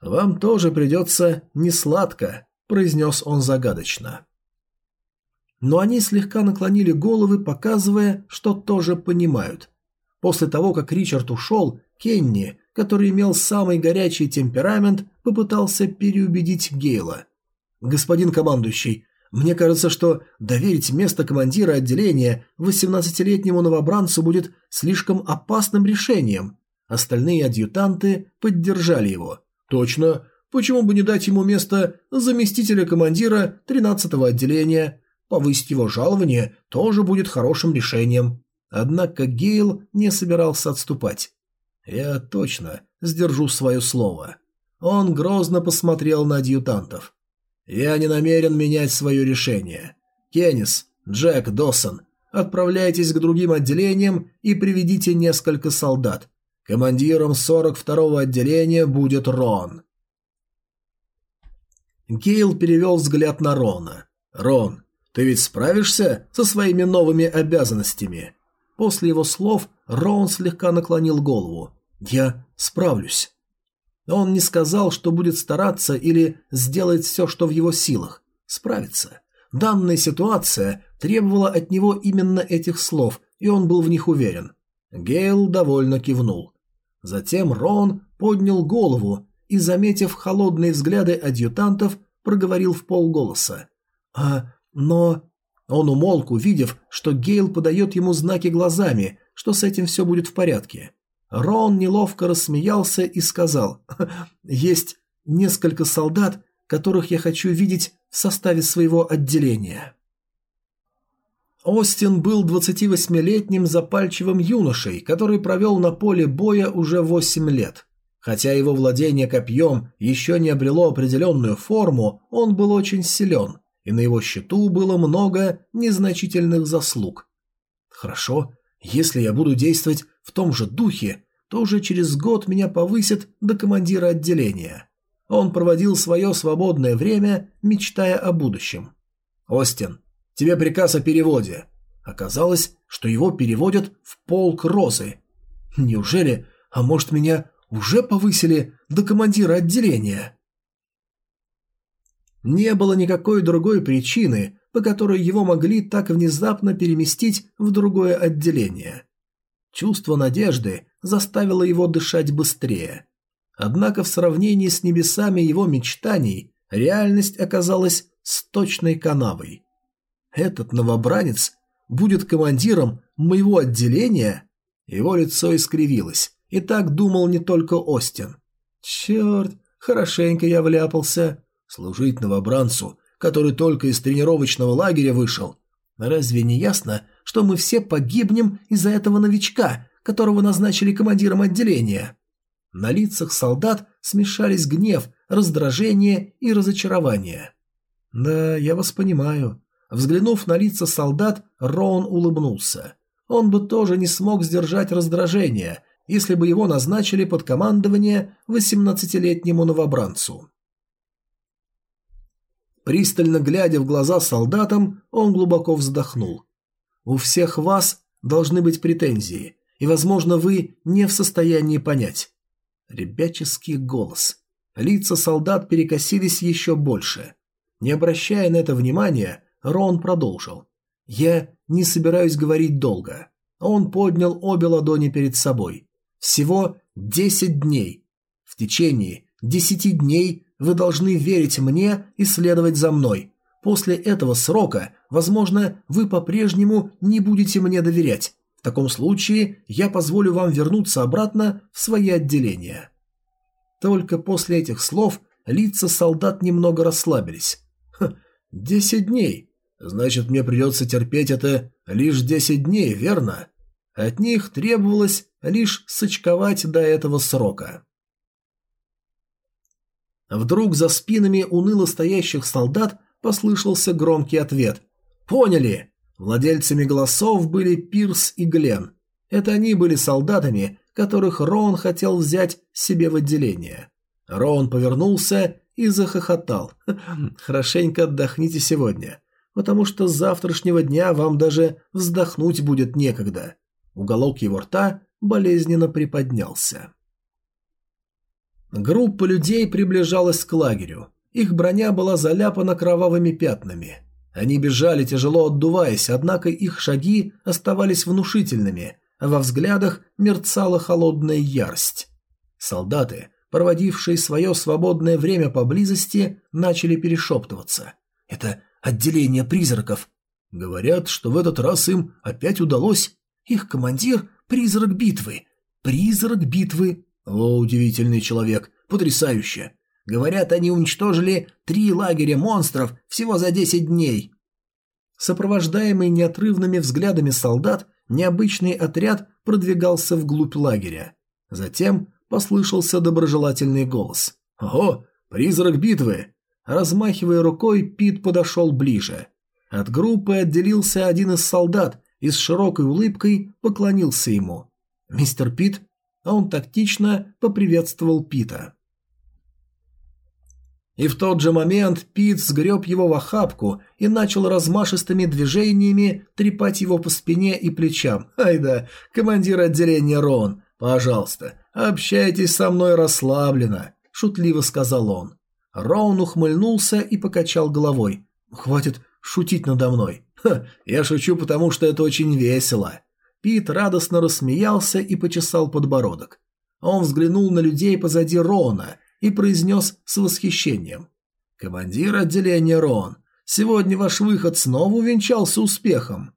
«Вам тоже придется несладко», – произнес он загадочно но они слегка наклонили головы, показывая, что тоже понимают. После того, как Ричард ушел, Кенни, который имел самый горячий темперамент, попытался переубедить Гейла. «Господин командующий, мне кажется, что доверить место командира отделения 18-летнему новобранцу будет слишком опасным решением». Остальные адъютанты поддержали его. «Точно. Почему бы не дать ему место заместителя командира 13-го отделения? Повысить его жалование тоже будет хорошим решением. Однако Гейл не собирался отступать. «Я точно сдержу свое слово». Он грозно посмотрел на адъютантов. «Я не намерен менять свое решение. Кеннис, Джек, Доссон, отправляйтесь к другим отделениям и приведите несколько солдат. Командиром 42-го отделения будет Рон». Гейл перевел взгляд на Рона. «Рон, ты ведь справишься со своими новыми обязанностями?» После его слов Роун слегка наклонил голову. «Я справлюсь». Он не сказал, что будет стараться или сделать все, что в его силах. Справиться. Данная ситуация требовала от него именно этих слов, и он был в них уверен. Гейл довольно кивнул. Затем Рон поднял голову и, заметив холодные взгляды адъютантов, проговорил в полголоса. «А, но...» Он умолк, увидев, что Гейл подает ему знаки глазами, что с этим все будет в порядке. Рон неловко рассмеялся и сказал, «Есть несколько солдат, которых я хочу видеть в составе своего отделения». Остин был 28-летним запальчивым юношей, который провел на поле боя уже 8 лет. Хотя его владение копьем еще не обрело определенную форму, он был очень силен, и на его счету было много незначительных заслуг. Хорошо, если я буду действовать в том же духе, то уже через год меня повысят до командира отделения. Он проводил свое свободное время, мечтая о будущем. «Остин, тебе приказ о переводе». Оказалось, что его переводят в полк Розы. Неужели, а может меня уже повысили до командира отделения? Не было никакой другой причины, по которой его могли так внезапно переместить в другое отделение. Чувство надежды заставило его дышать быстрее. Однако в сравнении с небесами его мечтаний реальность оказалась сточной канавой. Этот новобранец будет командиром моего отделения? Его лицо искривилось, и так думал не только Остин. Черт, хорошенько я вляпался. Служить новобранцу, который только из тренировочного лагеря вышел. Разве не ясно, что мы все погибнем из-за этого новичка, которого назначили командиром отделения? На лицах солдат смешались гнев, раздражение и разочарование. «Да, я вас понимаю». Взглянув на лица солдат, Роун улыбнулся. Он бы тоже не смог сдержать раздражение, если бы его назначили под командование восемнадцатилетнему новобранцу. Пристально глядя в глаза солдатам, он глубоко вздохнул. «У всех вас должны быть претензии, и, возможно, вы не в состоянии понять. Ребяческий голос. Лица солдат перекосились еще больше. Не обращая на это внимания, Рон продолжил. «Я не собираюсь говорить долго». Он поднял обе ладони перед собой. «Всего десять дней. В течение десяти дней вы должны верить мне и следовать за мной. После этого срока, возможно, вы по-прежнему не будете мне доверять. В таком случае я позволю вам вернуться обратно в свои отделения». Только после этих слов лица солдат немного расслабились. «Десять дней. Значит, мне придется терпеть это лишь десять дней, верно?» От них требовалось лишь сочковать до этого срока. Вдруг за спинами уныло стоящих солдат послышался громкий ответ. «Поняли!» Владельцами голосов были Пирс и Глен. Это они были солдатами, которых Роун хотел взять себе в отделение. Роун повернулся и захохотал. (laughs) «Хорошенько отдохните сегодня, потому что с завтрашнего дня вам даже вздохнуть будет некогда». Уголок его рта болезненно приподнялся. Группа людей приближалась к лагерю. Их броня была заляпана кровавыми пятнами. Они бежали, тяжело отдуваясь, однако их шаги оставались внушительными, а во взглядах мерцала холодная ярость. Солдаты, проводившие свое свободное время поблизости, начали перешептываться. «Это отделение призраков!» Говорят, что в этот раз им опять удалось. Их командир – призрак битвы. Призрак битвы. О, удивительный человек, потрясающе. Говорят, они уничтожили три лагеря монстров всего за десять дней. Сопровождаемый неотрывными взглядами солдат, необычный отряд продвигался вглубь лагеря. Затем послышался доброжелательный голос. «Ого, призрак битвы!» Размахивая рукой, Пит подошел ближе. От группы отделился один из солдат и с широкой улыбкой поклонился ему. «Мистер Пит?» А он тактично поприветствовал Пита. И в тот же момент Пит сгреб его в охапку и начал размашистыми движениями трепать его по спине и плечам. «Ай да, командир отделения Рон, пожалуйста, общайтесь со мной расслабленно», – шутливо сказал он. Роун ухмыльнулся и покачал головой. «Хватит шутить надо мной. Ха, я шучу, потому что это очень весело». Пит радостно рассмеялся и почесал подбородок. Он взглянул на людей позади Рона и произнес с восхищением. «Командир отделения Рон, сегодня ваш выход снова увенчался успехом».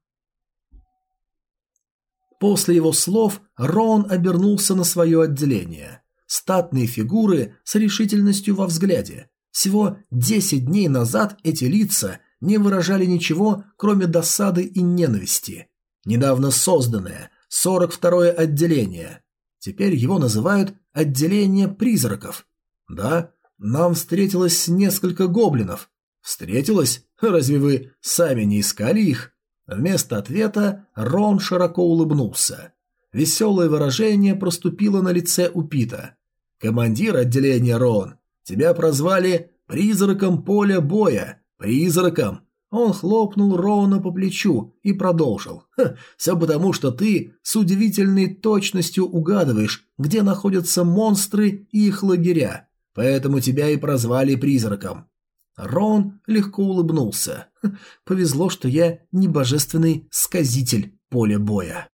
После его слов Рон обернулся на свое отделение. Статные фигуры с решительностью во взгляде. Всего 10 дней назад эти лица не выражали ничего, кроме досады и ненависти. Недавно созданное 42-е отделение. Теперь его называют «отделение призраков». Да, нам встретилось несколько гоблинов. Встретилось? Разве вы сами не искали их? Вместо ответа Рон широко улыбнулся. Веселое выражение проступило на лице у Пита. «Командир отделения Рон, тебя прозвали «призраком поля боя», «призраком». Он хлопнул Рона по плечу и продолжил. «Все потому, что ты с удивительной точностью угадываешь, где находятся монстры и их лагеря, поэтому тебя и прозвали призраком». Рон легко улыбнулся. «Повезло, что я не божественный сказитель поля боя».